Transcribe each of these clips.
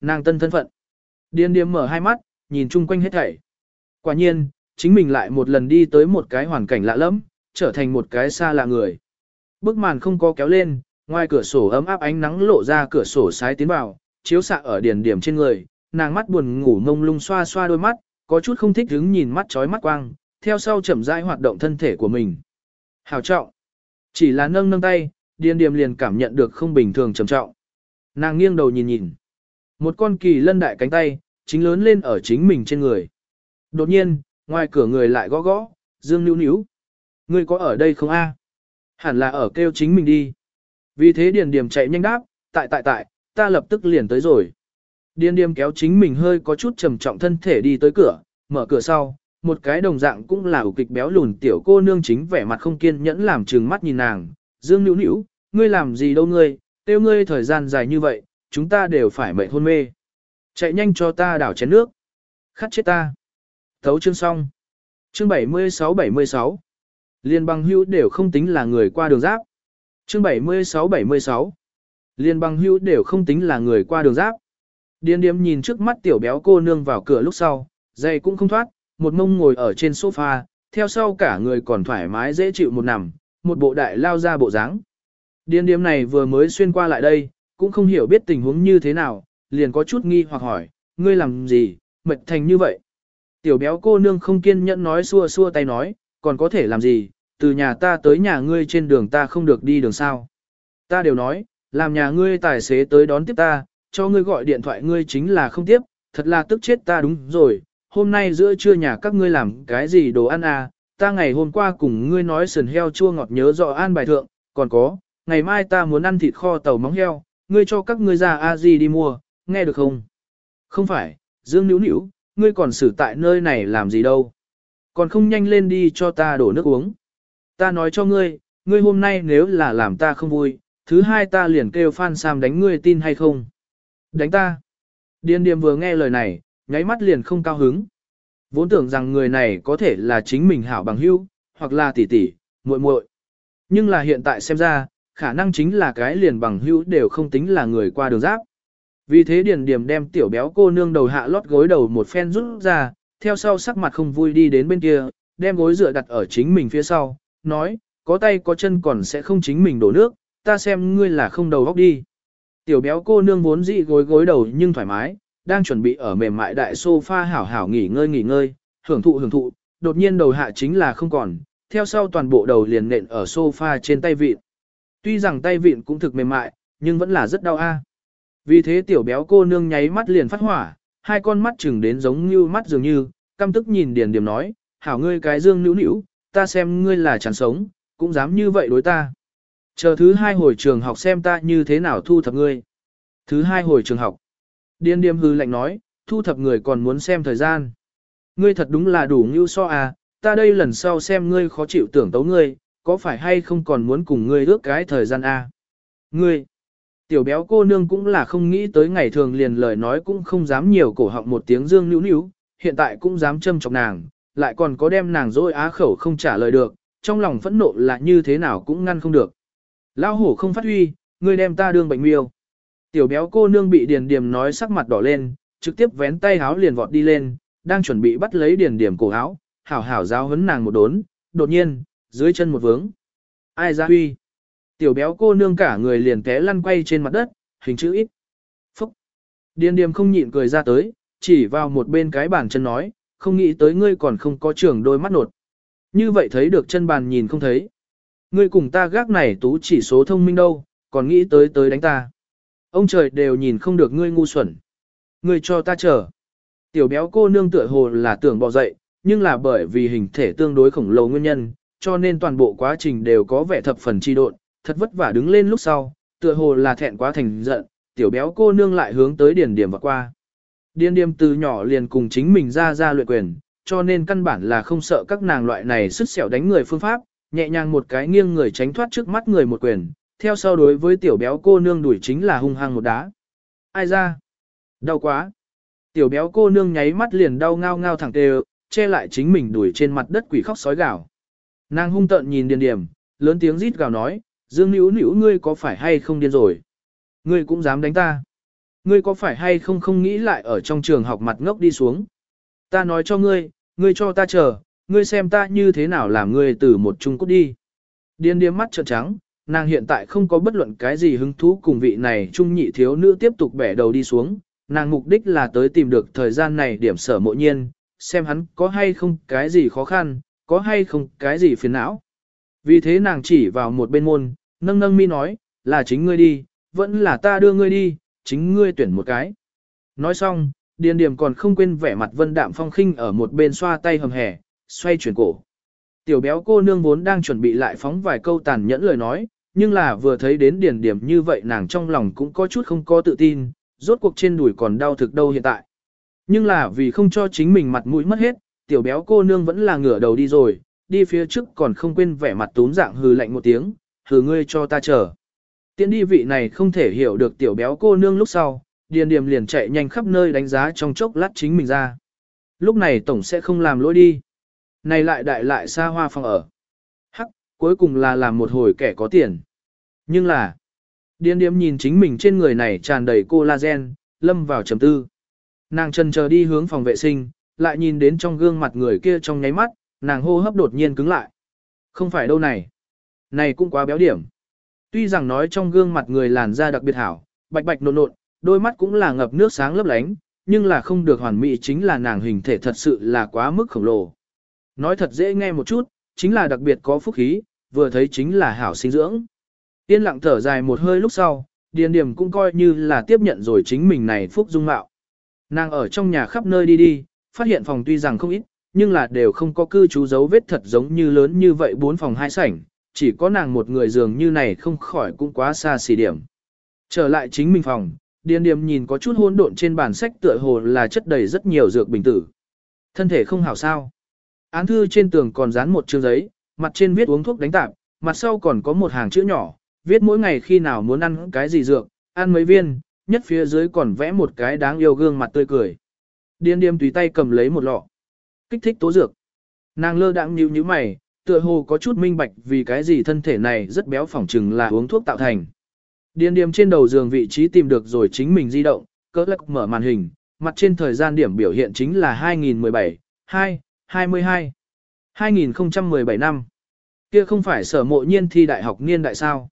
nàng tân thân phận. Điên điếm mở hai mắt, nhìn chung quanh hết thảy. Quả nhiên, chính mình lại một lần đi tới một cái hoàn cảnh lạ lẫm, trở thành một cái xa lạ người. Bức màn không có kéo lên, ngoài cửa sổ ấm áp ánh nắng lộ ra cửa sổ sái tiến vào, chiếu xạ ở điền điểm trên người, nàng mắt buồn ngủ mông lung xoa xoa đôi mắt, có chút không thích hứng nhìn mắt chói mắt quang, theo sau chậm rãi hoạt động thân thể của mình. Hào trọng. Chỉ là nâng nâng tay, điền điểm liền cảm nhận được không bình thường trầm trọng. Nàng nghiêng đầu nhìn nhìn. Một con kỳ lân đại cánh tay, chính lớn lên ở chính mình trên người. Đột nhiên, ngoài cửa người lại gõ gõ, dương níu níu. Ngươi có ở đây không a? Hẳn là ở kêu chính mình đi. Vì thế điền điềm chạy nhanh đáp, tại tại tại, ta lập tức liền tới rồi. Điền điềm kéo chính mình hơi có chút trầm trọng thân thể đi tới cửa, mở cửa sau, một cái đồng dạng cũng là ủ kịch béo lùn tiểu cô nương chính vẻ mặt không kiên nhẫn làm trừng mắt nhìn nàng, dương níu níu, ngươi làm gì đâu ngươi, tiêu ngươi thời gian dài như vậy, chúng ta đều phải mệt hôn mê. Chạy nhanh cho ta đảo chén nước. Khát chết ta. Thấu chương xong. Chương 76-76. Liên bằng hữu đều không tính là người qua đường giáp. Chương 76-76. Liên bằng hữu đều không tính là người qua đường giáp. Điên điếm nhìn trước mắt tiểu béo cô nương vào cửa lúc sau, giày cũng không thoát, một mông ngồi ở trên sofa, theo sau cả người còn thoải mái dễ chịu một nằm, một bộ đại lao ra bộ dáng. Điên điếm này vừa mới xuyên qua lại đây, cũng không hiểu biết tình huống như thế nào, liền có chút nghi hoặc hỏi, ngươi làm gì, mệt thành như vậy. Tiểu béo cô nương không kiên nhẫn nói xua xua tay nói, còn có thể làm gì, từ nhà ta tới nhà ngươi trên đường ta không được đi đường sao. Ta đều nói, làm nhà ngươi tài xế tới đón tiếp ta, cho ngươi gọi điện thoại ngươi chính là không tiếp, thật là tức chết ta đúng rồi, hôm nay giữa trưa nhà các ngươi làm cái gì đồ ăn à, ta ngày hôm qua cùng ngươi nói sườn heo chua ngọt nhớ rõ an bài thượng, còn có, ngày mai ta muốn ăn thịt kho tàu móng heo, ngươi cho các ngươi ra a gì đi mua, nghe được không? Không phải, Dương Nữu Nữu, ngươi còn xử tại nơi này làm gì đâu? Còn không nhanh lên đi cho ta đổ nước uống. Ta nói cho ngươi, ngươi hôm nay nếu là làm ta không vui, thứ hai ta liền kêu Phan Sam đánh ngươi tin hay không? Đánh ta. Điên điềm vừa nghe lời này, nháy mắt liền không cao hứng. Vốn tưởng rằng người này có thể là chính mình hảo bằng hữu, hoặc là tỷ tỷ, muội muội. Nhưng là hiện tại xem ra, khả năng chính là cái liền bằng hữu đều không tính là người qua đường giáp. Vì thế Điền Điềm đem tiểu béo cô nương đầu hạ lót gối đầu một phen rút ra, theo sau sắc mặt không vui đi đến bên kia, đem gối dựa đặt ở chính mình phía sau, nói, có tay có chân còn sẽ không chính mình đổ nước, ta xem ngươi là không đầu góc đi. Tiểu béo cô nương vốn dị gối gối đầu nhưng thoải mái, đang chuẩn bị ở mềm mại đại sofa hảo hảo nghỉ ngơi nghỉ ngơi, hưởng thụ hưởng thụ, đột nhiên đầu hạ chính là không còn, theo sau toàn bộ đầu liền nện ở sofa trên tay vịt. Tuy rằng tay vịn cũng thực mềm mại, nhưng vẫn là rất đau a. Vì thế tiểu béo cô nương nháy mắt liền phát hỏa, hai con mắt chừng đến giống như mắt dường như, căm tức nhìn điền điểm nói, hảo ngươi cái dương nữu nữu, ta xem ngươi là chẳng sống, cũng dám như vậy đối ta. Chờ thứ hai hồi trường học xem ta như thế nào thu thập ngươi. Thứ hai hồi trường học. Điền điềm hư lạnh nói, thu thập người còn muốn xem thời gian. Ngươi thật đúng là đủ ngưu so à, ta đây lần sau xem ngươi khó chịu tưởng tấu ngươi, có phải hay không còn muốn cùng ngươi ước cái thời gian a Ngươi, tiểu béo cô nương cũng là không nghĩ tới ngày thường liền lời nói cũng không dám nhiều cổ họng một tiếng dương nữu nữu, hiện tại cũng dám châm chọc nàng, lại còn có đem nàng dối á khẩu không trả lời được, trong lòng phẫn nộ là như thế nào cũng ngăn không được. Lao hổ không phát huy, ngươi đem ta đương bệnh miêu. Tiểu béo cô nương bị điền điểm nói sắc mặt đỏ lên, trực tiếp vén tay háo liền vọt đi lên, đang chuẩn bị bắt lấy điền điểm cổ áo, hảo hảo giáo hấn nàng một đốn, đột nhiên, dưới chân một vướng. Ai ra huy? Tiểu béo cô nương cả người liền té lăn quay trên mặt đất, hình chữ ít. Phúc! Điền điềm không nhịn cười ra tới, chỉ vào một bên cái bàn chân nói, không nghĩ tới ngươi còn không có trưởng đôi mắt nột. Như vậy thấy được chân bàn nhìn không thấy. Ngươi cùng ta gác này tú chỉ số thông minh đâu, còn nghĩ tới tới đánh ta. Ông trời đều nhìn không được ngươi ngu xuẩn. Ngươi cho ta chờ. Tiểu béo cô nương tựa hồ là tưởng bỏ dậy, nhưng là bởi vì hình thể tương đối khổng lồ nguyên nhân, cho nên toàn bộ quá trình đều có vẻ thập phần chi độn, thật vất vả đứng lên lúc sau, tựa hồ là thẹn quá thành giận, tiểu béo cô nương lại hướng tới Điền điểm và qua. Điền điềm từ nhỏ liền cùng chính mình ra ra luyện quyền, cho nên căn bản là không sợ các nàng loại này sức sẹo đánh người phương pháp, nhẹ nhàng một cái nghiêng người tránh thoát trước mắt người một quyền, theo sau đối với tiểu béo cô nương đuổi chính là hung hăng một đá. Ai ra? Đau quá. Tiểu béo cô nương nháy mắt liền đau ngao ngao thẳng tê che lại chính mình đuổi trên mặt đất quỷ khóc sói gào. Nàng hung tợn nhìn điền điểm, lớn tiếng rít gào nói, Dương Nữu Nữu ngươi có phải hay không điên rồi? Ngươi cũng dám đánh ta? Ngươi có phải hay không không nghĩ lại ở trong trường học mặt ngốc đi xuống? Ta nói cho ngươi, ngươi cho ta chờ, ngươi xem ta như thế nào làm ngươi từ một trung cút đi. Điên điếm mắt trợn trắng, nàng hiện tại không có bất luận cái gì hứng thú cùng vị này trung nhị thiếu nữ tiếp tục bẻ đầu đi xuống, nàng mục đích là tới tìm được thời gian này điểm sở mộ nhiên, xem hắn có hay không cái gì khó khăn, có hay không cái gì phiền não. Vì thế nàng chỉ vào một bên môn, nâng nâng mi nói, là chính ngươi đi, vẫn là ta đưa ngươi đi, chính ngươi tuyển một cái. Nói xong, điền điểm còn không quên vẻ mặt vân đạm phong khinh ở một bên xoa tay hầm hẻ, xoay chuyển cổ. Tiểu béo cô nương vốn đang chuẩn bị lại phóng vài câu tàn nhẫn lời nói, nhưng là vừa thấy đến điền điểm như vậy nàng trong lòng cũng có chút không có tự tin, rốt cuộc trên đùi còn đau thực đâu hiện tại. Nhưng là vì không cho chính mình mặt mũi mất hết, tiểu béo cô nương vẫn là ngửa đầu đi rồi, đi phía trước còn không quên vẻ mặt túm dạng hừ lạnh một tiếng, hừ ngươi cho ta chờ. Tiến đi vị này không thể hiểu được tiểu béo cô nương lúc sau, điền Điềm liền chạy nhanh khắp nơi đánh giá trong chốc lát chính mình ra. Lúc này tổng sẽ không làm lỗi đi. Này lại đại lại xa hoa phòng ở. Hắc, cuối cùng là làm một hồi kẻ có tiền. Nhưng là, điền Điềm nhìn chính mình trên người này tràn đầy collagen, lâm vào trầm tư. Nàng chân chờ đi hướng phòng vệ sinh, lại nhìn đến trong gương mặt người kia trong nháy mắt, nàng hô hấp đột nhiên cứng lại. Không phải đâu này. Này cũng quá béo điểm. Tuy rằng nói trong gương mặt người làn da đặc biệt hảo, bạch bạch nộn nộn, đôi mắt cũng là ngập nước sáng lấp lánh, nhưng là không được hoàn mỹ chính là nàng hình thể thật sự là quá mức khổng lồ. Nói thật dễ nghe một chút, chính là đặc biệt có phúc khí, vừa thấy chính là hảo sinh dưỡng. Yên lặng thở dài một hơi lúc sau, điền điểm cũng coi như là tiếp nhận rồi chính mình này phúc dung mạo. Nàng ở trong nhà khắp nơi đi đi, phát hiện phòng tuy rằng không ít, nhưng là đều không có cư trú dấu vết thật giống như lớn như vậy bốn phòng hai sảnh, chỉ có nàng một người giường như này không khỏi cũng quá xa xỉ điểm. Trở lại chính mình phòng, điền điểm nhìn có chút hỗn độn trên bàn sách tựa hồ là chất đầy rất nhiều dược bình tử. Thân thể không hảo sao. Án thư trên tường còn dán một chương giấy, mặt trên viết uống thuốc đánh tạp, mặt sau còn có một hàng chữ nhỏ, viết mỗi ngày khi nào muốn ăn cái gì dược, ăn mấy viên, nhất phía dưới còn vẽ một cái đáng yêu gương mặt tươi cười. Điên điềm tùy tay cầm lấy một lọ. Kích thích tố dược. Nàng lơ đãng nhíu nhíu mày, tựa hồ có chút minh bạch vì cái gì thân thể này rất béo phỏng chừng là uống thuốc tạo thành. Điên điềm trên đầu giường vị trí tìm được rồi chính mình di động, cỡ lắc mở màn hình, mặt trên thời gian điểm biểu hiện chính là 2017, 2, 22, 2017 năm. Kia không phải sở mộ nhiên thi đại học niên đại sao.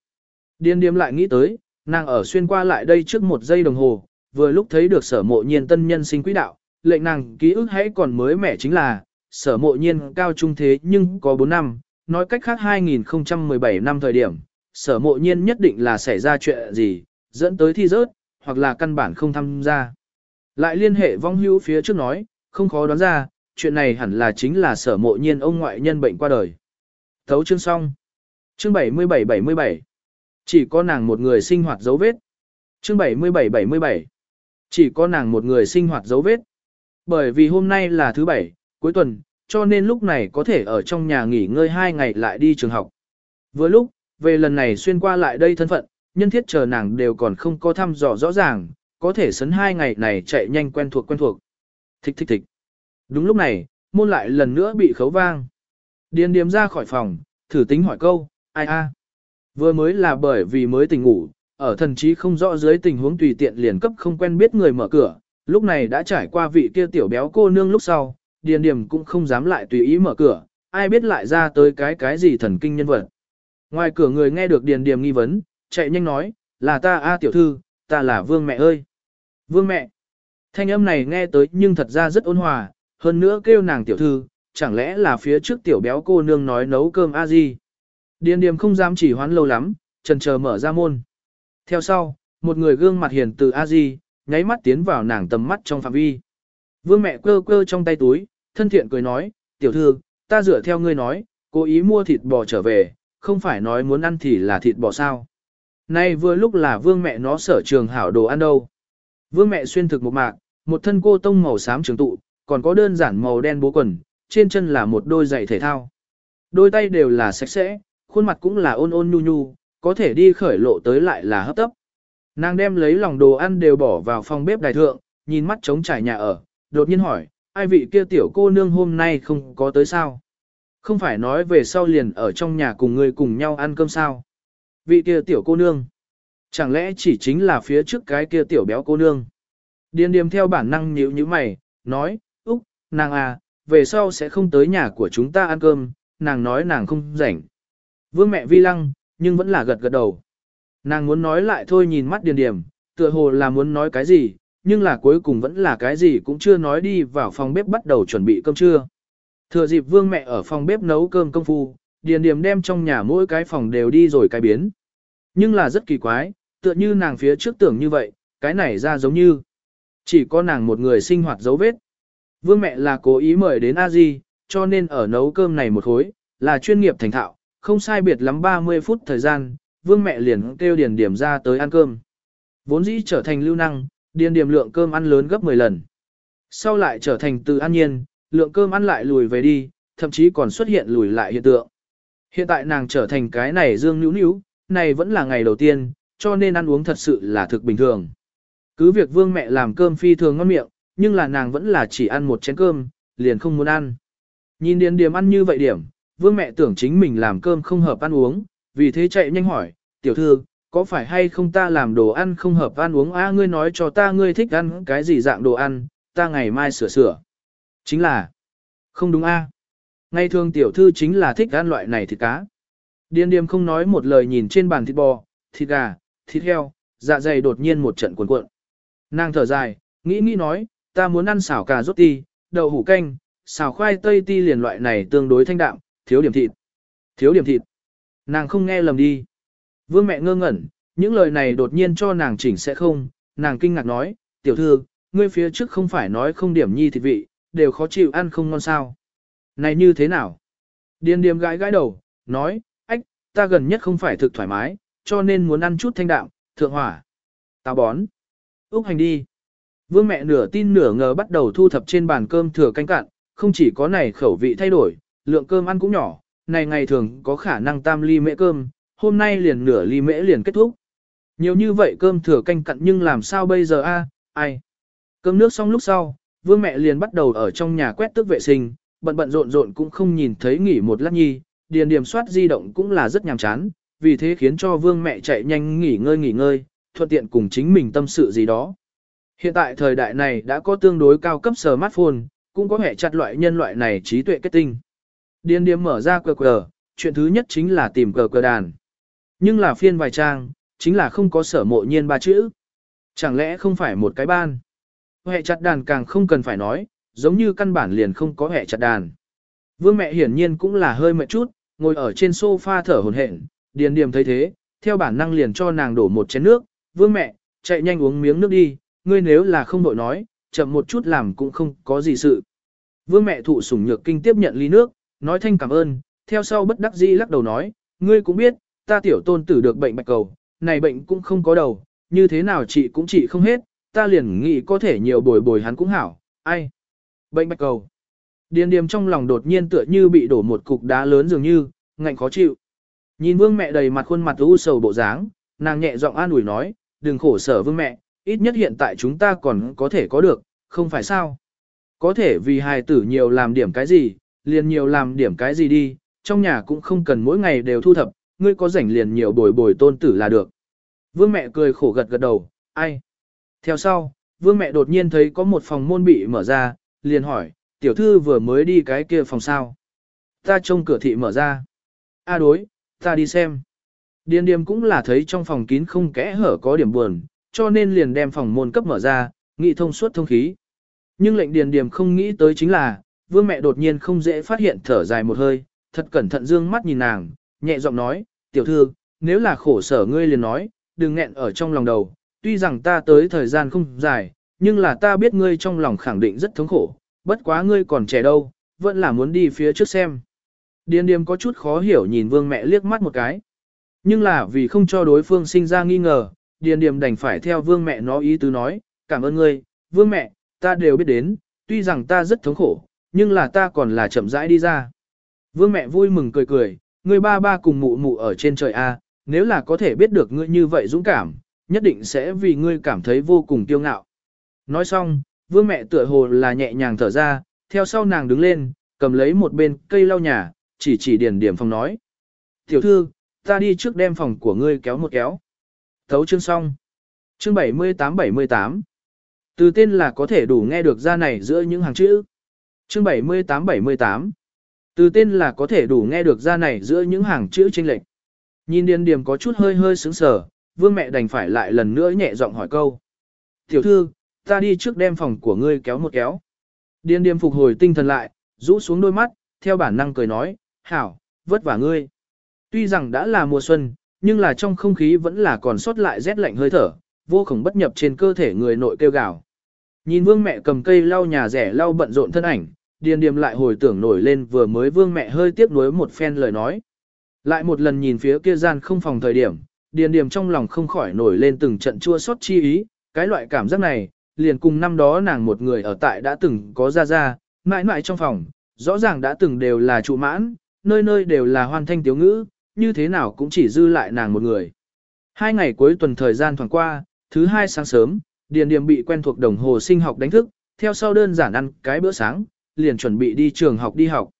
Điên điềm lại nghĩ tới, nàng ở xuyên qua lại đây trước một giây đồng hồ, vừa lúc thấy được sở mộ nhiên tân nhân sinh quỹ đạo, lệnh nàng ký ức hãy còn mới mẻ chính là, sở mộ nhiên cao trung thế nhưng có 4 năm, nói cách khác 2017 năm thời điểm, sở mộ nhiên nhất định là xảy ra chuyện gì, dẫn tới thi rớt, hoặc là căn bản không tham gia. Lại liên hệ vong hữu phía trước nói, không khó đoán ra, chuyện này hẳn là chính là sở mộ nhiên ông ngoại nhân bệnh qua đời. Thấu chương xong. Chương 77-77 Chỉ có nàng một người sinh hoạt dấu vết. Chương 77-77 Chỉ có nàng một người sinh hoạt dấu vết. Bởi vì hôm nay là thứ bảy, cuối tuần, cho nên lúc này có thể ở trong nhà nghỉ ngơi hai ngày lại đi trường học. Vừa lúc, về lần này xuyên qua lại đây thân phận, nhân thiết chờ nàng đều còn không có thăm dò rõ ràng, có thể sấn hai ngày này chạy nhanh quen thuộc quen thuộc. Thích thích thích. Đúng lúc này, môn lại lần nữa bị khấu vang. Điền điếm ra khỏi phòng, thử tính hỏi câu, ai a? Vừa mới là bởi vì mới tỉnh ngủ, ở thần trí không rõ dưới tình huống tùy tiện liền cấp không quen biết người mở cửa, lúc này đã trải qua vị kia tiểu béo cô nương lúc sau, điền điểm cũng không dám lại tùy ý mở cửa, ai biết lại ra tới cái cái gì thần kinh nhân vật. Ngoài cửa người nghe được điền điểm nghi vấn, chạy nhanh nói, là ta a tiểu thư, ta là vương mẹ ơi. Vương mẹ. Thanh âm này nghe tới nhưng thật ra rất ôn hòa, hơn nữa kêu nàng tiểu thư, chẳng lẽ là phía trước tiểu béo cô nương nói nấu cơm a gì. Điền điểm không dám chỉ hoán lâu lắm, trần chờ mở ra môn. Theo sau, một người gương mặt hiền từ a di, nháy mắt tiến vào nàng tầm mắt trong phạm vi. Vương mẹ quơ quơ trong tay túi, thân thiện cười nói, tiểu thư, ta dựa theo ngươi nói, cố ý mua thịt bò trở về, không phải nói muốn ăn thì là thịt bò sao. Nay vừa lúc là vương mẹ nó sở trường hảo đồ ăn đâu. Vương mẹ xuyên thực một mạc, một thân cô tông màu xám trường tụ, còn có đơn giản màu đen bố quần, trên chân là một đôi giày thể thao. Đôi tay đều là sạch sẽ, khuôn mặt cũng là ôn ôn nhu nhu, có thể đi khởi lộ tới lại là hấp tấp. Nàng đem lấy lòng đồ ăn đều bỏ vào phòng bếp đại thượng, nhìn mắt trống trải nhà ở, đột nhiên hỏi, ai vị kia tiểu cô nương hôm nay không có tới sao? Không phải nói về sau liền ở trong nhà cùng người cùng nhau ăn cơm sao? Vị kia tiểu cô nương. Chẳng lẽ chỉ chính là phía trước cái kia tiểu béo cô nương. Điền điềm theo bản năng nhíu như mày, nói, Úc, nàng à, về sau sẽ không tới nhà của chúng ta ăn cơm, nàng nói nàng không rảnh. Vương mẹ vi lăng, nhưng vẫn là gật gật đầu. Nàng muốn nói lại thôi nhìn mắt điền điềm, tựa hồ là muốn nói cái gì, nhưng là cuối cùng vẫn là cái gì cũng chưa nói đi vào phòng bếp bắt đầu chuẩn bị cơm trưa. Thừa dịp vương mẹ ở phòng bếp nấu cơm công phu, điền điềm đem trong nhà mỗi cái phòng đều đi rồi cái biến. Nhưng là rất kỳ quái, tựa như nàng phía trước tưởng như vậy, cái này ra giống như chỉ có nàng một người sinh hoạt dấu vết. Vương mẹ là cố ý mời đến a di cho nên ở nấu cơm này một khối, là chuyên nghiệp thành thạo, không sai biệt lắm 30 phút thời gian, vương mẹ liền kêu điền điểm ra tới ăn cơm. Vốn dĩ trở thành lưu năng, điền điểm lượng cơm ăn lớn gấp 10 lần. Sau lại trở thành từ an nhiên, lượng cơm ăn lại lùi về đi, thậm chí còn xuất hiện lùi lại hiện tượng. Hiện tại nàng trở thành cái này dương nữu nữu, này vẫn là ngày đầu tiên, cho nên ăn uống thật sự là thực bình thường. Cứ việc vương mẹ làm cơm phi thường ngon miệng, nhưng là nàng vẫn là chỉ ăn một chén cơm, liền không muốn ăn. Nhìn điền điểm ăn như vậy điểm, vương mẹ tưởng chính mình làm cơm không hợp ăn uống, vì thế chạy nhanh hỏi, tiểu thư, có phải hay không ta làm đồ ăn không hợp ăn uống a ngươi nói cho ta ngươi thích ăn cái gì dạng đồ ăn, ta ngày mai sửa sửa. Chính là, không đúng a Ngay thường tiểu thư chính là thích ăn loại này thịt cá. Điên điềm không nói một lời nhìn trên bàn thịt bò, thịt gà, thịt heo, dạ dày đột nhiên một trận cuộn cuộn. Nàng thở dài, nghĩ nghĩ nói, ta muốn ăn xào cà rốt ti, đậu hủ canh, xào khoai tây ti liền loại này tương đối thanh đạm, thiếu điểm thịt. Thiếu điểm thịt. Nàng không nghe lầm đi. Vương mẹ ngơ ngẩn, những lời này đột nhiên cho nàng chỉnh sẽ không, nàng kinh ngạc nói, tiểu thư, ngươi phía trước không phải nói không điểm nhi thịt vị, đều khó chịu ăn không ngon sao. Này như thế nào? Điên điềm gãi gãi đầu, nói, ách, ta gần nhất không phải thực thoải mái, cho nên muốn ăn chút thanh đạm, thượng hỏa. Táo bón. Úc hành đi. Vương mẹ nửa tin nửa ngờ bắt đầu thu thập trên bàn cơm thừa canh cạn, không chỉ có này khẩu vị thay đổi, lượng cơm ăn cũng nhỏ, này ngày thường có khả năng tam ly mễ cơm, hôm nay liền nửa ly mễ liền kết thúc. Nhiều như vậy cơm thừa canh cặn nhưng làm sao bây giờ a? ai? Cơm nước xong lúc sau, vương mẹ liền bắt đầu ở trong nhà quét tước vệ sinh, bận bận rộn rộn cũng không nhìn thấy nghỉ một lát nhi, điền điểm soát di động cũng là rất nhàm chán, vì thế khiến cho vương mẹ chạy nhanh nghỉ ngơi nghỉ ngơi, thuận tiện cùng chính mình tâm sự gì đó. Hiện tại thời đại này đã có tương đối cao cấp smartphone, cũng có hệ chặt loại nhân loại này trí tuệ kết tinh. Điền điểm mở ra cờ cờ, chuyện thứ nhất chính là tìm cờ cờ đàn. Nhưng là phiên vài trang, chính là không có sở mộ nhiên ba chữ. Chẳng lẽ không phải một cái ban? Hệ chặt đàn càng không cần phải nói, giống như căn bản liền không có hệ chặt đàn. Vương mẹ hiển nhiên cũng là hơi mệt chút, ngồi ở trên sofa thở hổn hển, điền điềm thấy thế, theo bản năng liền cho nàng đổ một chén nước, vương mẹ, chạy nhanh uống miếng nước đi, ngươi nếu là không bội nói, chậm một chút làm cũng không có gì sự. Vương mẹ thụ sủng nhược kinh tiếp nhận ly nước, nói thanh cảm ơn, theo sau bất đắc dĩ lắc đầu nói, ngươi cũng biết, ta tiểu tôn tử được bệnh bạch cầu, này bệnh cũng không có đầu, như thế nào chị cũng trị không hết, ta liền nghĩ có thể nhiều bồi bồi hắn cũng hảo, ai. Bệnh bạch cầu. Điền điềm trong lòng đột nhiên tựa như bị đổ một cục đá lớn dường như, ngạnh khó chịu. Nhìn vương mẹ đầy mặt khuôn mặt u sầu bộ dáng, nàng nhẹ giọng an ủi nói, đừng khổ sở vương mẹ, ít nhất hiện tại chúng ta còn có thể có được, không phải sao. Có thể vì hài tử nhiều làm điểm cái gì, liền nhiều làm điểm cái gì đi, trong nhà cũng không cần mỗi ngày đều thu thập, ngươi có rảnh liền nhiều bồi bồi tôn tử là được. Vương mẹ cười khổ gật gật đầu, ai? Theo sau, vương mẹ đột nhiên thấy có một phòng môn bị mở ra, liền hỏi, tiểu thư vừa mới đi cái kia phòng sao. Ta trông cửa thị mở ra. A đối, ta đi xem. Điền điềm cũng là thấy trong phòng kín không kẽ hở có điểm buồn, cho nên liền đem phòng môn cấp mở ra, nghị thông suốt thông khí. Nhưng lệnh điền điềm không nghĩ tới chính là, vương mẹ đột nhiên không dễ phát hiện thở dài một hơi, thật cẩn thận dương mắt nhìn nàng, nhẹ giọng nói, tiểu thư, nếu là khổ sở ngươi liền nói, đừng nghẹn ở trong lòng đầu, tuy rằng ta tới thời gian không dài, nhưng là ta biết ngươi trong lòng khẳng định rất thống khổ, bất quá ngươi còn trẻ đâu, vẫn là muốn đi phía trước xem. Điền điềm có chút khó hiểu nhìn vương mẹ liếc mắt một cái. Nhưng là vì không cho đối phương sinh ra nghi ngờ, điền điềm đành phải theo vương mẹ nó ý tứ nói, cảm ơn ngươi, vương mẹ, ta đều biết đến, tuy rằng ta rất thống khổ, nhưng là ta còn là chậm rãi đi ra. Vương mẹ vui mừng cười cười, ngươi ba ba cùng mụ mụ ở trên trời A, nếu là có thể biết được ngươi như vậy dũng cảm, nhất định sẽ vì ngươi cảm thấy vô cùng kiêu ngạo. Nói xong, vương mẹ tựa hồ là nhẹ nhàng thở ra, theo sau nàng đứng lên, cầm lấy một bên cây lau nhà, chỉ chỉ điền điểm phòng nói. Tiểu thư, ta đi trước đem phòng của ngươi kéo một kéo. Thấu chương xong. Chương 78-78. Từ tên là có thể đủ nghe được ra này giữa những hàng chữ. Chương 78-78. Từ tên là có thể đủ nghe được ra này giữa những hàng chữ chênh lệch. Nhìn điền điểm có chút hơi hơi sướng sở, vương mẹ đành phải lại lần nữa nhẹ giọng hỏi câu. Tiểu thư, ta đi trước đem phòng của ngươi kéo một kéo. Điền điểm phục hồi tinh thần lại, rũ xuống đôi mắt, theo bản năng cười nói, hảo, vất vả ngươi. Tuy rằng đã là mùa xuân, nhưng là trong không khí vẫn là còn sót lại rét lạnh hơi thở, vô cùng bất nhập trên cơ thể người nội kêu gào. Nhìn vương mẹ cầm cây lau nhà rẻ lau bận rộn thân ảnh, điền điềm lại hồi tưởng nổi lên vừa mới vương mẹ hơi tiếc nuối một phen lời nói. Lại một lần nhìn phía kia gian không phòng thời điểm, điền điềm trong lòng không khỏi nổi lên từng trận chua xót chi ý, cái loại cảm giác này, liền cùng năm đó nàng một người ở tại đã từng có ra ra, mãi mãi trong phòng, rõ ràng đã từng đều là trụ mãn, nơi nơi đều là hoàn thanh tiếu ngữ, như thế nào cũng chỉ dư lại nàng một người. Hai ngày cuối tuần thời gian thoảng qua, thứ hai sáng sớm, Điền Điềm bị quen thuộc đồng hồ sinh học đánh thức, theo sau đơn giản ăn cái bữa sáng, liền chuẩn bị đi trường học đi học.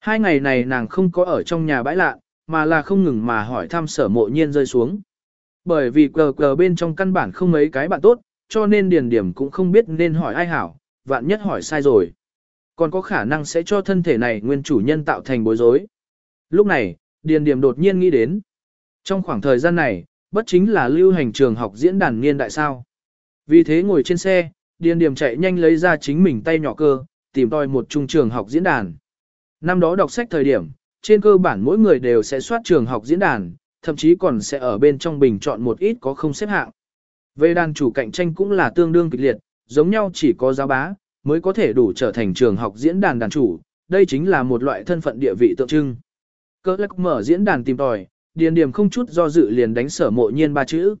Hai ngày này nàng không có ở trong nhà bãi lạ, mà là không ngừng mà hỏi thăm sở mộ nhiên rơi xuống. Bởi vì cờ cờ bên trong căn bản không mấy cái bạn tốt, cho nên Điền Điểm cũng không biết nên hỏi ai hảo, vạn nhất hỏi sai rồi. Còn có khả năng sẽ cho thân thể này nguyên chủ nhân tạo thành bối rối. Lúc này, Điền Điểm đột nhiên nghĩ đến. Trong khoảng thời gian này, bất chính là lưu hành trường học diễn đàn niên đại sao. Vì thế ngồi trên xe, Điền Điểm chạy nhanh lấy ra chính mình tay nhỏ cơ, tìm tòi một trung trường học diễn đàn. Năm đó đọc sách thời điểm, trên cơ bản mỗi người đều sẽ soát trường học diễn đàn, thậm chí còn sẽ ở bên trong bình chọn một ít có không xếp hạng. Về đàn chủ cạnh tranh cũng là tương đương kịch liệt, giống nhau chỉ có giáo bá, mới có thể đủ trở thành trường học diễn đàn đàn chủ, đây chính là một loại thân phận địa vị tượng trưng. Cơ lắc mở diễn đàn tìm tòi, điền điểm không chút do dự liền đánh sở mộ nhiên ba chữ.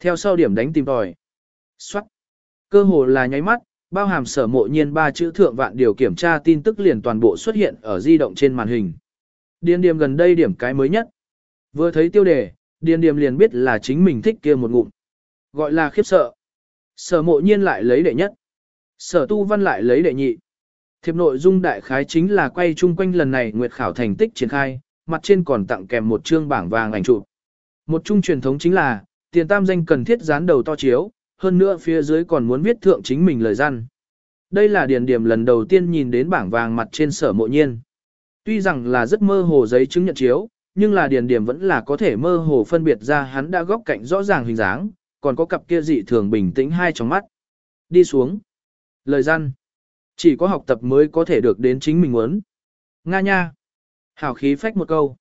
Theo sau điểm đánh tìm tòi. Xoát. Cơ hồ là nháy mắt, bao hàm sở mộ nhiên ba chữ thượng vạn điều kiểm tra tin tức liền toàn bộ xuất hiện ở di động trên màn hình. Điền điểm gần đây điểm cái mới nhất. Vừa thấy tiêu đề, điền điểm liền biết là chính mình thích kia một ngụm. Gọi là khiếp sợ. Sở mộ nhiên lại lấy đệ nhất. Sở tu văn lại lấy đệ nhị. Thiệp nội dung đại khái chính là quay chung quanh lần này nguyệt khảo thành tích triển khai, mặt trên còn tặng kèm một chương bảng vàng ảnh chụp. Một chung truyền thống chính là, tiền tam danh cần thiết dán đầu to chiếu, hơn nữa phía dưới còn muốn viết thượng chính mình lời gian đây là Điền điểm lần đầu tiên nhìn đến bảng vàng mặt trên sở mộ nhiên. Tuy rằng là rất mơ hồ giấy chứng nhận chiếu, nhưng là Điền điểm vẫn là có thể mơ hồ phân biệt ra hắn đã góc cạnh rõ ràng hình dáng, còn có cặp kia dị thường bình tĩnh hai trong mắt. Đi xuống. Lời răn. Chỉ có học tập mới có thể được đến chính mình muốn. Nga nha. Hảo khí phách một câu.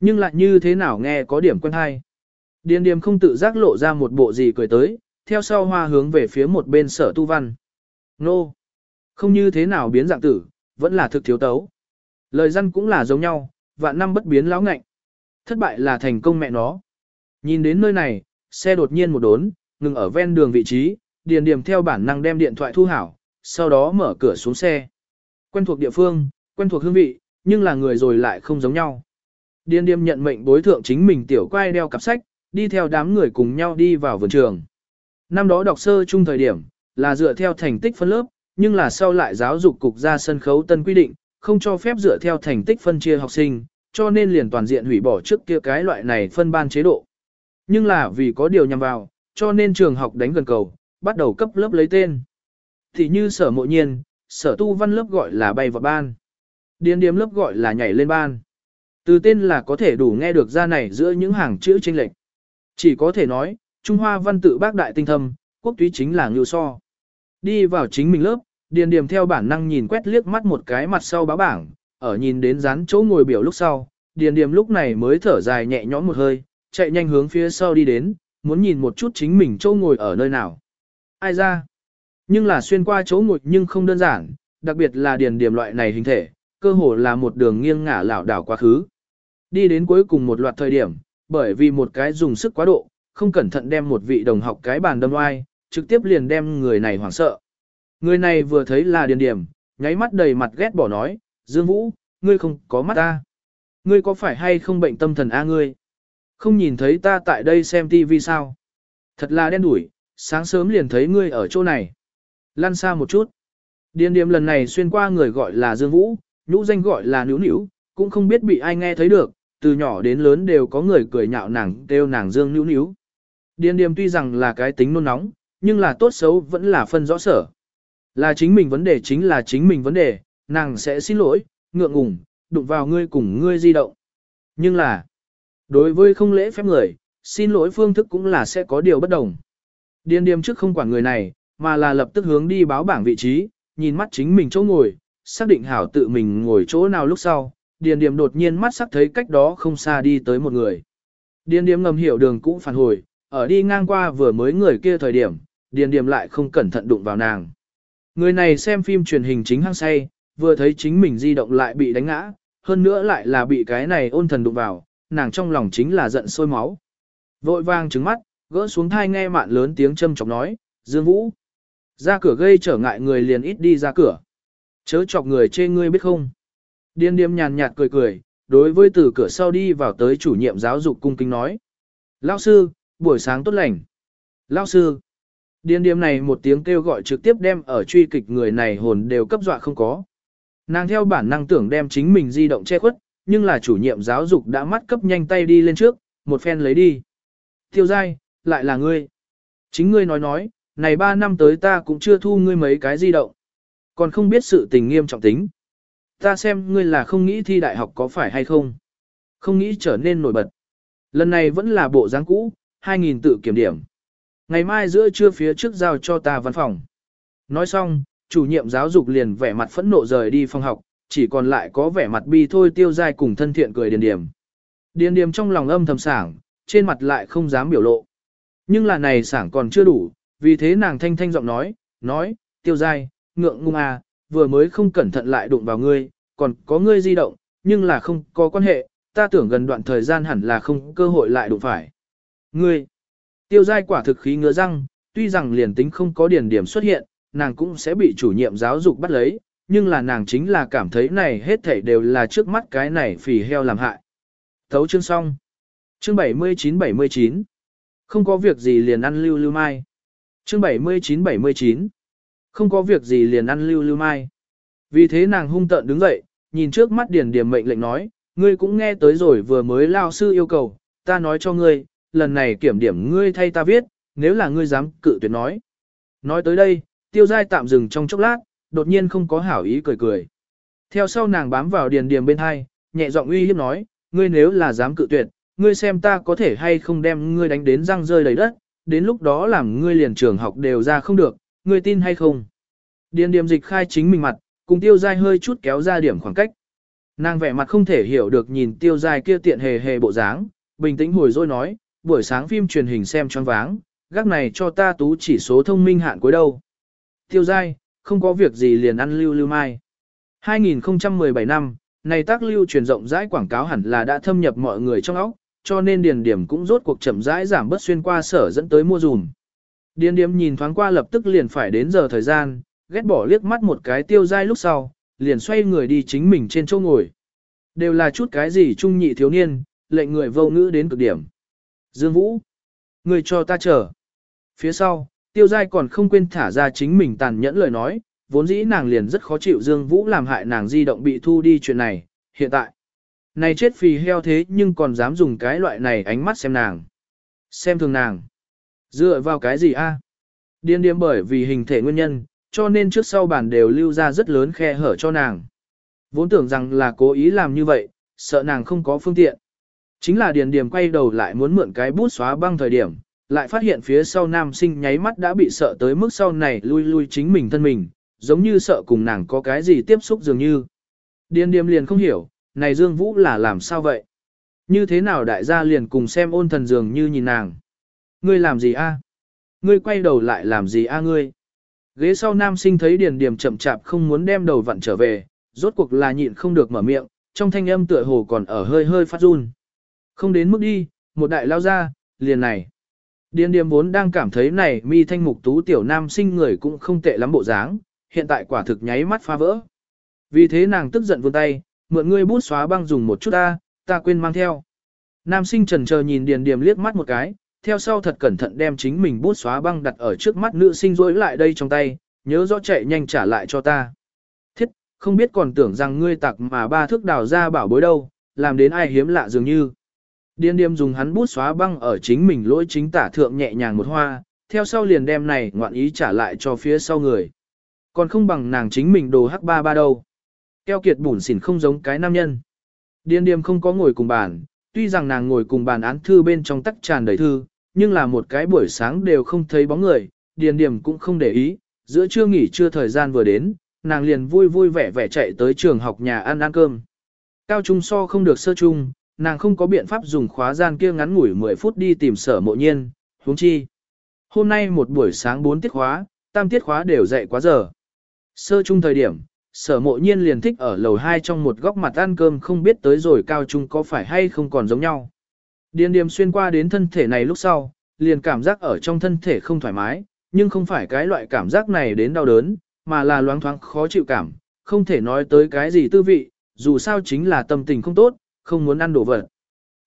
Nhưng lại như thế nào nghe có điểm quen hay. Điền điềm không tự giác lộ ra một bộ gì cười tới, theo sau hoa hướng về phía một bên sở tu văn. Nô! Không như thế nào biến dạng tử, vẫn là thực thiếu tấu. Lời dân cũng là giống nhau, vạn năm bất biến lão ngạnh. Thất bại là thành công mẹ nó. Nhìn đến nơi này, xe đột nhiên một đốn, ngừng ở ven đường vị trí, điền điềm theo bản năng đem điện thoại thu hảo, sau đó mở cửa xuống xe. Quen thuộc địa phương, quen thuộc hương vị, nhưng là người rồi lại không giống nhau. Điền điềm nhận mệnh bối thượng chính mình tiểu quay đeo cặp sách, đi theo đám người cùng nhau đi vào vườn trường. Năm đó đọc sơ chung thời điểm, là dựa theo thành tích phân lớp, nhưng là sau lại giáo dục cục ra sân khấu tân quy định, không cho phép dựa theo thành tích phân chia học sinh, cho nên liền toàn diện hủy bỏ trước kia cái loại này phân ban chế độ. Nhưng là vì có điều nhằm vào, cho nên trường học đánh gần cầu, bắt đầu cấp lớp lấy tên. Thì như sở mộ nhiên, sở tu văn lớp gọi là bay vào ban. Điền điếm lớp gọi là nhảy lên ban. Từ tên là có thể đủ nghe được ra này giữa những hàng chữ chênh lệch. Chỉ có thể nói, Trung Hoa văn tự bác đại tinh thâm, quốc túy chính là ngưu so. Đi vào chính mình lớp, điền điềm theo bản năng nhìn quét liếc mắt một cái mặt sau báo bảng, ở nhìn đến dán chỗ ngồi biểu lúc sau, điền điềm lúc này mới thở dài nhẹ nhõm một hơi, chạy nhanh hướng phía sau đi đến, muốn nhìn một chút chính mình chỗ ngồi ở nơi nào. Ai ra? Nhưng là xuyên qua chỗ ngồi nhưng không đơn giản, đặc biệt là điền điểm loại này hình thể, cơ hồ là một đường nghiêng ngả lảo đảo quá khứ. Đi đến cuối cùng một loạt thời điểm, bởi vì một cái dùng sức quá độ, không cẩn thận đem một vị đồng học cái bàn đâm oai, trực tiếp liền đem người này hoảng sợ. Người này vừa thấy là điền điểm, nháy mắt đầy mặt ghét bỏ nói, Dương Vũ, ngươi không có mắt ta. Ngươi có phải hay không bệnh tâm thần a ngươi? Không nhìn thấy ta tại đây xem tivi sao? Thật là đen đủi, sáng sớm liền thấy ngươi ở chỗ này. Lăn xa một chút. Điền điểm lần này xuyên qua người gọi là Dương Vũ, nhũ danh gọi là Nữu Nữu, cũng không biết bị ai nghe thấy được, từ nhỏ đến lớn đều có người cười nhạo nàng kêu nàng Dương Nữu Nữu. Điền điềm tuy rằng là cái tính nôn nóng, nhưng là tốt xấu vẫn là phân rõ sở. Là chính mình vấn đề chính là chính mình vấn đề, nàng sẽ xin lỗi, ngượng ngùng, đụng vào ngươi cùng ngươi di động. Nhưng là, đối với không lễ phép người, xin lỗi phương thức cũng là sẽ có điều bất đồng. Điền điềm trước không quản người này, mà là lập tức hướng đi báo bảng vị trí, nhìn mắt chính mình chỗ ngồi, xác định hảo tự mình ngồi chỗ nào lúc sau, điền điềm đột nhiên mắt sắc thấy cách đó không xa đi tới một người. Điền điềm ngầm hiểu đường cũ phản hồi, ở đi ngang qua vừa mới người kia thời điểm, điền điềm lại không cẩn thận đụng vào nàng. Người này xem phim truyền hình chính hăng say, vừa thấy chính mình di động lại bị đánh ngã, hơn nữa lại là bị cái này ôn thần đụng vào, nàng trong lòng chính là giận sôi máu. Vội vàng trứng mắt, gỡ xuống thai nghe mạn lớn tiếng châm chọc nói, Dương Vũ. Ra cửa gây trở ngại người liền ít đi ra cửa. Chớ chọc người chê ngươi biết không. Điên điềm nhàn nhạt cười cười, đối với từ cửa sau đi vào tới chủ nhiệm giáo dục cung kính nói. Lao sư, buổi sáng tốt lành. Lao sư. Điên điểm này một tiếng kêu gọi trực tiếp đem ở truy kịch người này hồn đều cấp dọa không có. Nàng theo bản năng tưởng đem chính mình di động che khuất, nhưng là chủ nhiệm giáo dục đã mắt cấp nhanh tay đi lên trước, một phen lấy đi. Tiêu dai, lại là ngươi. Chính ngươi nói nói, này ba năm tới ta cũng chưa thu ngươi mấy cái di động. Còn không biết sự tình nghiêm trọng tính. Ta xem ngươi là không nghĩ thi đại học có phải hay không. Không nghĩ trở nên nổi bật. Lần này vẫn là bộ dáng cũ, 2.000 tự kiểm điểm. Ngày mai giữa trưa phía trước giao cho ta văn phòng. Nói xong, chủ nhiệm giáo dục liền vẻ mặt phẫn nộ rời đi phòng học, chỉ còn lại có vẻ mặt bi thôi tiêu dai cùng thân thiện cười điền điểm. Điền điểm trong lòng âm thầm sảng, trên mặt lại không dám biểu lộ. Nhưng là này sảng còn chưa đủ, vì thế nàng thanh thanh giọng nói, nói, tiêu dai, ngượng ngung à, vừa mới không cẩn thận lại đụng vào ngươi, còn có ngươi di động, nhưng là không có quan hệ, ta tưởng gần đoạn thời gian hẳn là không cơ hội lại đụng phải. Ngươi, tiêu giai quả thực khí ngứa răng, tuy rằng liền tính không có điển điểm xuất hiện, nàng cũng sẽ bị chủ nhiệm giáo dục bắt lấy, nhưng là nàng chính là cảm thấy này hết thảy đều là trước mắt cái này phì heo làm hại. Thấu chương xong. Chương 79-79. Không có việc gì liền ăn lưu lưu mai. Chương 79-79. Không có việc gì liền ăn lưu lưu mai. Vì thế nàng hung tợn đứng dậy, nhìn trước mắt điển điểm mệnh lệnh nói, ngươi cũng nghe tới rồi vừa mới lao sư yêu cầu, ta nói cho ngươi, lần này kiểm điểm ngươi thay ta viết, nếu là ngươi dám cự tuyệt nói. Nói tới đây, tiêu giai tạm dừng trong chốc lát, đột nhiên không có hảo ý cười cười. Theo sau nàng bám vào điền điểm bên hai, nhẹ giọng uy hiếp nói, ngươi nếu là dám cự tuyệt, ngươi xem ta có thể hay không đem ngươi đánh đến răng rơi đầy đất, đến lúc đó làm ngươi liền trường học đều ra không được, ngươi tin hay không. Điền điểm dịch khai chính mình mặt, cùng tiêu giai hơi chút kéo ra điểm khoảng cách. Nàng vẻ mặt không thể hiểu được nhìn tiêu giai kia tiện hề hề bộ dáng, bình tĩnh hồi rồi nói, buổi sáng phim truyền hình xem choáng váng, gác này cho ta tú chỉ số thông minh hạn cuối đâu. Tiêu dai, không có việc gì liền ăn lưu lưu mai. 2017 năm, này tác lưu truyền rộng rãi quảng cáo hẳn là đã thâm nhập mọi người trong óc, cho nên điền điểm cũng rốt cuộc chậm rãi giảm bớt xuyên qua sở dẫn tới mua dùm. Điền điểm nhìn thoáng qua lập tức liền phải đến giờ thời gian, ghét bỏ liếc mắt một cái tiêu dai lúc sau, liền xoay người đi chính mình trên chỗ ngồi. Đều là chút cái gì trung nhị thiếu niên, lệnh người vô ngữ đến cực điểm. Dương Vũ, người cho ta chờ. Phía sau, tiêu Giai còn không quên thả ra chính mình tàn nhẫn lời nói, vốn dĩ nàng liền rất khó chịu Dương Vũ làm hại nàng di động bị thu đi chuyện này, hiện tại. Này chết phì heo thế nhưng còn dám dùng cái loại này ánh mắt xem nàng. Xem thường nàng. Dựa vào cái gì a? Điên điếm bởi vì hình thể nguyên nhân, cho nên trước sau bản đều lưu ra rất lớn khe hở cho nàng. Vốn tưởng rằng là cố ý làm như vậy, sợ nàng không có phương tiện. Chính là điền điểm quay đầu lại muốn mượn cái bút xóa băng thời điểm, lại phát hiện phía sau nam sinh nháy mắt đã bị sợ tới mức sau này lui lui chính mình thân mình, giống như sợ cùng nàng có cái gì tiếp xúc dường như. Điền điểm liền không hiểu, này Dương Vũ là làm sao vậy? Như thế nào đại gia liền cùng xem ôn thần dường như nhìn nàng? Ngươi làm gì a? Ngươi quay đầu lại làm gì a ngươi? Ghế sau nam sinh thấy điền điểm chậm chạp không muốn đem đầu vặn trở về, rốt cuộc là nhịn không được mở miệng, trong thanh âm tựa hồ còn ở hơi hơi phát run. Không đến mức đi, một đại lao ra, liền này. Điền điểm vốn đang cảm thấy này mi thanh mục tú tiểu nam sinh người cũng không tệ lắm bộ dáng, hiện tại quả thực nháy mắt phá vỡ. Vì thế nàng tức giận vươn tay, mượn ngươi bút xóa băng dùng một chút ta, ta quên mang theo. Nam sinh trần chờ nhìn điền điểm liếc mắt một cái, theo sau thật cẩn thận đem chính mình bút xóa băng đặt ở trước mắt nữ sinh rối lại đây trong tay, nhớ rõ chạy nhanh trả lại cho ta. Thiết, không biết còn tưởng rằng ngươi tặc mà ba thước đào ra bảo bối đâu, làm đến ai hiếm lạ dường như. Điên điềm dùng hắn bút xóa băng ở chính mình lỗi chính tả thượng nhẹ nhàng một hoa, theo sau liền đem này ngoạn ý trả lại cho phía sau người. Còn không bằng nàng chính mình đồ hắc ba ba đâu. Keo kiệt bủn xỉn không giống cái nam nhân. Điên điềm không có ngồi cùng bàn, tuy rằng nàng ngồi cùng bàn án thư bên trong tắc tràn đầy thư, nhưng là một cái buổi sáng đều không thấy bóng người, điền điềm cũng không để ý, giữa trưa nghỉ trưa thời gian vừa đến, nàng liền vui vui vẻ vẻ chạy tới trường học nhà ăn ăn cơm. Cao trung so không được sơ trung, nàng không có biện pháp dùng khóa gian kia ngắn ngủi 10 phút đi tìm sở mộ nhiên, huống chi. Hôm nay một buổi sáng 4 tiết khóa, tam tiết khóa đều dậy quá giờ. Sơ trung thời điểm, sở mộ nhiên liền thích ở lầu 2 trong một góc mặt ăn cơm không biết tới rồi cao trung có phải hay không còn giống nhau. Điền điềm xuyên qua đến thân thể này lúc sau, liền cảm giác ở trong thân thể không thoải mái, nhưng không phải cái loại cảm giác này đến đau đớn, mà là loáng thoáng khó chịu cảm, không thể nói tới cái gì tư vị, dù sao chính là tâm tình không tốt, không muốn ăn đồ vật.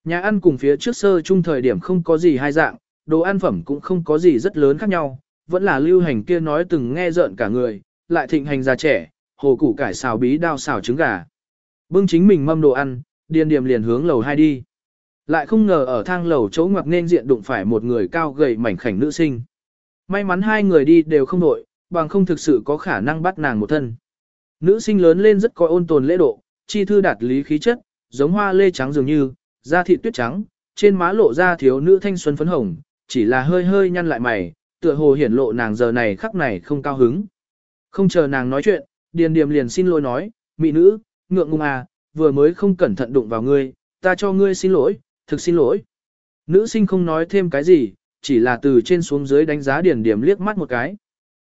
Nhà ăn cùng phía trước sơ chung thời điểm không có gì hai dạng, đồ ăn phẩm cũng không có gì rất lớn khác nhau, vẫn là lưu hành kia nói từng nghe rợn cả người, lại thịnh hành già trẻ, hồ củ cải xào bí đao xào trứng gà. Bưng chính mình mâm đồ ăn, điền điểm liền hướng lầu hai đi. Lại không ngờ ở thang lầu chỗ ngoặc nên diện đụng phải một người cao gầy mảnh khảnh nữ sinh. May mắn hai người đi đều không nội, bằng không thực sự có khả năng bắt nàng một thân. Nữ sinh lớn lên rất có ôn tồn lễ độ, chi thư đạt lý khí chất, giống hoa lê trắng dường như, da thịt tuyết trắng, trên má lộ ra thiếu nữ thanh xuân phấn hồng, chỉ là hơi hơi nhăn lại mày, tựa hồ hiển lộ nàng giờ này khắc này không cao hứng. Không chờ nàng nói chuyện, Điền Điềm liền xin lỗi nói, mị nữ, ngượng ngùng à, vừa mới không cẩn thận đụng vào ngươi, ta cho ngươi xin lỗi, thực xin lỗi. Nữ sinh không nói thêm cái gì, chỉ là từ trên xuống dưới đánh giá Điền Điềm liếc mắt một cái.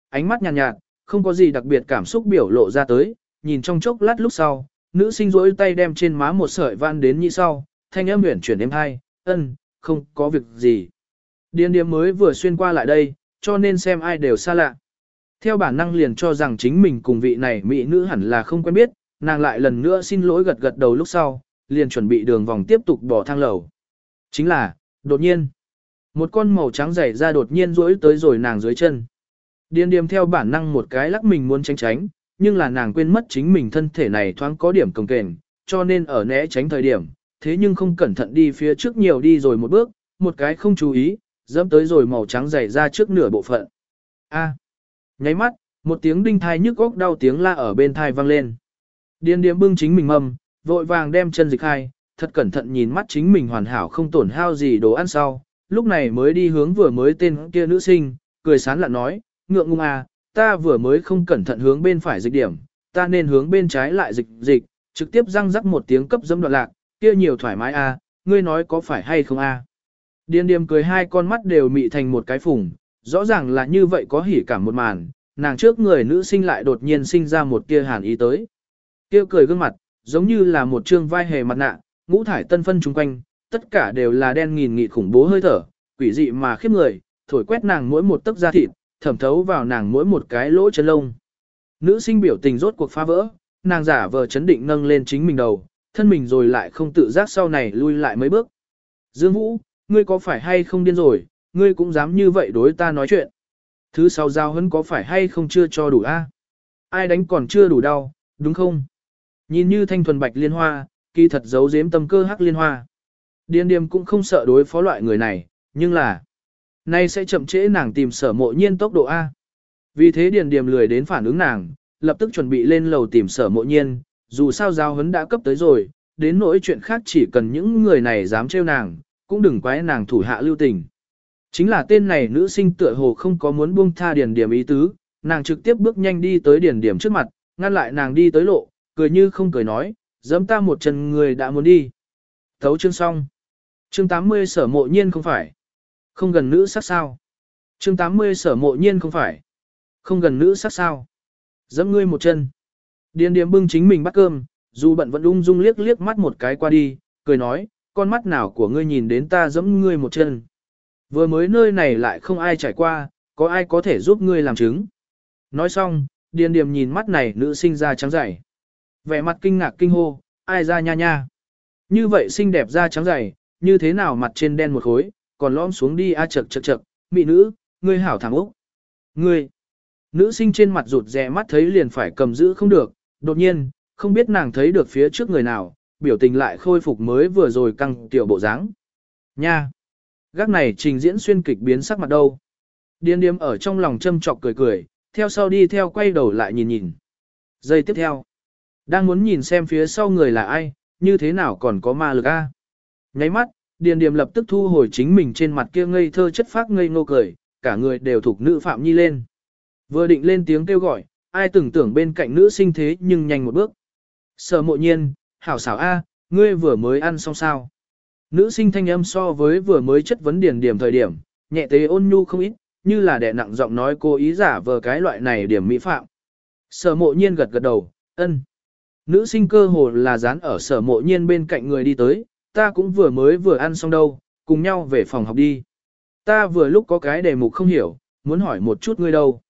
Ánh mắt nhàn nhạt, nhạt, không có gì đặc biệt cảm xúc biểu lộ ra tới, nhìn trong chốc lát lúc sau, nữ sinh rỗi tay đem trên má một sợi van đến như sau, thanh âm huyền chuyển êm hai, ân, không có việc gì. Điền Điềm mới vừa xuyên qua lại đây, cho nên xem ai đều xa lạ. Theo bản năng liền cho rằng chính mình cùng vị này mỹ nữ hẳn là không quen biết, nàng lại lần nữa xin lỗi gật gật đầu lúc sau, liền chuẩn bị đường vòng tiếp tục bỏ thang lầu. Chính là, đột nhiên, một con màu trắng dày ra đột nhiên rỗi tới rồi nàng dưới chân. Điền điềm theo bản năng một cái lắc mình muốn tránh tránh, nhưng là nàng quên mất chính mình thân thể này thoáng có điểm cồng kềnh, cho nên ở né tránh thời điểm, thế nhưng không cẩn thận đi phía trước nhiều đi rồi một bước, một cái không chú ý, dẫm tới rồi màu trắng dày ra trước nửa bộ phận. A. Nháy mắt, một tiếng đinh thai nhức góc đau tiếng la ở bên thai vang lên. Điên điếm bưng chính mình mầm, vội vàng đem chân dịch hai, thật cẩn thận nhìn mắt chính mình hoàn hảo không tổn hao gì đồ ăn sau, lúc này mới đi hướng vừa mới tên kia nữ sinh, cười sán lạ nói, ngượng ngung à, ta vừa mới không cẩn thận hướng bên phải dịch điểm, ta nên hướng bên trái lại dịch dịch, trực tiếp răng rắc một tiếng cấp dâm đoạn lạc, kia nhiều thoải mái à, ngươi nói có phải hay không à. Điên điềm cười hai con mắt đều mị thành một cái phùng, rõ ràng là như vậy có hỉ cảm một màn, nàng trước người nữ sinh lại đột nhiên sinh ra một tia hàn ý tới. Kia cười gương mặt, giống như là một trương vai hề mặt nạ, ngũ thải tân phân chung quanh, tất cả đều là đen nghìn nghị khủng bố hơi thở, quỷ dị mà khiếp người, thổi quét nàng mỗi một tấc da thịt, thẩm thấu vào nàng mỗi một cái lỗ chân lông. Nữ sinh biểu tình rốt cuộc phá vỡ, nàng giả vờ chấn định nâng lên chính mình đầu, thân mình rồi lại không tự giác sau này lui lại mấy bước. Dương Vũ, ngươi có phải hay không điên rồi, ngươi cũng dám như vậy đối ta nói chuyện. Thứ sau giao hấn có phải hay không chưa cho đủ a? Ai đánh còn chưa đủ đau, đúng không? Nhìn như thanh thuần bạch liên hoa, kỳ thật giấu giếm tâm cơ hắc liên hoa. Điên điềm cũng không sợ đối phó loại người này, nhưng là nay sẽ chậm trễ nàng tìm sở mộ nhiên tốc độ A. Vì thế điền điềm lười đến phản ứng nàng, lập tức chuẩn bị lên lầu tìm sở mộ nhiên, dù sao giao hấn đã cấp tới rồi, đến nỗi chuyện khác chỉ cần những người này dám trêu nàng, cũng đừng quái nàng thủ hạ lưu tình. Chính là tên này nữ sinh tựa hồ không có muốn buông tha điền điểm ý tứ, nàng trực tiếp bước nhanh đi tới điền điểm trước mặt, ngăn lại nàng đi tới lộ, cười như không cười nói, dẫm ta một chân người đã muốn đi. Thấu chương xong. Chương 80 sở mộ nhiên không phải. Không gần nữ sắc sao. Chương 80 sở mộ nhiên không phải. Không gần nữ sắc sao. Dẫm ngươi một chân. Điền điểm bưng chính mình bắt cơm, dù bận vẫn ung dung liếc liếc mắt một cái qua đi, cười nói, con mắt nào của ngươi nhìn đến ta dẫm ngươi một chân. Vừa mới nơi này lại không ai trải qua, có ai có thể giúp ngươi làm chứng. Nói xong, điền điểm nhìn mắt này nữ sinh ra trắng dày. Vẻ mặt kinh ngạc kinh hô, ai ra nha nha. Như vậy xinh đẹp da trắng dày, như thế nào mặt trên đen một khối, còn lõm xuống đi a chật chật chật, mị nữ, ngươi hảo thảm úc. Ngươi, nữ sinh trên mặt rụt rè mắt thấy liền phải cầm giữ không được, đột nhiên, không biết nàng thấy được phía trước người nào, biểu tình lại khôi phục mới vừa rồi căng tiểu bộ dáng. Nha! Gác này trình diễn xuyên kịch biến sắc mặt đâu. Điên điếm ở trong lòng châm trọc cười cười, theo sau đi theo quay đầu lại nhìn nhìn. Giây tiếp theo. Đang muốn nhìn xem phía sau người là ai, như thế nào còn có ma lực a? Nháy mắt, Điền Điềm lập tức thu hồi chính mình trên mặt kia ngây thơ chất phác ngây ngô cười, cả người đều thuộc nữ Phạm Nhi lên. Vừa định lên tiếng kêu gọi, ai tưởng tưởng bên cạnh nữ sinh thế nhưng nhanh một bước. Sở mộ nhiên, hảo xảo A, ngươi vừa mới ăn xong sao. Nữ sinh thanh âm so với vừa mới chất vấn Điền Điềm thời điểm, nhẹ tế ôn nhu không ít, như là đẻ nặng giọng nói cô ý giả vờ cái loại này điểm mỹ phạm. Sở mộ nhiên gật gật đầu, ân. Nữ sinh cơ hồ là dán ở sở mộ nhiên bên cạnh người đi tới, ta cũng vừa mới vừa ăn xong đâu, cùng nhau về phòng học đi. Ta vừa lúc có cái đề mục không hiểu, muốn hỏi một chút ngươi đâu.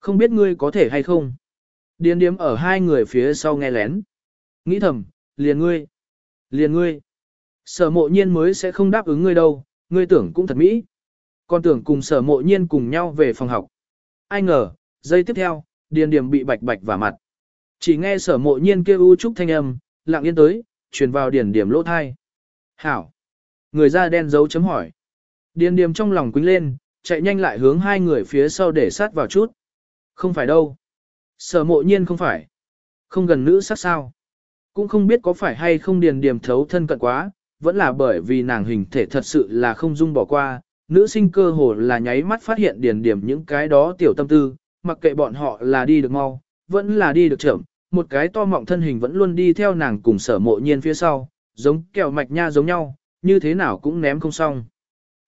Không biết ngươi có thể hay không. Điền điếm ở hai người phía sau nghe lén. Nghĩ thầm, liền ngươi, liền ngươi. Sở mộ nhiên mới sẽ không đáp ứng ngươi đâu, ngươi tưởng cũng thật mỹ. Con tưởng cùng sở mộ nhiên cùng nhau về phòng học. Ai ngờ, giây tiếp theo, điền điểm bị bạch bạch vào mặt. Chỉ nghe sở mộ nhiên kêu u trúc thanh âm, lặng yên tới, truyền vào điền điểm lỗ thai. Hảo. Người da đen dấu chấm hỏi. Điền Điềm trong lòng quính lên, chạy nhanh lại hướng hai người phía sau để sát vào chút. Không phải đâu. Sở mộ nhiên không phải. Không gần nữ sắc sao. Cũng không biết có phải hay không điền Điềm thấu thân cận quá, vẫn là bởi vì nàng hình thể thật sự là không dung bỏ qua, nữ sinh cơ hồ là nháy mắt phát hiện điền điểm những cái đó tiểu tâm tư, mặc kệ bọn họ là đi được mau, vẫn là đi được chậm, một cái to mọng thân hình vẫn luôn đi theo nàng cùng sở mộ nhiên phía sau, giống kẹo mạch nha giống nhau, như thế nào cũng ném không xong.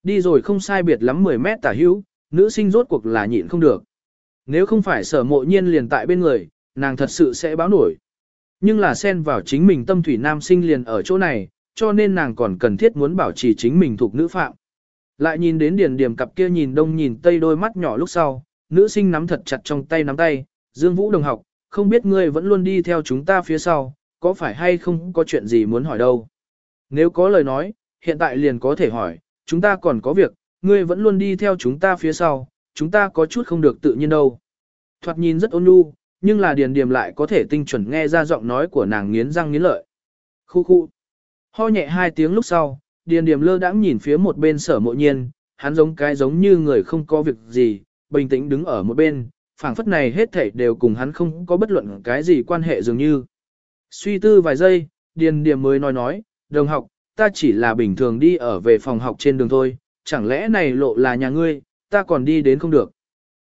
Đi rồi không sai biệt lắm 10 mét tả hữu, nữ sinh rốt cuộc là nhịn không được. Nếu không phải sở mộ nhiên liền tại bên người, nàng thật sự sẽ báo nổi. Nhưng là xen vào chính mình tâm thủy nam sinh liền ở chỗ này, cho nên nàng còn cần thiết muốn bảo trì chính mình thuộc nữ phạm. Lại nhìn đến điền điểm cặp kia nhìn đông nhìn tây đôi mắt nhỏ lúc sau, nữ sinh nắm thật chặt trong tay nắm tay, Dương Vũ đồng học, không biết ngươi vẫn luôn đi theo chúng ta phía sau, có phải hay không có chuyện gì muốn hỏi đâu. Nếu có lời nói, hiện tại liền có thể hỏi, chúng ta còn có việc, ngươi vẫn luôn đi theo chúng ta phía sau, chúng ta có chút không được tự nhiên đâu. Thoạt nhìn rất ôn nhu, nhưng là điền Điềm lại có thể tinh chuẩn nghe ra giọng nói của nàng nghiến răng nghiến lợi. Khu khu. Ho nhẹ hai tiếng lúc sau, điền Điềm lơ đãng nhìn phía một bên sở mộ nhiên, hắn giống cái giống như người không có việc gì, bình tĩnh đứng ở một bên, phảng phất này hết thảy đều cùng hắn không có bất luận cái gì quan hệ dường như. Suy tư vài giây, điền Điềm mới nói nói, đồng học, ta chỉ là bình thường đi ở về phòng học trên đường thôi, chẳng lẽ này lộ là nhà ngươi, ta còn đi đến không được.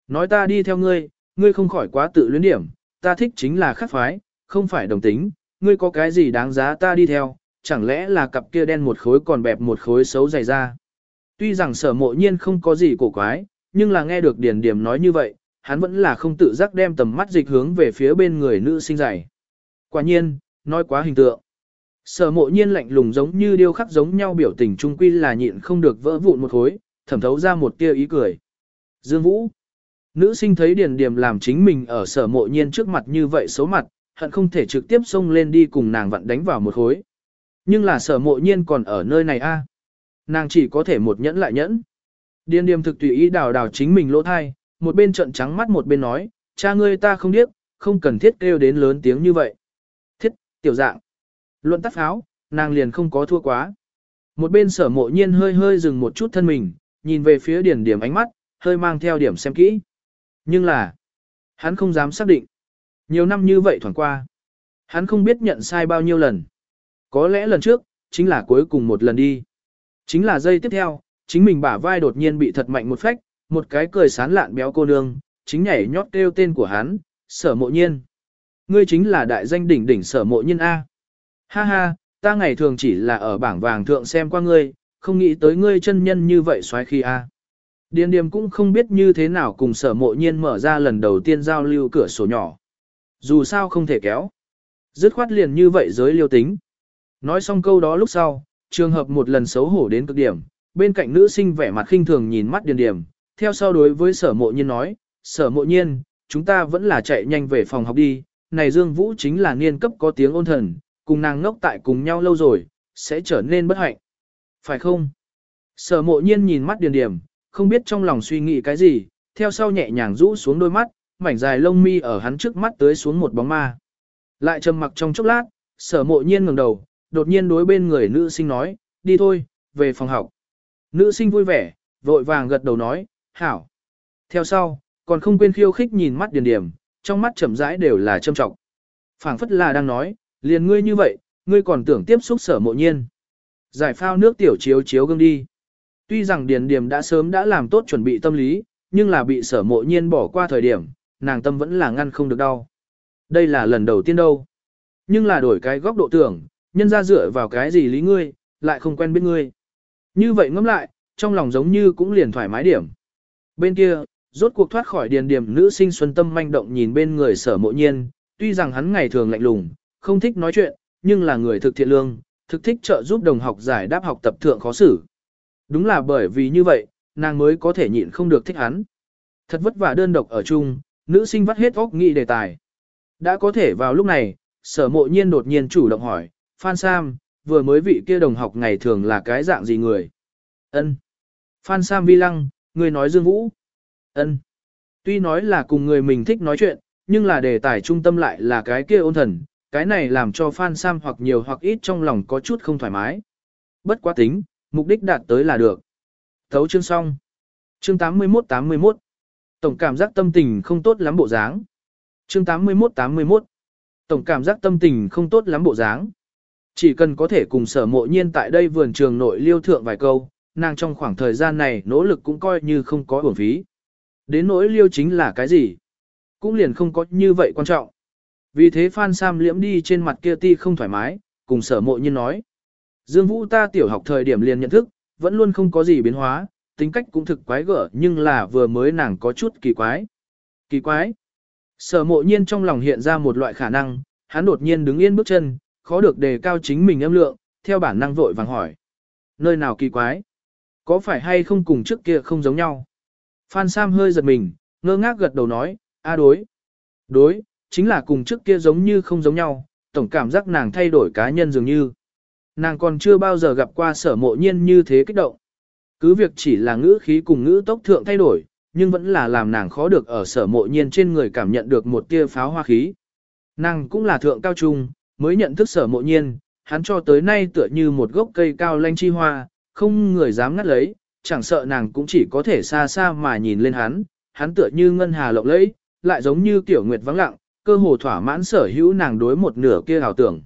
Nói ta đi theo ngươi, ngươi không khỏi quá tự luyến điểm, ta thích chính là khắc phái, không phải đồng tính, ngươi có cái gì đáng giá ta đi theo, chẳng lẽ là cặp kia đen một khối còn bẹp một khối xấu dày ra. Tuy rằng sở mộ nhiên không có gì cổ quái, nhưng là nghe được Điền Điềm nói như vậy, hắn vẫn là không tự giác đem tầm mắt dịch hướng về phía bên người nữ sinh dày. Quả nhiên, nói quá hình tượng. Sở mộ nhiên lạnh lùng giống như điêu khắc giống nhau biểu tình trung quy là nhịn không được vỡ vụn một khối, thẩm thấu ra một tia ý cười. Dương Vũ. Nữ sinh thấy Điền điểm làm chính mình ở sở mộ nhiên trước mặt như vậy xấu mặt, hận không thể trực tiếp xông lên đi cùng nàng vặn đánh vào một khối. Nhưng là sở mộ nhiên còn ở nơi này a Nàng chỉ có thể một nhẫn lại nhẫn. Điền điềm thực tùy ý đào đào chính mình lỗ thai, một bên trận trắng mắt một bên nói, cha ngươi ta không điếc, không cần thiết kêu đến lớn tiếng như vậy. Tiểu dạng. Luận tắt áo, nàng liền không có thua quá. Một bên sở mộ nhiên hơi hơi dừng một chút thân mình, nhìn về phía điển điểm ánh mắt, hơi mang theo điểm xem kỹ. Nhưng là, hắn không dám xác định. Nhiều năm như vậy thoảng qua. Hắn không biết nhận sai bao nhiêu lần. Có lẽ lần trước, chính là cuối cùng một lần đi. Chính là giây tiếp theo, chính mình bả vai đột nhiên bị thật mạnh một phách, một cái cười sán lạn béo cô nương, chính nhảy nhót kêu tên của hắn, sở mộ nhiên. Ngươi chính là đại danh đỉnh đỉnh sở mộ nhiên A. Ha ha, ta ngày thường chỉ là ở bảng vàng thượng xem qua ngươi, không nghĩ tới ngươi chân nhân như vậy xoáy khi A. Điền điềm cũng không biết như thế nào cùng sở mộ nhiên mở ra lần đầu tiên giao lưu cửa sổ nhỏ. Dù sao không thể kéo. Dứt khoát liền như vậy giới liêu tính. Nói xong câu đó lúc sau, trường hợp một lần xấu hổ đến cực điểm, bên cạnh nữ sinh vẻ mặt khinh thường nhìn mắt điền điểm, theo sau đối với sở mộ nhiên nói, sở mộ nhiên, chúng ta vẫn là chạy nhanh về phòng học đi, này Dương Vũ chính là niên cấp có tiếng ôn thần, cùng nàng ngốc tại cùng nhau lâu rồi, sẽ trở nên bất hạnh. Phải không? Sở mộ nhiên nhìn mắt điền điểm, không biết trong lòng suy nghĩ cái gì, theo sau nhẹ nhàng rũ xuống đôi mắt, mảnh dài lông mi ở hắn trước mắt tới xuống một bóng ma. Lại trầm mặc trong chốc lát, sở mộ nhiên ngẩng đầu, đột nhiên đối bên người nữ sinh nói, đi thôi, về phòng học. Nữ sinh vui vẻ, vội vàng gật đầu nói, hảo. Theo sau, còn không quên khiêu khích nhìn mắt điền điểm, trong mắt chậm rãi đều là châm trọng. phảng phất là đang nói, liền ngươi như vậy, ngươi còn tưởng tiếp xúc sở mộ nhiên. Giải phao nước tiểu chiếu chiếu gương đi. Tuy rằng điền điềm đã sớm đã làm tốt chuẩn bị tâm lý, nhưng là bị sở mộ nhiên bỏ qua thời điểm, nàng tâm vẫn là ngăn không được đau. Đây là lần đầu tiên đâu. Nhưng là đổi cái góc độ tưởng, nhân ra dựa vào cái gì lý ngươi, lại không quen biết ngươi. Như vậy ngẫm lại, trong lòng giống như cũng liền thoải mái điểm. Bên kia, rốt cuộc thoát khỏi điền điểm nữ sinh xuân tâm manh động nhìn bên người sở mộ nhiên, tuy rằng hắn ngày thường lạnh lùng, không thích nói chuyện, nhưng là người thực thiện lương, thực thích trợ giúp đồng học giải đáp học tập thượng khó xử. Đúng là bởi vì như vậy, nàng mới có thể nhịn không được thích hắn. Thật vất vả đơn độc ở chung, nữ sinh vắt hết óc nghĩ đề tài. Đã có thể vào lúc này, sở mộ nhiên đột nhiên chủ động hỏi, Phan Sam, vừa mới vị kia đồng học ngày thường là cái dạng gì người? Ân. Phan Sam vi lăng, người nói Dương Vũ. Ân. Tuy nói là cùng người mình thích nói chuyện, nhưng là đề tài trung tâm lại là cái kia ôn thần, cái này làm cho Phan Sam hoặc nhiều hoặc ít trong lòng có chút không thoải mái. Bất quá tính, mục đích đạt tới là được. Thấu chương xong. Chương 81-81. Tổng cảm giác tâm tình không tốt lắm bộ dáng. Chương 81-81. Tổng cảm giác tâm tình không tốt lắm bộ dáng. Chỉ cần có thể cùng sở mộ nhiên tại đây vườn trường nội liêu thượng vài câu, nàng trong khoảng thời gian này nỗ lực cũng coi như không có uổng phí. Đến nỗi liêu chính là cái gì? Cũng liền không có như vậy quan trọng. Vì thế Phan Sam liễm đi trên mặt kia ti không thoải mái, cùng sở mộ nhiên nói. Dương Vũ ta tiểu học thời điểm liền nhận thức, vẫn luôn không có gì biến hóa, tính cách cũng thực quái gở nhưng là vừa mới nàng có chút kỳ quái. Kỳ quái. Sở mộ nhiên trong lòng hiện ra một loại khả năng, hắn đột nhiên đứng yên bước chân, khó được đề cao chính mình âm lượng, theo bản năng vội vàng hỏi. Nơi nào kỳ quái? Có phải hay không cùng trước kia không giống nhau? Phan Sam hơi giật mình, ngơ ngác gật đầu nói, a đối. Đối, chính là cùng trước kia giống như không giống nhau, tổng cảm giác nàng thay đổi cá nhân dường như. Nàng còn chưa bao giờ gặp qua sở mộ nhiên như thế kích động. Cứ việc chỉ là ngữ khí cùng ngữ tốc thượng thay đổi, nhưng vẫn là làm nàng khó được ở sở mộ nhiên trên người cảm nhận được một tia pháo hoa khí. Nàng cũng là thượng cao trung, mới nhận thức sở mộ nhiên, hắn cho tới nay tựa như một gốc cây cao lanh chi hoa, không người dám ngắt lấy, chẳng sợ nàng cũng chỉ có thể xa xa mà nhìn lên hắn, hắn tựa như ngân hà lộng lẫy, lại giống như tiểu nguyệt vắng lặng, cơ hồ thỏa mãn sở hữu nàng đối một nửa kia ảo tưởng.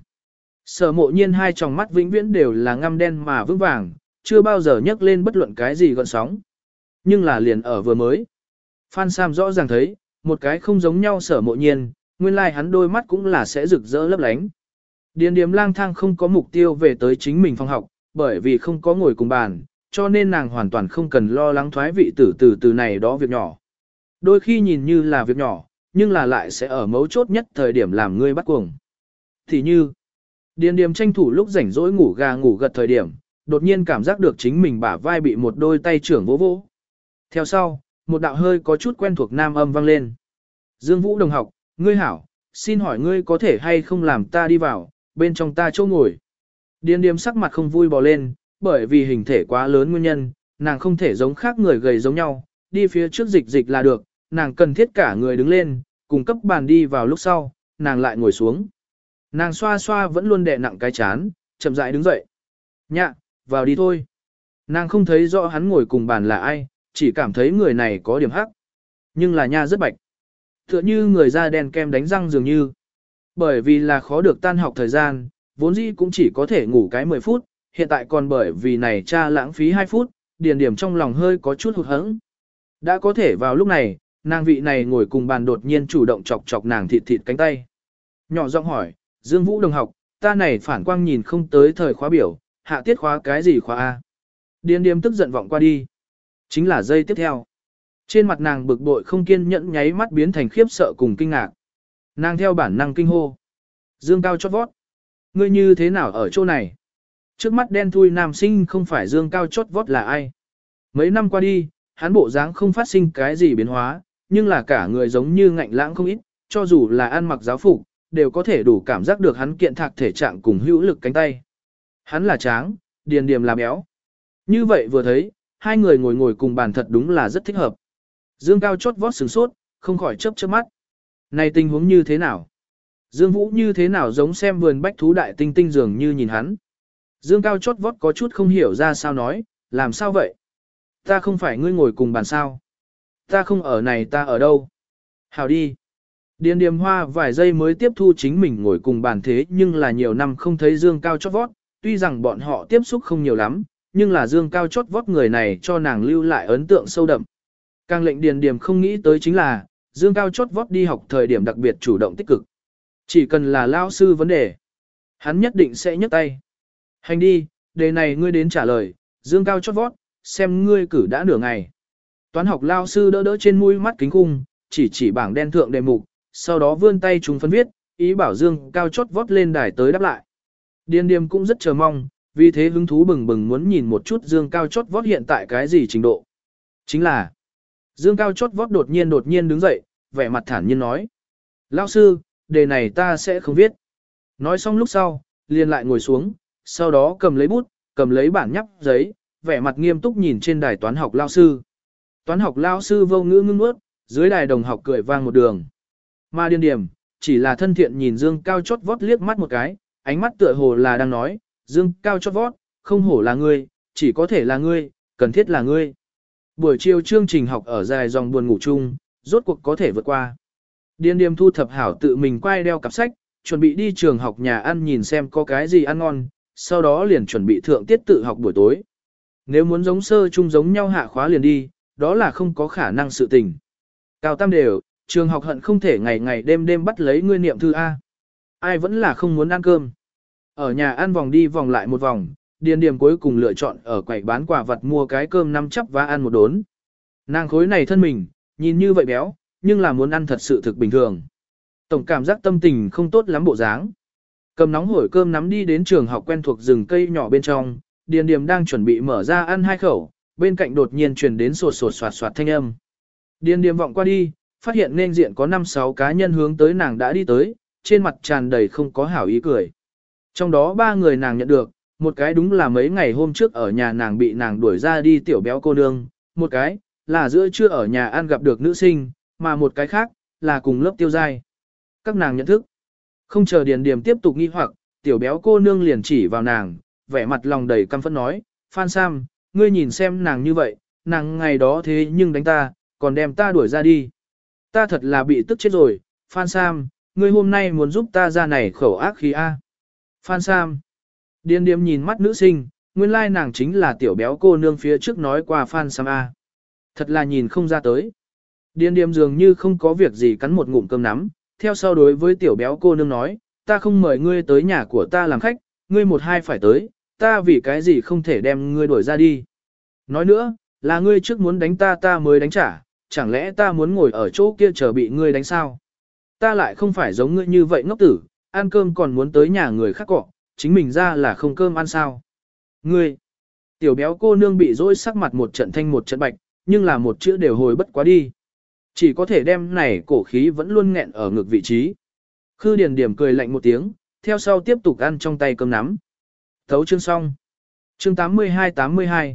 Sở mộ nhiên hai tròng mắt vĩnh viễn đều là ngăm đen mà vững vàng, chưa bao giờ nhấc lên bất luận cái gì gọn sóng. Nhưng là liền ở vừa mới. Phan Sam rõ ràng thấy, một cái không giống nhau sở mộ nhiên, nguyên lai like hắn đôi mắt cũng là sẽ rực rỡ lấp lánh. Điền điếm lang thang không có mục tiêu về tới chính mình phòng học, bởi vì không có ngồi cùng bàn, cho nên nàng hoàn toàn không cần lo lắng thoái vị tử từ từ này đó việc nhỏ. Đôi khi nhìn như là việc nhỏ, nhưng là lại sẽ ở mấu chốt nhất thời điểm làm ngươi bắt cuồng. Thì như, điền điểm tranh thủ lúc rảnh rỗi ngủ gà ngủ gật thời điểm, đột nhiên cảm giác được chính mình bả vai bị một đôi tay trưởng vỗ vỗ. Theo sau, một đạo hơi có chút quen thuộc nam âm vang lên. Dương Vũ đồng học, ngươi hảo, xin hỏi ngươi có thể hay không làm ta đi vào, bên trong ta chỗ ngồi. Điền Điềm sắc mặt không vui bò lên, bởi vì hình thể quá lớn nguyên nhân, nàng không thể giống khác người gầy giống nhau, đi phía trước dịch dịch là được, nàng cần thiết cả người đứng lên, cùng cấp bàn đi vào lúc sau, nàng lại ngồi xuống. Nàng xoa xoa vẫn luôn đè nặng cái chán, chậm rãi đứng dậy. Nhạ, vào đi thôi. Nàng không thấy rõ hắn ngồi cùng bàn là ai, chỉ cảm thấy người này có điểm hắc. Nhưng là nha rất bạch. Tựa như người da đen kem đánh răng dường như. Bởi vì là khó được tan học thời gian, vốn dĩ cũng chỉ có thể ngủ cái 10 phút, hiện tại còn bởi vì này cha lãng phí 2 phút, điền điểm trong lòng hơi có chút hụt hẫng. Đã có thể vào lúc này, nàng vị này ngồi cùng bàn đột nhiên chủ động chọc chọc nàng thịt thịt cánh tay. Nhỏ giọng hỏi, Dương Vũ đồng học, ta này phản quang nhìn không tới thời khóa biểu, hạ tiết khóa cái gì khóa A. Điền điểm tức giận vọng qua đi. Chính là dây tiếp theo. Trên mặt nàng bực bội không kiên nhẫn nháy mắt biến thành khiếp sợ cùng kinh ngạc. Nàng theo bản năng kinh hô. Dương cao chót vót. Ngươi như thế nào ở chỗ này? Trước mắt đen thui nam sinh không phải dương cao chót vót là ai? Mấy năm qua đi, hắn bộ dáng không phát sinh cái gì biến hóa, nhưng là cả người giống như ngạnh lãng không ít, cho dù là ăn mặc giáo phục, đều có thể đủ cảm giác được hắn kiện thạc thể trạng cùng hữu lực cánh tay. Hắn là tráng, điền điềm là béo. Như vậy vừa thấy, hai người ngồi ngồi cùng bàn thật đúng là rất thích hợp. Dương Cao chót vót sừng sốt, không khỏi chớp chớp mắt. Này tình huống như thế nào? Dương Vũ như thế nào giống xem vườn bách thú đại tinh tinh dường như nhìn hắn. Dương Cao chót vót có chút không hiểu ra sao nói, làm sao vậy? Ta không phải ngươi ngồi cùng bàn sao. Ta không ở này ta ở đâu. Hào đi. Điền điềm hoa vài giây mới tiếp thu chính mình ngồi cùng bàn thế nhưng là nhiều năm không thấy dương cao chót vót, tuy rằng bọn họ tiếp xúc không nhiều lắm, nhưng là dương cao chót vót người này cho nàng lưu lại ấn tượng sâu đậm. Càng lệnh điền điềm không nghĩ tới chính là, dương cao chót vót đi học thời điểm đặc biệt chủ động tích cực. Chỉ cần là lao sư vấn đề, hắn nhất định sẽ nhấc tay. Hành đi, đề này ngươi đến trả lời, dương cao chót vót, xem ngươi cử đã nửa ngày. Toán học lao sư đỡ đỡ trên mũi mắt kính khung, chỉ chỉ bảng đen thượng đề mục, sau đó vươn tay chúng phân viết, ý bảo dương cao chót vót lên đài tới đáp lại. Điền điềm cũng rất chờ mong, vì thế hứng thú bừng bừng muốn nhìn một chút dương cao chót vót hiện tại cái gì trình độ. Chính là, dương cao chót vót đột nhiên đột nhiên đứng dậy, vẻ mặt thản nhiên nói. Lao sư, đề này ta sẽ không viết. Nói xong lúc sau, liền lại ngồi xuống, sau đó cầm lấy bút, cầm lấy bản nhắp giấy, vẻ mặt nghiêm túc nhìn trên đài toán học lao sư. Toán học lao sư vô ngữ ngưng ướt, dưới đài đồng học cười vang một đường. Mà điên điểm, chỉ là thân thiện nhìn Dương Cao chót vót liếc mắt một cái, ánh mắt tựa hồ là đang nói, Dương Cao chót vót, không hổ là ngươi, chỉ có thể là ngươi, cần thiết là ngươi. Buổi chiều chương trình học ở dài dòng buồn ngủ chung, rốt cuộc có thể vượt qua. Điên điềm thu thập hảo tự mình quay đeo cặp sách, chuẩn bị đi trường học nhà ăn nhìn xem có cái gì ăn ngon, sau đó liền chuẩn bị thượng tiết tự học buổi tối. Nếu muốn giống sơ chung giống nhau hạ khóa liền đi, đó là không có khả năng sự tình. Cao tam đều, trường học hận không thể ngày ngày đêm đêm bắt lấy ngươi niệm thư A. Ai vẫn là không muốn ăn cơm. Ở nhà ăn vòng đi vòng lại một vòng, điền điểm cuối cùng lựa chọn ở quầy bán quả vật mua cái cơm năm chắp và ăn một đốn. Nàng khối này thân mình, nhìn như vậy béo, nhưng là muốn ăn thật sự thực bình thường. Tổng cảm giác tâm tình không tốt lắm bộ dáng. Cầm nóng hổi cơm nắm đi đến trường học quen thuộc rừng cây nhỏ bên trong, Điền Điềm đang chuẩn bị mở ra ăn hai khẩu, bên cạnh đột nhiên truyền đến sột sột soạt soạt thanh âm. Điền Điềm vọng qua đi, phát hiện nên diện có 5-6 cá nhân hướng tới nàng đã đi tới, trên mặt tràn đầy không có hảo ý cười. Trong đó ba người nàng nhận được, một cái đúng là mấy ngày hôm trước ở nhà nàng bị nàng đuổi ra đi tiểu béo cô nương, một cái là giữa trưa ở nhà ăn gặp được nữ sinh, mà một cái khác là cùng lớp tiêu giai. Các nàng nhận thức. Không chờ Điền Điềm tiếp tục nghi hoặc, tiểu béo cô nương liền chỉ vào nàng, vẻ mặt lòng đầy căm phẫn nói, Phan Sam, ngươi nhìn xem nàng như vậy, nàng ngày đó thế nhưng đánh ta, còn đem ta đuổi ra đi. Ta thật là bị tức chết rồi, Phan Sam, ngươi hôm nay muốn giúp ta ra này khẩu ác khí A. Phan Sam. Điên điếm nhìn mắt nữ sinh, nguyên lai nàng chính là tiểu béo cô nương phía trước nói qua Phan Sam A. Thật là nhìn không ra tới. Điên điếm dường như không có việc gì cắn một ngụm cơm nắm, theo sau đối với tiểu béo cô nương nói, ta không mời ngươi tới nhà của ta làm khách, ngươi một hai phải tới, ta vì cái gì không thể đem ngươi đuổi ra đi. Nói nữa, là ngươi trước muốn đánh ta ta mới đánh trả, chẳng lẽ ta muốn ngồi ở chỗ kia chờ bị ngươi đánh sao? Ta lại không phải giống ngươi như vậy ngốc tử, ăn cơm còn muốn tới nhà người khác cọ, chính mình ra là không cơm ăn sao? Ngươi, tiểu béo cô nương bị dỗi sắc mặt một trận thanh một trận bạch, nhưng là một chữ đều hồi bất quá đi. Chỉ có thể đem này cổ khí vẫn luôn nghẹn ở ngực vị trí. Khư Điền Điểm cười lạnh một tiếng, theo sau tiếp tục ăn trong tay cơm nắm. Thấu chương xong. Chương 82-82.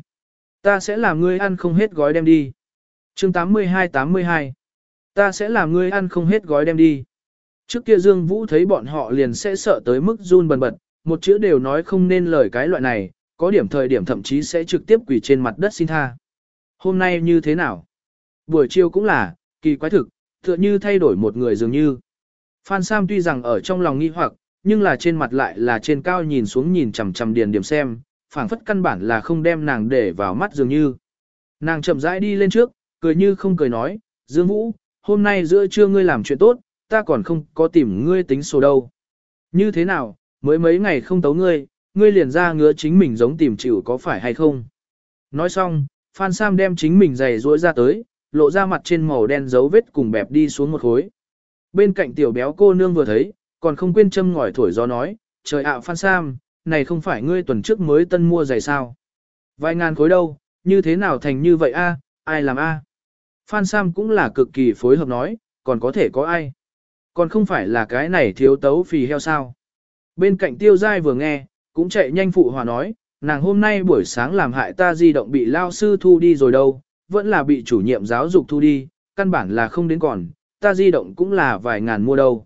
Ta sẽ làm ngươi ăn không hết gói đem đi. Chương 82-82. Ta sẽ làm ngươi ăn không hết gói đem đi. Trước kia Dương Vũ thấy bọn họ liền sẽ sợ tới mức run bần bật, một chữ đều nói không nên lời cái loại này, có điểm thời điểm thậm chí sẽ trực tiếp quỳ trên mặt đất xin tha. Hôm nay như thế nào? Buổi chiều cũng là, kỳ quái thực, tựa như thay đổi một người dường như. Phan Sam tuy rằng ở trong lòng nghi hoặc, nhưng là trên mặt lại là trên cao nhìn xuống nhìn chằm chằm điền điểm xem, phảng phất căn bản là không đem nàng để vào mắt dường như. Nàng chậm rãi đi lên trước, cười như không cười nói, Dương Vũ, hôm nay giữa trưa ngươi làm chuyện tốt, ta còn không có tìm ngươi tính sổ đâu. Như thế nào, mới mấy ngày không tấu ngươi, ngươi liền ra ngứa chính mình giống tìm chịu có phải hay không. Nói xong, Phan Sam đem chính mình giày rũa ra tới, lộ ra mặt trên màu đen dấu vết cùng bẹp đi xuống một khối. Bên cạnh tiểu béo cô nương vừa thấy, còn không quên châm ngòi thổi gió nói, trời ạ Phan Sam, này không phải ngươi tuần trước mới tân mua giày sao. Vài ngàn khối đâu, như thế nào thành như vậy a? ai làm a? Phan Sam cũng là cực kỳ phối hợp nói, còn có thể có ai? Còn không phải là cái này thiếu tấu phì heo sao? Bên cạnh tiêu giai vừa nghe, cũng chạy nhanh phụ hòa nói, nàng hôm nay buổi sáng làm hại ta di động bị lao sư thu đi rồi đâu, vẫn là bị chủ nhiệm giáo dục thu đi, căn bản là không đến còn, ta di động cũng là vài ngàn mua đâu.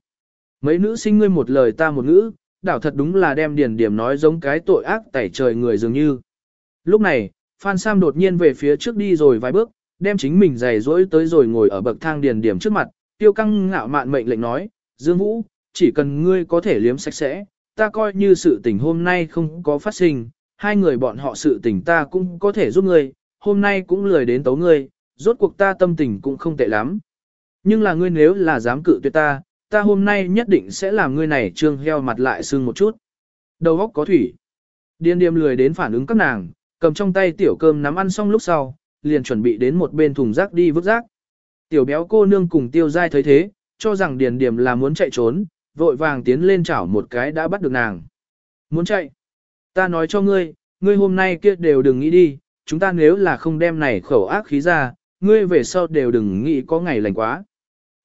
Mấy nữ sinh ngươi một lời ta một ngữ, đảo thật đúng là đem điền điểm nói giống cái tội ác tẩy trời người dường như. Lúc này, Phan Sam đột nhiên về phía trước đi rồi vài bước, đem chính mình giày rỗi tới rồi ngồi ở bậc thang điền điểm trước mặt, tiêu căng ngạo mạn mệnh lệnh nói, Dương Vũ, chỉ cần ngươi có thể liếm sạch sẽ, ta coi như sự tình hôm nay không có phát sinh, hai người bọn họ sự tình ta cũng có thể giúp ngươi, hôm nay cũng lười đến tấu ngươi, rốt cuộc ta tâm tình cũng không tệ lắm. Nhưng là ngươi nếu là dám cự tuyệt ta, ta hôm nay nhất định sẽ làm ngươi này trương heo mặt lại sưng một chút. Đầu óc có thủy. Điên điềm lười đến phản ứng các nàng, cầm trong tay tiểu cơm nắm ăn xong lúc sau, liền chuẩn bị đến một bên thùng rác đi vứt rác. Tiểu béo cô nương cùng tiêu dai thấy thế, cho rằng điền điểm là muốn chạy trốn, vội vàng tiến lên chảo một cái đã bắt được nàng. Muốn chạy? Ta nói cho ngươi, ngươi hôm nay kia đều đừng nghĩ đi, chúng ta nếu là không đem này khẩu ác khí ra, ngươi về sau đều đừng nghĩ có ngày lành quá.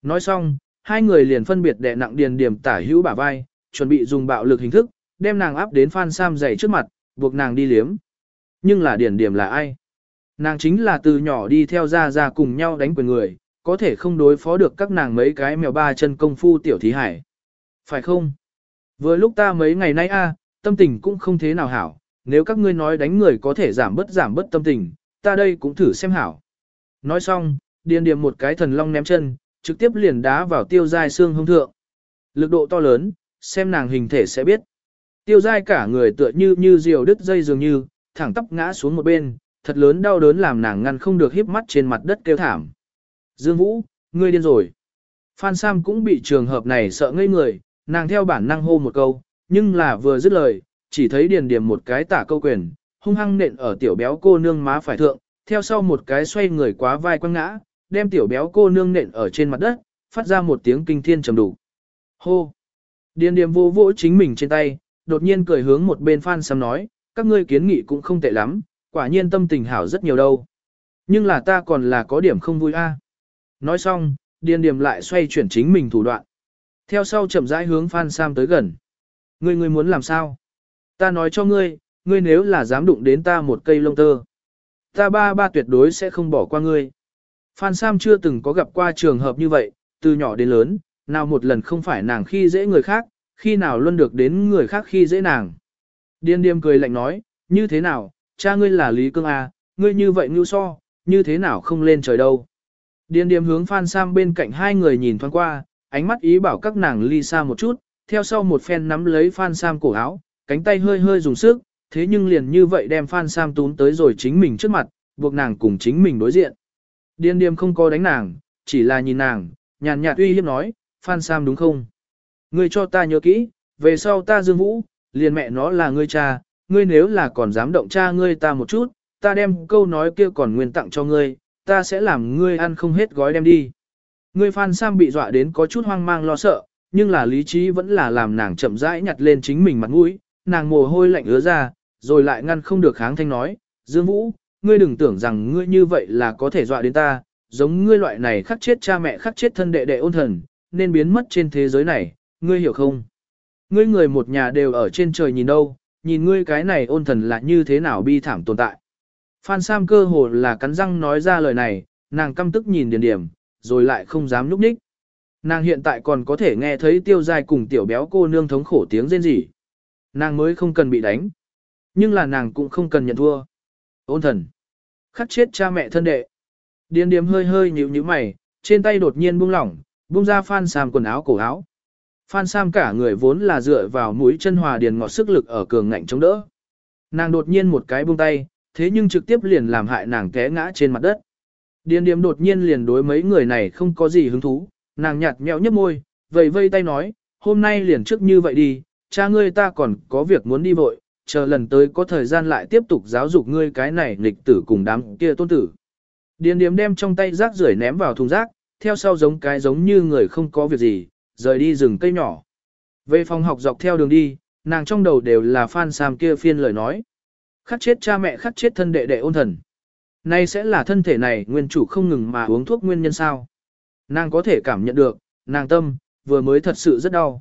Nói xong, hai người liền phân biệt đè nặng điền điểm tả hữu bả vai, chuẩn bị dùng bạo lực hình thức, đem nàng áp đến Phan Sam dày trước mặt, buộc nàng đi liếm. Nhưng là điền điểm là ai? Nàng chính là từ nhỏ đi theo ra ra cùng nhau đánh quyền người, có thể không đối phó được các nàng mấy cái mèo ba chân công phu tiểu thí hải. Phải không? Vừa lúc ta mấy ngày nay a, tâm tình cũng không thế nào hảo, nếu các ngươi nói đánh người có thể giảm bớt giảm bớt tâm tình, ta đây cũng thử xem hảo. Nói xong, điền điểm một cái thần long ném chân, trực tiếp liền đá vào tiêu dai xương hông thượng. Lực độ to lớn, xem nàng hình thể sẽ biết. Tiêu dai cả người tựa như như diều đứt dây dường như, thẳng tắp ngã xuống một bên, thật lớn đau đớn làm nàng ngăn không được híp mắt trên mặt đất kêu thảm. Dương Vũ, ngươi điên rồi. Phan Sam cũng bị trường hợp này sợ ngây người, nàng theo bản năng hô một câu, nhưng là vừa dứt lời, chỉ thấy điền điểm một cái tả câu quyền, hung hăng nện ở tiểu béo cô nương má phải thượng, theo sau một cái xoay người quá vai quăng ngã, đem tiểu béo cô nương nện ở trên mặt đất, phát ra một tiếng kinh thiên trầm đủ. Hô! Điền điểm vô vỗ chính mình trên tay, đột nhiên cười hướng một bên Phan Sam nói, các ngươi kiến nghị cũng không tệ lắm, quả nhiên tâm tình hảo rất nhiều đâu. Nhưng là ta còn là có điểm không vui a. Nói xong, điền điểm lại xoay chuyển chính mình thủ đoạn. Theo sau chậm rãi hướng Phan Sam tới gần. Ngươi ngươi muốn làm sao? Ta nói cho ngươi, ngươi nếu là dám đụng đến ta một cây lông tơ. Ta ba ba tuyệt đối sẽ không bỏ qua ngươi. Phan Sam chưa từng có gặp qua trường hợp như vậy, từ nhỏ đến lớn, nào một lần không phải nàng khi dễ người khác, khi nào luôn được đến người khác khi dễ nàng. Điên điềm cười lạnh nói, như thế nào, cha ngươi là Lý Cương à, ngươi như vậy ngưu so, như thế nào không lên trời đâu. Điên điềm hướng Phan Sam bên cạnh hai người nhìn thoáng qua, ánh mắt ý bảo các nàng ly xa một chút, theo sau một phen nắm lấy Phan Sam cổ áo, cánh tay hơi hơi dùng sức, thế nhưng liền như vậy đem Phan Sam tún tới rồi chính mình trước mặt, buộc nàng cùng chính mình đối diện. Điên điềm không có đánh nàng, chỉ là nhìn nàng, nhàn nhạt uy hiếp nói, Phan Sam đúng không? Ngươi cho ta nhớ kỹ, về sau ta dương vũ, liền mẹ nó là ngươi cha, ngươi nếu là còn dám động cha ngươi ta một chút, ta đem câu nói kia còn nguyên tặng cho ngươi, ta sẽ làm ngươi ăn không hết gói đem đi. Ngươi Phan Sam bị dọa đến có chút hoang mang lo sợ, nhưng là lý trí vẫn là làm nàng chậm rãi nhặt lên chính mình mặt mũi, nàng mồ hôi lạnh ứa ra, rồi lại ngăn không được kháng thanh nói, Dương Vũ, ngươi đừng tưởng rằng ngươi như vậy là có thể dọa đến ta, giống ngươi loại này khắc chết cha mẹ khắc chết thân đệ đệ ôn thần, nên biến mất trên thế giới này, ngươi hiểu không? Ngươi người một nhà đều ở trên trời nhìn đâu, nhìn ngươi cái này ôn thần là như thế nào bi thảm tồn tại. Phan Sam cơ hồ là cắn răng nói ra lời này, nàng căm tức nhìn điền điểm, rồi lại không dám núp ních. Nàng hiện tại còn có thể nghe thấy tiêu dài cùng tiểu béo cô nương thống khổ tiếng rên rỉ. Nàng mới không cần bị đánh. Nhưng là nàng cũng không cần nhận thua. Ôn thần. Khắc chết cha mẹ thân đệ. Điền điểm hơi hơi nhíu nhíu mày, trên tay đột nhiên buông lỏng, buông ra Phan Sam quần áo cổ áo. Phan Sam cả người vốn là dựa vào mũi chân hòa điền ngọt sức lực ở cường ngạnh chống đỡ. Nàng đột nhiên một cái buông tay, thế nhưng trực tiếp liền làm hại nàng té ngã trên mặt đất. Điền điếm đột nhiên liền đối mấy người này không có gì hứng thú, nàng nhạt nhẽo nhấp môi, vầy vây tay nói, hôm nay liền trước như vậy đi, cha ngươi ta còn có việc muốn đi vội, chờ lần tới có thời gian lại tiếp tục giáo dục ngươi cái này nghịch tử cùng đám kia tôn tử. Điền điếm đem trong tay rác rưởi ném vào thùng rác, theo sau giống cái giống như người không có việc gì, rời đi rừng cây nhỏ. Về phòng học dọc theo đường đi, nàng trong đầu đều là Phan Sam kia phiên lời nói. Khắc chết cha mẹ khắc chết thân đệ đệ ôn thần. Nay sẽ là thân thể này nguyên chủ không ngừng mà uống thuốc nguyên nhân sao. Nàng có thể cảm nhận được, nàng tâm, vừa mới thật sự rất đau.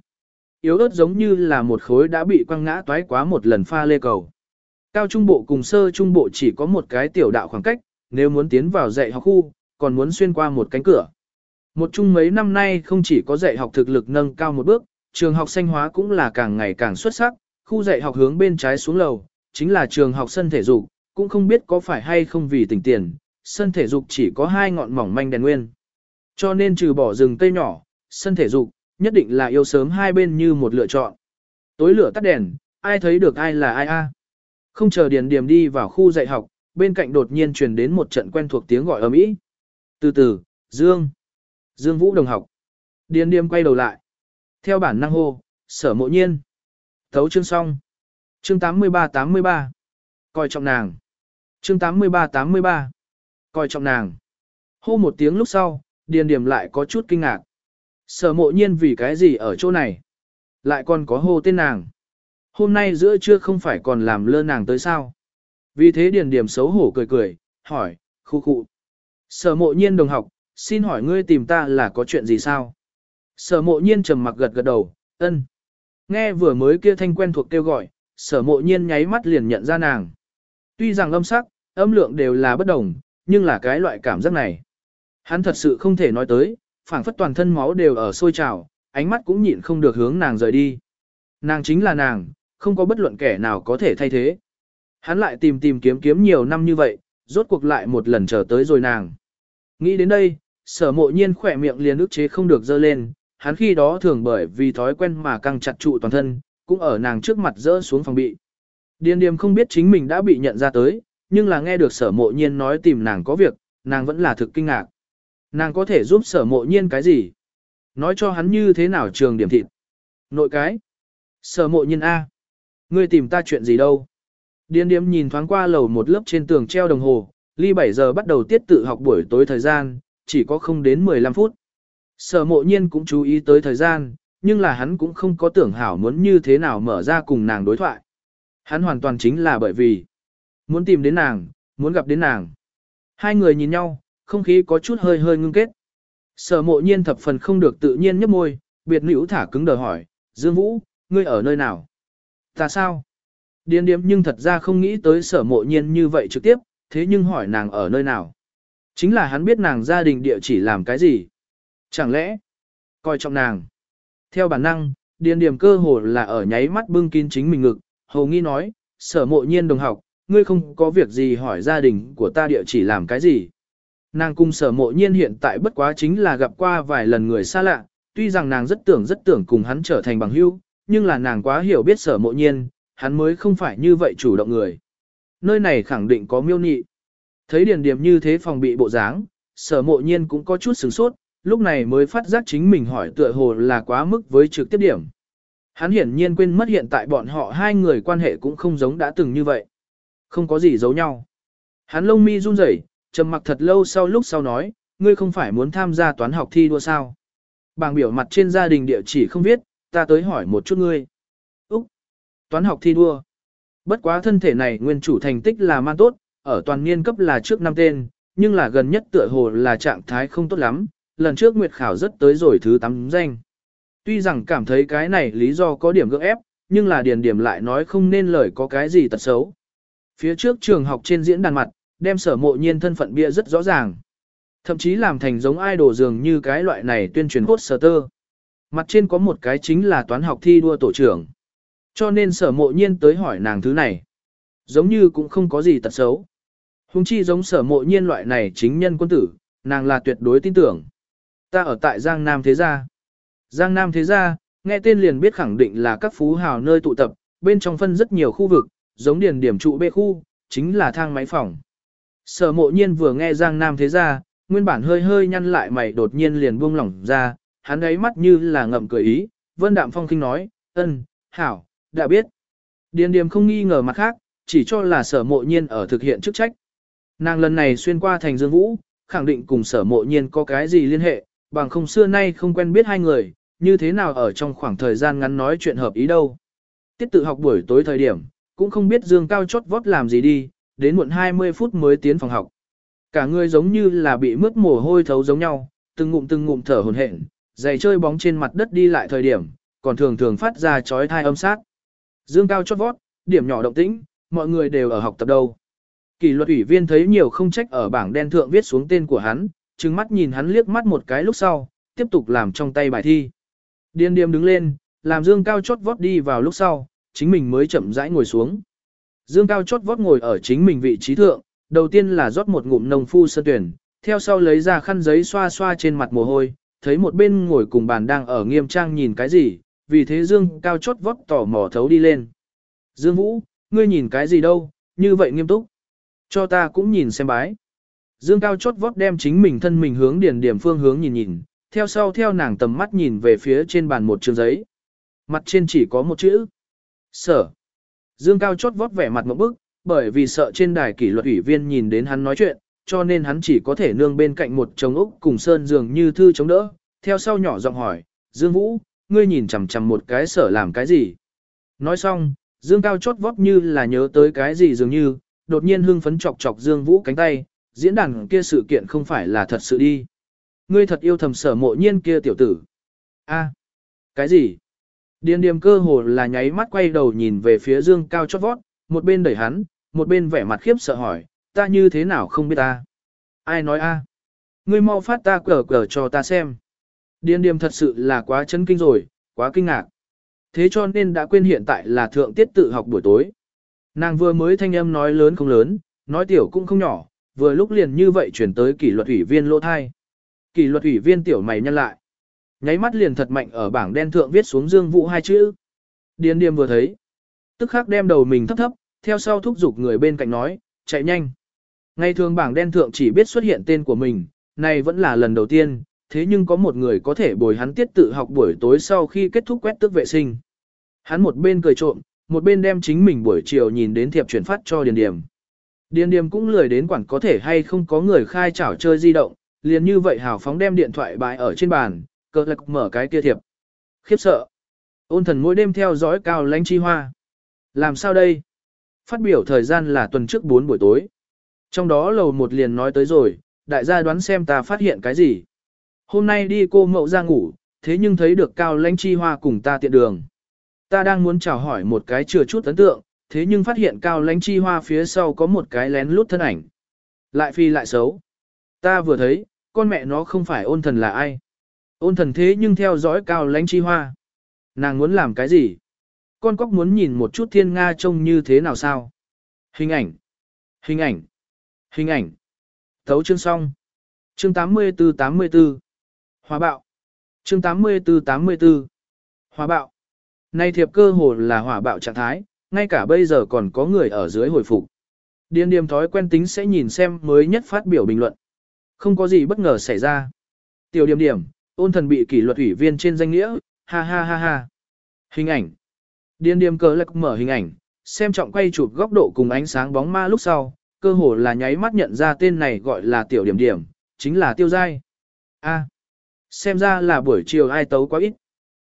Yếu ớt giống như là một khối đã bị quăng ngã toái quá một lần pha lê cầu. Cao trung bộ cùng sơ trung bộ chỉ có một cái tiểu đạo khoảng cách, nếu muốn tiến vào dạy học khu, còn muốn xuyên qua một cánh cửa. Một chung mấy năm nay không chỉ có dạy học thực lực nâng cao một bước, trường học xanh hóa cũng là càng ngày càng xuất sắc, khu dạy học hướng bên trái xuống lầu, chính là trường học sân thể dục, cũng không biết có phải hay không vì tỉnh tiền, sân thể dục chỉ có hai ngọn mỏng manh đèn nguyên. Cho nên trừ bỏ rừng cây nhỏ, sân thể dục, nhất định là yêu sớm hai bên như một lựa chọn. Tối lửa tắt đèn, ai thấy được ai là ai a? Không chờ Điền Điềm đi vào khu dạy học, bên cạnh đột nhiên truyền đến một trận quen thuộc tiếng gọi ầm ĩ. Từ từ, Dương. Dương Vũ đồng học. Điền Điềm quay đầu lại. Theo bản năng hô, sở mộ nhiên. Thấu chương xong. Chương 83-83. Coi trọng nàng. Chương 83-83. Coi trọng nàng. Hô một tiếng lúc sau, Điền Điềm lại có chút kinh ngạc. Sở mộ nhiên vì cái gì ở chỗ này? Lại còn có hô tên nàng. Hôm nay giữa trưa không phải còn làm lơ nàng tới sao? Vì thế Điền Điềm xấu hổ cười cười, hỏi, khu khu. Sở mộ nhiên đồng học, xin hỏi ngươi tìm ta là có chuyện gì sao? Sở mộ nhiên trầm mặc gật gật đầu, ân. Nghe vừa mới kia thanh quen thuộc kêu gọi, sở mộ nhiên nháy mắt liền nhận ra nàng. Tuy rằng âm sắc, âm lượng đều là bất đồng, nhưng là cái loại cảm giác này. Hắn thật sự không thể nói tới, phảng phất toàn thân máu đều ở sôi trào, ánh mắt cũng nhịn không được hướng nàng rời đi. Nàng chính là nàng, không có bất luận kẻ nào có thể thay thế. Hắn lại tìm tìm kiếm kiếm nhiều năm như vậy, rốt cuộc lại một lần chờ tới rồi nàng. Nghĩ đến đây, sở mộ nhiên khỏe miệng liền ức chế không được dơ lên, hắn khi đó thường bởi vì thói quen mà căng chặt trụ toàn thân, cũng ở nàng trước mặt dỡ xuống phòng bị. Điền điềm không biết chính mình đã bị nhận ra tới, nhưng là nghe được sở mộ nhiên nói tìm nàng có việc, nàng vẫn là thực kinh ngạc. Nàng có thể giúp sở mộ nhiên cái gì? Nói cho hắn như thế nào trường điểm thịt? Nội cái? Sở mộ nhiên A. Ngươi tìm ta chuyện gì đâu? Điền điếm nhìn thoáng qua lầu một lớp trên tường treo đồng hồ, ly 7 giờ bắt đầu tiết tự học buổi tối thời gian, chỉ có không đến 15 phút. Sở mộ nhiên cũng chú ý tới thời gian, nhưng là hắn cũng không có tưởng hảo muốn như thế nào mở ra cùng nàng đối thoại. Hắn hoàn toàn chính là bởi vì muốn tìm đến nàng, muốn gặp đến nàng. Hai người nhìn nhau, không khí có chút hơi hơi ngưng kết. Sở mộ nhiên thập phần không được tự nhiên nhấp môi, biệt nữ thả cứng đờ hỏi, Dương Vũ, ngươi ở nơi nào? Ta sao? Điên điếm nhưng thật ra không nghĩ tới sở mộ nhiên như vậy trực tiếp, thế nhưng hỏi nàng ở nơi nào? Chính là hắn biết nàng gia đình địa chỉ làm cái gì? Chẳng lẽ, coi trọng nàng? Theo bản năng, điền điểm cơ hồ là ở nháy mắt bưng kín chính mình ngực, hầu nghi nói, sở mộ nhiên đồng học, ngươi không có việc gì hỏi gia đình của ta địa chỉ làm cái gì? Nàng cung sở mộ nhiên hiện tại bất quá chính là gặp qua vài lần người xa lạ, tuy rằng nàng rất tưởng rất tưởng cùng hắn trở thành bằng hữu, nhưng là nàng quá hiểu biết sở mộ nhiên, hắn mới không phải như vậy chủ động người. Nơi này khẳng định có miêu nị. Thấy điền điểm như thế phòng bị bộ dáng, sở mộ nhiên cũng có chút sửng sốt, lúc này mới phát giác chính mình hỏi tựa hồ là quá mức với trực tiếp điểm. Hắn hiển nhiên quên mất hiện tại bọn họ hai người quan hệ cũng không giống đã từng như vậy. Không có gì giấu nhau. Hắn lông mi run rẩy, trầm mặc thật lâu sau lúc sau nói, ngươi không phải muốn tham gia toán học thi đua sao. Bảng biểu mặt trên gia đình địa chỉ không viết, ta tới hỏi một chút ngươi. Úc! Toán học thi đua. Bất quá thân thể này nguyên chủ thành tích là man tốt, ở toàn niên cấp là trước năm tên, nhưng là gần nhất tựa hồ là trạng thái không tốt lắm, lần trước Nguyệt Khảo rất tới rồi thứ 8 danh. Tuy rằng cảm thấy cái này lý do có điểm gượng ép, nhưng là điền điểm lại nói không nên lời có cái gì tật xấu. Phía trước trường học trên diễn đàn mặt, đem sở mộ nhiên thân phận bia rất rõ ràng. Thậm chí làm thành giống idol dường như cái loại này tuyên truyền hốt sở tơ. Mặt trên có một cái chính là toán học thi đua tổ trưởng. Cho nên sở mộ nhiên tới hỏi nàng thứ này. Giống như cũng không có gì tật xấu. Hùng chi giống sở mộ nhiên loại này chính nhân quân tử, nàng là tuyệt đối tin tưởng. Ta ở tại Giang Nam Thế Gia. Giang Nam Thế Gia, nghe tên liền biết khẳng định là các phú hào nơi tụ tập, bên trong phân rất nhiều khu vực, giống điển điểm trụ bê khu, chính là thang máy phòng. Sở mộ nhiên vừa nghe Giang Nam Thế Gia, nguyên bản hơi hơi nhăn lại mày đột nhiên liền buông lỏng ra, hắn ấy mắt như là ngậm cười ý, vân đạm phong khinh nói, ân, hảo, đã biết. Điền điềm không nghi ngờ mặt khác, chỉ cho là sở mộ nhiên ở thực hiện chức trách. Nàng lần này xuyên qua thành Dương Vũ, khẳng định cùng sở mộ nhiên có cái gì liên hệ, bằng không xưa nay không quen biết hai người, như thế nào ở trong khoảng thời gian ngắn nói chuyện hợp ý đâu. Tiết tự học buổi tối thời điểm, cũng không biết Dương Cao chót vót làm gì đi, đến muộn 20 phút mới tiến phòng học. Cả người giống như là bị mướt mồ hôi thấu giống nhau, từng ngụm từng ngụm thở hồn hển, giày chơi bóng trên mặt đất đi lại thời điểm, còn thường thường phát ra chói thai âm sát. Dương Cao chót vót, điểm nhỏ động tĩnh, mọi người đều ở học tập đâu. Kỷ luật ủy viên thấy nhiều không trách ở bảng đen thượng viết xuống tên của hắn, trừng mắt nhìn hắn liếc mắt một cái lúc sau, tiếp tục làm trong tay bài thi. Điên điềm đứng lên, làm dương cao chót vót đi vào lúc sau, chính mình mới chậm rãi ngồi xuống. Dương Cao chót vót ngồi ở chính mình vị trí thượng, đầu tiên là rót một ngụm nồng phu sơn tuyển, theo sau lấy ra khăn giấy xoa xoa trên mặt mồ hôi, thấy một bên ngồi cùng bàn đang ở nghiêm trang nhìn cái gì, vì thế Dương Cao chót vót tỏ mò thấu đi lên. Dương Vũ, ngươi nhìn cái gì đâu, như vậy nghiêm túc. Cho ta cũng nhìn xem bái. Dương Cao chót vót đem chính mình thân mình hướng điển điểm phương hướng nhìn nhìn, theo sau theo nàng tầm mắt nhìn về phía trên bàn một trường giấy. Mặt trên chỉ có một chữ. Sở. Dương Cao chót vót vẻ mặt một bức, bởi vì sợ trên đài kỷ luật ủy viên nhìn đến hắn nói chuyện, cho nên hắn chỉ có thể nương bên cạnh một chồng úc cùng sơn dường như thư chống đỡ. Theo sau nhỏ giọng hỏi, Dương Vũ, ngươi nhìn chằm chằm một cái sở làm cái gì? Nói xong, Dương Cao chót vót như là nhớ tới cái gì dường như, đột nhiên hưng phấn chọc chọc Dương Vũ cánh tay, diễn đàn kia sự kiện không phải là thật sự đi. Ngươi thật yêu thầm sở mộ nhiên kia tiểu tử. a cái gì? Điền điềm cơ hồ là nháy mắt quay đầu nhìn về phía Dương Cao chót vót, một bên đẩy hắn, một bên vẻ mặt khiếp sợ hỏi, ta như thế nào không biết ta? Ai nói a? Ngươi mau phát ta cờ cờ cho ta xem. Điền điềm thật sự là quá chấn kinh rồi, quá kinh ngạc. Thế cho nên đã quên hiện tại là thượng tiết tự học buổi tối. Nàng vừa mới thanh âm nói lớn không lớn, nói tiểu cũng không nhỏ, vừa lúc liền như vậy chuyển tới kỷ luật ủy viên lỗ thai. Kỷ luật ủy viên tiểu mày nhân lại. Nháy mắt liền thật mạnh ở bảng đen thượng viết xuống Dương Vũ hai chữ. Điền điềm vừa thấy. Tức khắc đem đầu mình thấp thấp, theo sau thúc giục người bên cạnh nói, chạy nhanh. Ngày thường bảng đen thượng chỉ biết xuất hiện tên của mình, này vẫn là lần đầu tiên, thế nhưng có một người có thể bồi hắn tiết tự học buổi tối sau khi kết thúc quét tước vệ sinh. Hắn một bên cười trộm, một bên đem chính mình buổi chiều nhìn đến thiệp chuyển phát cho Điền Điềm. Điền Điềm cũng lười đến quản có thể hay không có người khai chảo chơi di động, liền như vậy hào phóng đem điện thoại bãi ở trên bàn, cờ lạc mở cái kia thiệp. Khiếp sợ. Ôn thần mỗi đêm theo dõi cao lãnh chi hoa. Làm sao đây? Phát biểu thời gian là tuần trước 4 buổi tối. Trong đó lầu một liền nói tới rồi, đại gia đoán xem ta phát hiện cái gì. Hôm nay đi cô mậu ra ngủ, thế nhưng thấy được cao lãnh chi hoa cùng ta tiện đường. Ta đang muốn chào hỏi một cái chưa chút ấn tượng, thế nhưng phát hiện cao lãnh chi hoa phía sau có một cái lén lút thân ảnh. Lại phi lại xấu. Ta vừa thấy, con mẹ nó không phải ôn thần là ai. Ôn thần thế nhưng theo dõi cao lãnh chi hoa. Nàng muốn làm cái gì? Con cóc muốn nhìn một chút thiên Nga trông như thế nào sao? Hình ảnh. Hình ảnh. Hình ảnh. Thấu chương xong. Chương 84-84. Hòa bạo. Chương 84-84. Hòa bạo. Nay thiệp cơ hồ là hỏa bạo trạng thái, ngay cả bây giờ còn có người ở dưới hồi phục. Điên điềm thói quen tính sẽ nhìn xem mới nhất phát biểu bình luận. Không có gì bất ngờ xảy ra. Tiểu điểm điểm, ôn thần bị kỷ luật ủy viên trên danh nghĩa, ha ha ha ha. Hình ảnh. Điên điềm cờ lạc mở hình ảnh, xem trọng quay chụp góc độ cùng ánh sáng bóng ma lúc sau, cơ hồ là nháy mắt nhận ra tên này gọi là tiểu điểm điểm, chính là tiêu giai. A. xem ra là buổi chiều ai tấu quá ít.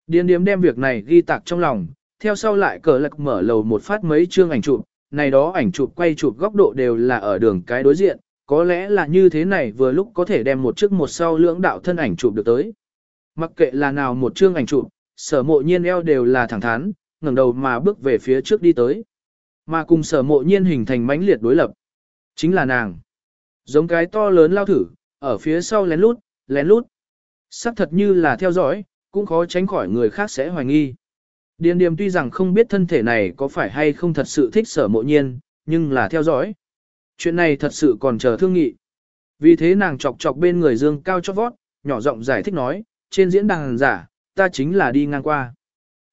Điền điếm đem việc này ghi tạc trong lòng, theo sau lại cờ lạc mở lầu một phát mấy chương ảnh chụp, này đó ảnh chụp quay chụp góc độ đều là ở đường cái đối diện, có lẽ là như thế này vừa lúc có thể đem một trước một sau lưỡng đạo thân ảnh chụp được tới. Mặc kệ là nào một chương ảnh chụp, sở mộ nhiên eo đều là thẳng thắn, ngẩng đầu mà bước về phía trước đi tới. Mà cùng sở mộ nhiên hình thành mãnh liệt đối lập. Chính là nàng. Giống cái to lớn lao thử, ở phía sau lén lút, lén lút. Sắc thật như là theo dõi, cũng khó tránh khỏi người khác sẽ hoài nghi. Điền điềm tuy rằng không biết thân thể này có phải hay không thật sự thích sở mộ nhiên, nhưng là theo dõi. Chuyện này thật sự còn chờ thương nghị. Vì thế nàng chọc chọc bên người dương cao chót vót, nhỏ giọng giải thích nói, trên diễn đàn giả, ta chính là đi ngang qua.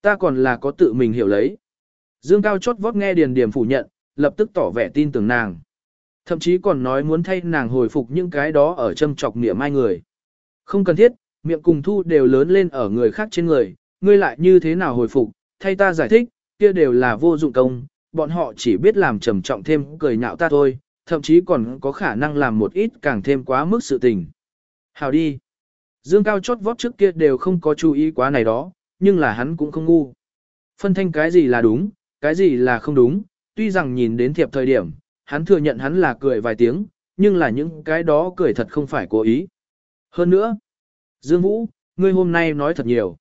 Ta còn là có tự mình hiểu lấy. Dương cao chót vót nghe điền Điểm phủ nhận, lập tức tỏ vẻ tin tưởng nàng. Thậm chí còn nói muốn thay nàng hồi phục những cái đó ở châm chọc nghĩa mai người. Không cần thiết, miệng cùng thu đều lớn lên ở người khác trên người, ngươi lại như thế nào hồi phục, thay ta giải thích, kia đều là vô dụng công, bọn họ chỉ biết làm trầm trọng thêm cười nhạo ta thôi, thậm chí còn có khả năng làm một ít càng thêm quá mức sự tình. Hào đi. Dương Cao chót vót trước kia đều không có chú ý quá này đó, nhưng là hắn cũng không ngu. Phân thanh cái gì là đúng, cái gì là không đúng, tuy rằng nhìn đến thiệp thời điểm, hắn thừa nhận hắn là cười vài tiếng, nhưng là những cái đó cười thật không phải cố ý. Hơn nữa, Dương Vũ, ngươi hôm nay nói thật nhiều.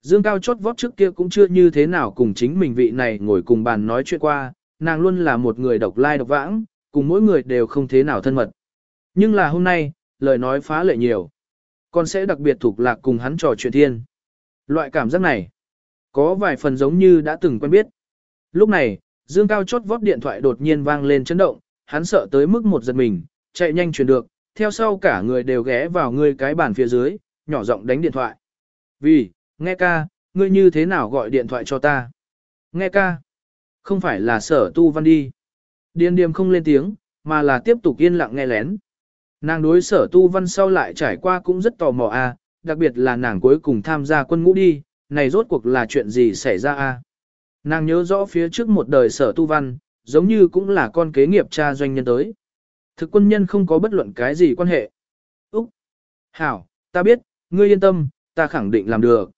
Dương Cao chót vót trước kia cũng chưa như thế nào cùng chính mình vị này ngồi cùng bàn nói chuyện qua, nàng luôn là một người độc lai độc vãng, cùng mỗi người đều không thế nào thân mật. Nhưng là hôm nay, lời nói phá lệ nhiều. Con sẽ đặc biệt thuộc lạc cùng hắn trò chuyện thiên. Loại cảm giác này, có vài phần giống như đã từng quen biết. Lúc này, Dương Cao chốt vót điện thoại đột nhiên vang lên chấn động, hắn sợ tới mức một giật mình, chạy nhanh chuyển được, theo sau cả người đều ghé vào người cái bàn phía dưới, nhỏ giọng đánh điện thoại. Vì, nghe ca, ngươi như thế nào gọi điện thoại cho ta? Nghe ca, không phải là sở tu văn đi. Điền điềm không lên tiếng, mà là tiếp tục yên lặng nghe lén. Nàng đối sở tu văn sau lại trải qua cũng rất tò mò a, à, đặc biệt là nàng cuối cùng tham gia quân ngũ đi, này rốt cuộc là chuyện gì xảy ra a? À? Nàng nhớ rõ phía trước một đời sở tu văn, giống như cũng là con kế nghiệp cha doanh nhân tới. Thực quân nhân không có bất luận cái gì quan hệ. Úc! Hảo, ta biết, ngươi yên tâm, ta khẳng định làm được.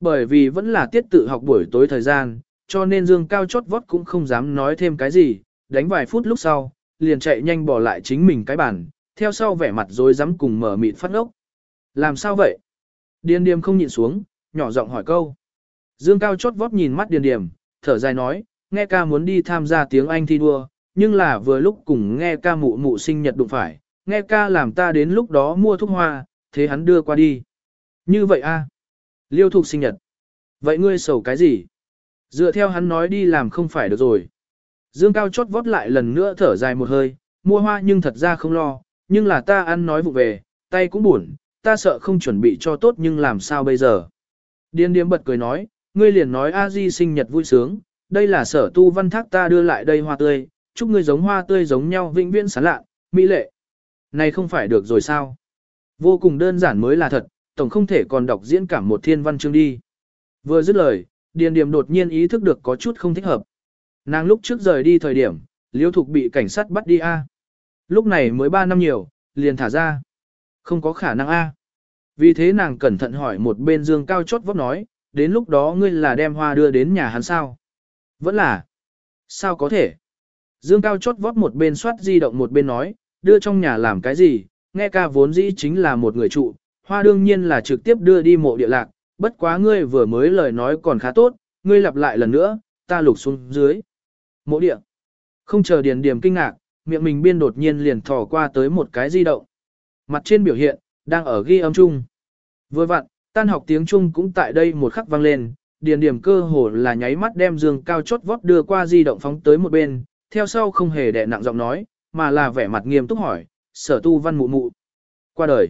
Bởi vì vẫn là tiết tự học buổi tối thời gian, cho nên Dương Cao chót vót cũng không dám nói thêm cái gì, đánh vài phút lúc sau, liền chạy nhanh bỏ lại chính mình cái bàn, theo sau vẻ mặt rồi dám cùng mở mịt phát ốc. Làm sao vậy? Điền điềm không nhịn xuống, nhỏ giọng hỏi câu. Dương Cao chót vót nhìn mắt điền điềm, thở dài nói, nghe ca muốn đi tham gia tiếng Anh thi đua, nhưng là vừa lúc cùng nghe ca mụ mụ sinh nhật đụng phải, nghe ca làm ta đến lúc đó mua thuốc hoa, thế hắn đưa qua đi. Như vậy a Liêu thục sinh nhật. Vậy ngươi sầu cái gì? Dựa theo hắn nói đi làm không phải được rồi. Dương Cao chót vót lại lần nữa thở dài một hơi, mua hoa nhưng thật ra không lo, nhưng là ta ăn nói vụ về, tay cũng buồn, ta sợ không chuẩn bị cho tốt nhưng làm sao bây giờ. Điên điếm bật cười nói, ngươi liền nói a di sinh nhật vui sướng, đây là sở tu văn thác ta đưa lại đây hoa tươi, chúc ngươi giống hoa tươi giống nhau vĩnh viễn sáng lạ, mỹ lệ. Này không phải được rồi sao? Vô cùng đơn giản mới là thật, tổng không thể còn đọc diễn cảm một thiên văn chương đi. Vừa dứt lời, Điền Điềm đột nhiên ý thức được có chút không thích hợp. Nàng lúc trước rời đi thời điểm, Liêu Thục bị cảnh sát bắt đi A. Lúc này mới 3 năm nhiều, liền thả ra. Không có khả năng A. Vì thế nàng cẩn thận hỏi một bên dương cao chót vót nói, đến lúc đó ngươi là đem hoa đưa đến nhà hắn sao? Vẫn là. Sao có thể? Dương cao chót vót một bên soát di động một bên nói, đưa trong nhà làm cái gì, nghe ca vốn dĩ chính là một người trụ, hoa đương nhiên là trực tiếp đưa đi mộ địa lạc, bất quá ngươi vừa mới lời nói còn khá tốt, ngươi lặp lại lần nữa, ta lục xuống dưới. Mộ địa. Không chờ điền điểm kinh ngạc, miệng mình biên đột nhiên liền thò qua tới một cái di động. Mặt trên biểu hiện, đang ở ghi âm chung. Vừa vặn, tan học tiếng Trung cũng tại đây một khắc vang lên, điền điểm cơ hồ là nháy mắt đem dương cao chót vót đưa qua di động phóng tới một bên, theo sau không hề đè nặng giọng nói, mà là vẻ mặt nghiêm túc hỏi, sở tu văn mụ mụ. Qua đời.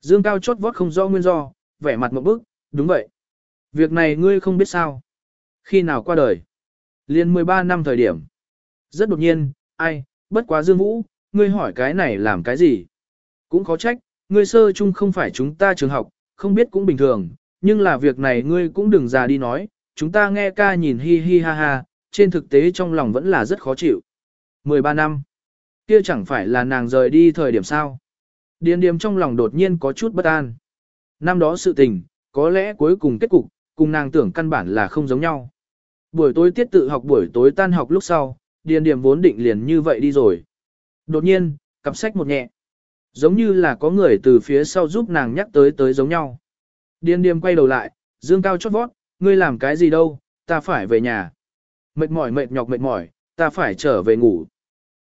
Dương cao chót vót không do nguyên do, vẻ mặt một bức, đúng vậy. Việc này ngươi không biết sao. Khi nào qua đời? Liên 13 năm thời điểm. Rất đột nhiên, ai, bất quá Dương Vũ, ngươi hỏi cái này làm cái gì? Cũng khó trách, ngươi sơ chung không phải chúng ta trường học, không biết cũng bình thường, nhưng là việc này ngươi cũng đừng già đi nói, chúng ta nghe ca nhìn hi hi ha ha, trên thực tế trong lòng vẫn là rất khó chịu. 13 năm, kia chẳng phải là nàng rời đi thời điểm sao. Điền điềm trong lòng đột nhiên có chút bất an. Năm đó sự tình, có lẽ cuối cùng kết cục, cùng nàng tưởng căn bản là không giống nhau. Buổi tối tiết tự học buổi tối tan học lúc sau, điền điểm vốn định liền như vậy đi rồi. Đột nhiên, cặp sách một nhẹ. Giống như là có người từ phía sau giúp nàng nhắc tới tới giống nhau. Điền điểm quay đầu lại, dương cao chót vót, ngươi làm cái gì đâu, ta phải về nhà. Mệt mỏi mệt nhọc mệt mỏi, ta phải trở về ngủ.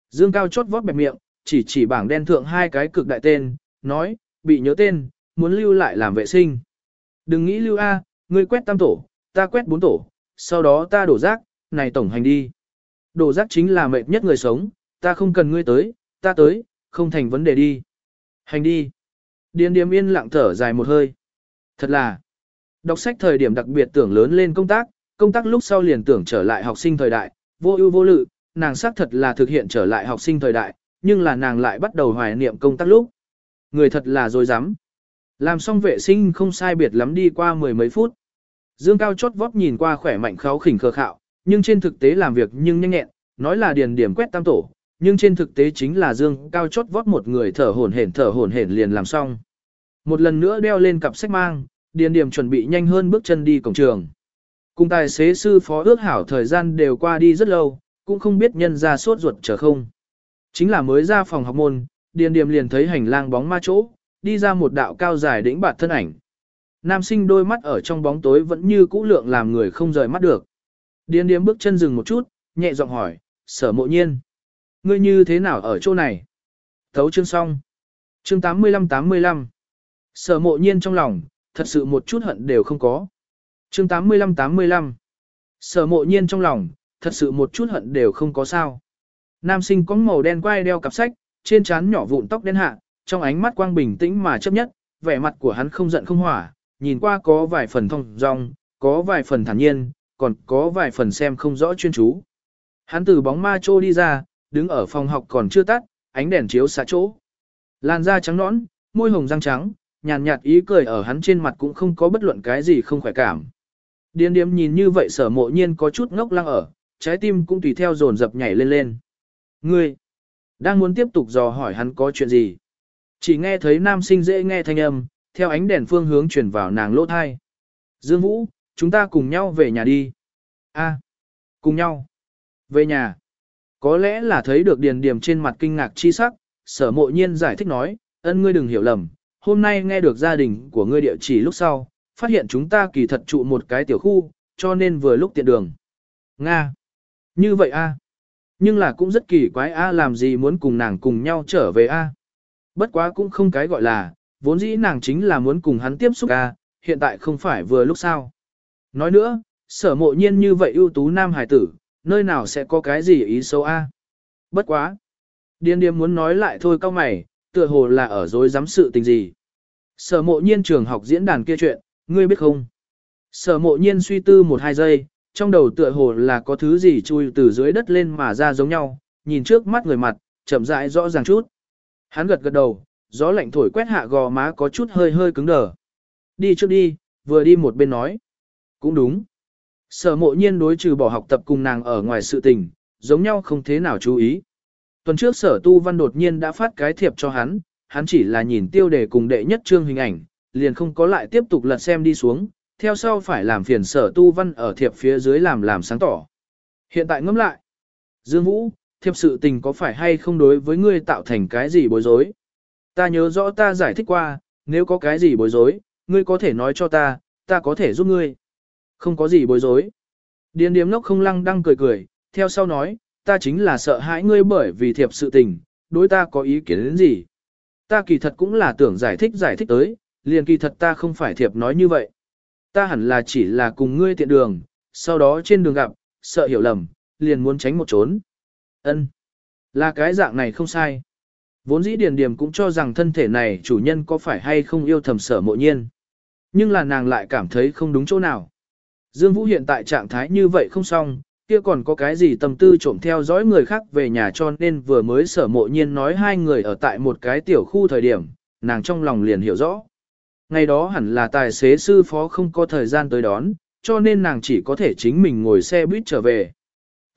Dương cao chót vót bẹp miệng, chỉ chỉ bảng đen thượng hai cái cực đại tên, nói, bị nhớ tên, muốn lưu lại làm vệ sinh. Đừng nghĩ lưu A, ngươi quét tam tổ, ta quét bốn tổ, sau đó ta đổ rác, này tổng hành đi. Đổ rác chính là mệt nhất người sống, ta không cần ngươi tới, ta tới, không thành vấn đề đi. Hành đi. Điền điềm yên lặng thở dài một hơi. Thật là, đọc sách thời điểm đặc biệt tưởng lớn lên công tác, công tác lúc sau liền tưởng trở lại học sinh thời đại, vô ưu vô lự, nàng xác thật là thực hiện trở lại học sinh thời đại, nhưng là nàng lại bắt đầu hoài niệm công tác lúc. Người thật là dối rắm Làm xong vệ sinh không sai biệt lắm đi qua mười mấy phút. Dương Cao chót vót nhìn qua khỏe mạnh kháo khỉnh khờ khạo, nhưng trên thực tế làm việc nhưng nhanh nhẹn, nói là điền điểm quét tam tổ, nhưng trên thực tế chính là Dương Cao chót vót một người thở hổn hển thở hổn hển liền làm xong. Một lần nữa đeo lên cặp sách mang, điền điểm chuẩn bị nhanh hơn bước chân đi cổng trường. Cùng tài xế sư phó ước hảo thời gian đều qua đi rất lâu, cũng không biết nhân ra sốt ruột chờ không. Chính là mới ra phòng học môn, điền điểm liền thấy hành lang bóng ma chỗ, đi ra một đạo cao dài đĩnh bạt thân ảnh. Nam sinh đôi mắt ở trong bóng tối vẫn như cũ lượng làm người không rời mắt được. Điên điếm bước chân dừng một chút, nhẹ giọng hỏi, sở mộ nhiên. Ngươi như thế nào ở chỗ này? Thấu chương xong. Chương 85-85. Sở mộ nhiên trong lòng, thật sự một chút hận đều không có. Chương 85-85. Sở mộ nhiên trong lòng, thật sự một chút hận đều không có sao. Nam sinh có màu đen quai đeo cặp sách, trên trán nhỏ vụn tóc đen hạ, trong ánh mắt quang bình tĩnh mà chấp nhất, vẻ mặt của hắn không giận không hỏa, nhìn qua có vài phần thông dong, có vài phần thản nhiên, còn có vài phần xem không rõ chuyên chú. Hắn từ bóng ma trô đi ra, đứng ở phòng học còn chưa tắt, ánh đèn chiếu xạ chỗ. Làn da trắng nõn, môi hồng răng trắng, nhàn nhạt ý cười ở hắn trên mặt cũng không có bất luận cái gì không khỏe cảm. Điên điếm nhìn như vậy sở mộ nhiên có chút ngốc lăng ở, trái tim cũng tùy theo dồn dập nhảy lên lên. Ngươi, đang muốn tiếp tục dò hỏi hắn có chuyện gì. Chỉ nghe thấy nam sinh dễ nghe thanh âm, theo ánh đèn phương hướng chuyển vào nàng lỗ thai. Dương Vũ, chúng ta cùng nhau về nhà đi. A, cùng nhau. Về nhà. Có lẽ là thấy được điền điểm trên mặt kinh ngạc chi sắc, sở mộ nhiên giải thích nói, ân ngươi đừng hiểu lầm, hôm nay nghe được gia đình của ngươi địa chỉ lúc sau, phát hiện chúng ta kỳ thật trụ một cái tiểu khu, cho nên vừa lúc tiện đường. Nga. Như vậy a. Nhưng là cũng rất kỳ quái a làm gì muốn cùng nàng cùng nhau trở về a. Bất quá cũng không cái gọi là, vốn dĩ nàng chính là muốn cùng hắn tiếp xúc a, hiện tại không phải vừa lúc sao. Nói nữa, sở mộ nhiên như vậy ưu tú nam hải tử, nơi nào sẽ có cái gì ý xấu a? Bất quá. Điên điên muốn nói lại thôi cao mày, tựa hồ là ở dối dám sự tình gì. Sở mộ nhiên trường học diễn đàn kia chuyện, ngươi biết không? Sở mộ nhiên suy tư một hai giây, trong đầu tựa hồ là có thứ gì chui từ dưới đất lên mà ra giống nhau, nhìn trước mắt người mặt, chậm rãi rõ ràng chút. Hắn gật gật đầu, gió lạnh thổi quét hạ gò má có chút hơi hơi cứng đờ. Đi trước đi, vừa đi một bên nói. Cũng đúng. Sở mộ nhiên đối trừ bỏ học tập cùng nàng ở ngoài sự tình, giống nhau không thế nào chú ý. Tuần trước sở tu văn đột nhiên đã phát cái thiệp cho hắn, hắn chỉ là nhìn tiêu đề cùng đệ nhất chương hình ảnh, liền không có lại tiếp tục lật xem đi xuống, theo sau phải làm phiền sở tu văn ở thiệp phía dưới làm làm sáng tỏ. Hiện tại ngẫm lại, Dương Vũ, thiệp sự tình có phải hay không đối với ngươi tạo thành cái gì bối rối? Ta nhớ rõ ta giải thích qua, nếu có cái gì bối rối, ngươi có thể nói cho ta, ta có thể giúp ngươi. Không có gì bối rối. Điền điếm ngốc không lăng đang cười cười, theo sau nói, ta chính là sợ hãi ngươi bởi vì thiệp sự tình, đối ta có ý kiến đến gì. Ta kỳ thật cũng là tưởng giải thích giải thích tới, liền kỳ thật ta không phải thiệp nói như vậy. Ta hẳn là chỉ là cùng ngươi tiện đường, sau đó trên đường gặp, sợ hiểu lầm, liền muốn tránh một trốn. Ân, Là cái dạng này không sai. Vốn dĩ điền điểm cũng cho rằng thân thể này chủ nhân có phải hay không yêu thầm sở mộ nhiên. Nhưng là nàng lại cảm thấy không đúng chỗ nào. Dương Vũ hiện tại trạng thái như vậy không xong, kia còn có cái gì tâm tư trộm theo dõi người khác về nhà cho nên vừa mới sở mộ nhiên nói hai người ở tại một cái tiểu khu thời điểm, nàng trong lòng liền hiểu rõ. Ngày đó hẳn là tài xế sư phó không có thời gian tới đón, cho nên nàng chỉ có thể chính mình ngồi xe buýt trở về.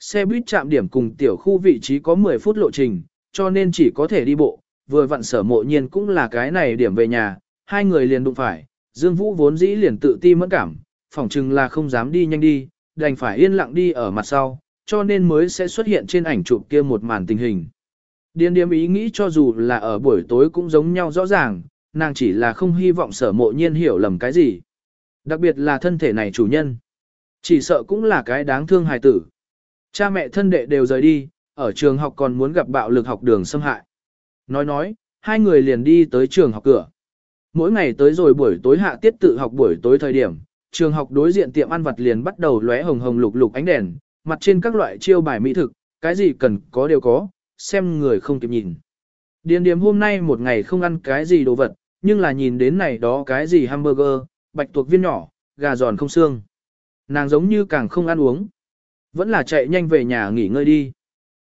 Xe buýt chạm điểm cùng tiểu khu vị trí có 10 phút lộ trình, cho nên chỉ có thể đi bộ, vừa vặn sở mộ nhiên cũng là cái này điểm về nhà, hai người liền đụng phải, Dương Vũ vốn dĩ liền tự ti mẫn cảm, phỏng chừng là không dám đi nhanh đi, đành phải yên lặng đi ở mặt sau, cho nên mới sẽ xuất hiện trên ảnh chụp kia một màn tình hình. Điên điếm ý nghĩ cho dù là ở buổi tối cũng giống nhau rõ ràng, nàng chỉ là không hy vọng sở mộ nhiên hiểu lầm cái gì. Đặc biệt là thân thể này chủ nhân. Chỉ sợ cũng là cái đáng thương hài tử. Cha mẹ thân đệ đều rời đi, ở trường học còn muốn gặp bạo lực học đường xâm hại. Nói nói, hai người liền đi tới trường học cửa. Mỗi ngày tới rồi buổi tối hạ tiết tự học buổi tối thời điểm, trường học đối diện tiệm ăn vặt liền bắt đầu lóe hồng hồng lục lục ánh đèn, mặt trên các loại chiêu bài mỹ thực, cái gì cần có đều có, xem người không kịp nhìn. Điền điểm hôm nay một ngày không ăn cái gì đồ vật, nhưng là nhìn đến này đó cái gì hamburger, bạch tuộc viên nhỏ, gà giòn không xương. Nàng giống như càng không ăn uống. Vẫn là chạy nhanh về nhà nghỉ ngơi đi.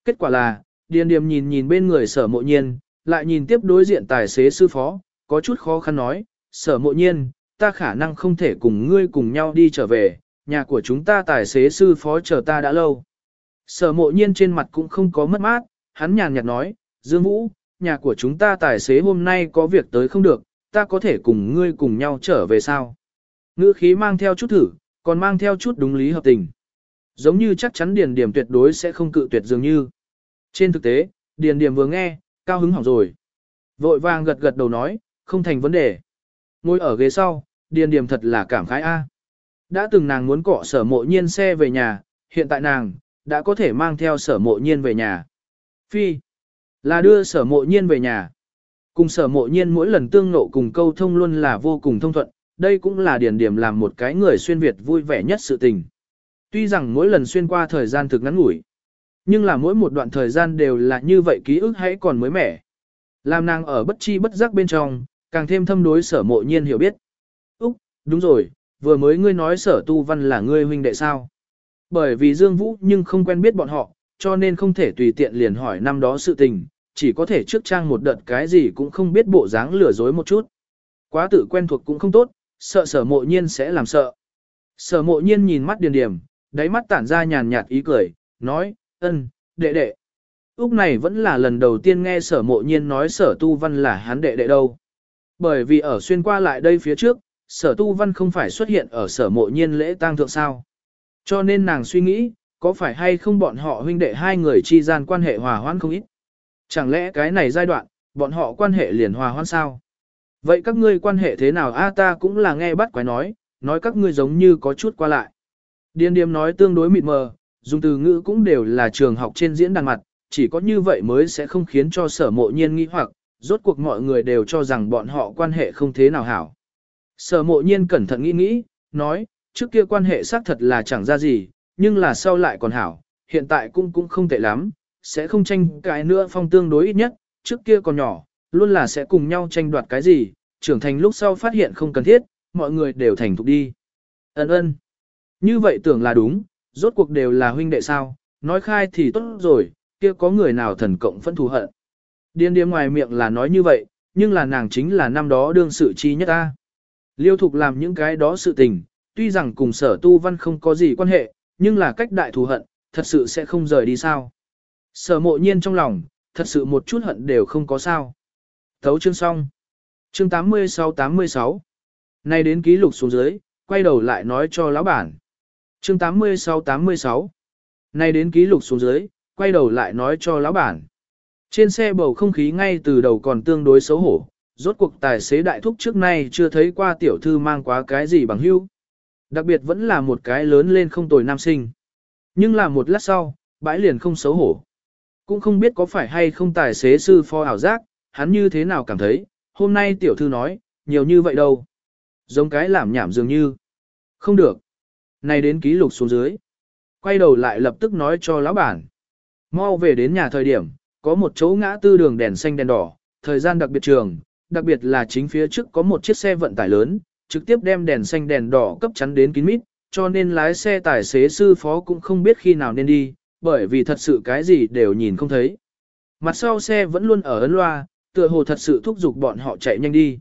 Kết quả là, điền Điềm nhìn nhìn bên người sở mộ nhiên, lại nhìn tiếp đối diện tài xế sư phó, có chút khó khăn nói, sở mộ nhiên, ta khả năng không thể cùng ngươi cùng nhau đi trở về, nhà của chúng ta tài xế sư phó chờ ta đã lâu. Sở mộ nhiên trên mặt cũng không có mất mát, hắn nhàn nhạt nói, Dương Vũ, nhà của chúng ta tài xế hôm nay có việc tới không được, ta có thể cùng ngươi cùng nhau trở về sao? Ngữ khí mang theo chút thử, còn mang theo chút đúng lý hợp tình. Giống như chắc chắn Điền Điềm tuyệt đối sẽ không cự tuyệt dường như. Trên thực tế, Điền Điềm vừa nghe, cao hứng hỏng rồi. Vội vàng gật gật đầu nói, không thành vấn đề. Ngồi ở ghế sau, Điền Điềm thật là cảm khái a. Đã từng nàng muốn cọ sở mộ nhiên xe về nhà, hiện tại nàng, đã có thể mang theo sở mộ nhiên về nhà. Phi, là đưa sở mộ nhiên về nhà. Cùng sở mộ nhiên mỗi lần tương nộ cùng câu thông luôn là vô cùng thông thuận, đây cũng là điển điểm làm một cái người xuyên Việt vui vẻ nhất sự tình. Tuy rằng mỗi lần xuyên qua thời gian thực ngắn ngủi, nhưng là mỗi một đoạn thời gian đều là như vậy ký ức hãy còn mới mẻ. Làm nàng ở bất chi bất giác bên trong, càng thêm thâm đối sở mộ nhiên hiểu biết. Úc, đúng rồi, vừa mới ngươi nói sở tu văn là ngươi huynh đệ sao. Bởi vì Dương Vũ nhưng không quen biết bọn họ, cho nên không thể tùy tiện liền hỏi năm đó sự tình, chỉ có thể trước trang một đợt cái gì cũng không biết bộ dáng lừa dối một chút. Quá tự quen thuộc cũng không tốt, sợ sở mộ nhiên sẽ làm sợ. Sở mộ nhiên nhìn mắt điền điểm, đáy mắt tản ra nhàn nhạt ý cười, nói, ân, đệ đệ. Úc này vẫn là lần đầu tiên nghe sở mộ nhiên nói sở tu văn là hắn đệ đệ đâu. Bởi vì ở xuyên qua lại đây phía trước, sở tu văn không phải xuất hiện ở sở mộ nhiên lễ tang thượng sao. Cho nên nàng suy nghĩ, có phải hay không bọn họ huynh đệ hai người chi gian quan hệ hòa hoãn không ít. Chẳng lẽ cái này giai đoạn, bọn họ quan hệ liền hòa hoãn sao? Vậy các ngươi quan hệ thế nào a ta cũng là nghe bắt quái nói, nói các ngươi giống như có chút qua lại. Điên điềm nói tương đối mịt mờ, dùng từ ngữ cũng đều là trường học trên diễn đàn mặt, chỉ có như vậy mới sẽ không khiến cho sở mộ nhiên nghi hoặc, rốt cuộc mọi người đều cho rằng bọn họ quan hệ không thế nào hảo. Sở mộ nhiên cẩn thận nghĩ nghĩ, nói, trước kia quan hệ xác thật là chẳng ra gì, nhưng là sau lại còn hảo, hiện tại cũng cũng không tệ lắm, sẽ không tranh cái nữa phong tương đối ít nhất, trước kia còn nhỏ, luôn là sẽ cùng nhau tranh đoạt cái gì, trưởng thành lúc sau phát hiện không cần thiết, mọi người đều thành thục đi. Ấn ơn. Như vậy tưởng là đúng, rốt cuộc đều là huynh đệ sao, nói khai thì tốt rồi, kia có người nào thần cộng phẫn thù hận. Điên điếm ngoài miệng là nói như vậy, nhưng là nàng chính là năm đó đương sự chi nhất ta. Liêu thục làm những cái đó sự tình, tuy rằng cùng sở tu văn không có gì quan hệ, nhưng là cách đại thù hận, thật sự sẽ không rời đi sao. Sở mộ nhiên trong lòng, thật sự một chút hận đều không có sao. Thấu chương xong. Chương 86-86. Nay đến ký lục xuống dưới, quay đầu lại nói cho lão bản. Chương 86-86. Nay đến ký lục xuống dưới, quay đầu lại nói cho lão bản. Trên xe bầu không khí ngay từ đầu còn tương đối xấu hổ, rốt cuộc tài xế đại thúc trước nay chưa thấy qua tiểu thư mang quá cái gì bằng hưu. Đặc biệt vẫn là một cái lớn lên không tồi nam sinh. Nhưng là một lát sau, bãi liền không xấu hổ. Cũng không biết có phải hay không tài xế sư pho ảo giác, hắn như thế nào cảm thấy, hôm nay tiểu thư nói, nhiều như vậy đâu. Giống cái làm nhảm dường như. Không được. Này đến ký lục xuống dưới. Quay đầu lại lập tức nói cho lão bản. Mau về đến nhà thời điểm, có một chỗ ngã tư đường đèn xanh đèn đỏ, thời gian đặc biệt trường, đặc biệt là chính phía trước có một chiếc xe vận tải lớn, trực tiếp đem đèn xanh đèn đỏ cấp chắn đến kín mít, cho nên lái xe tài xế sư phó cũng không biết khi nào nên đi, bởi vì thật sự cái gì đều nhìn không thấy. Mặt sau xe vẫn luôn ở ấn loa, tựa hồ thật sự thúc giục bọn họ chạy nhanh đi.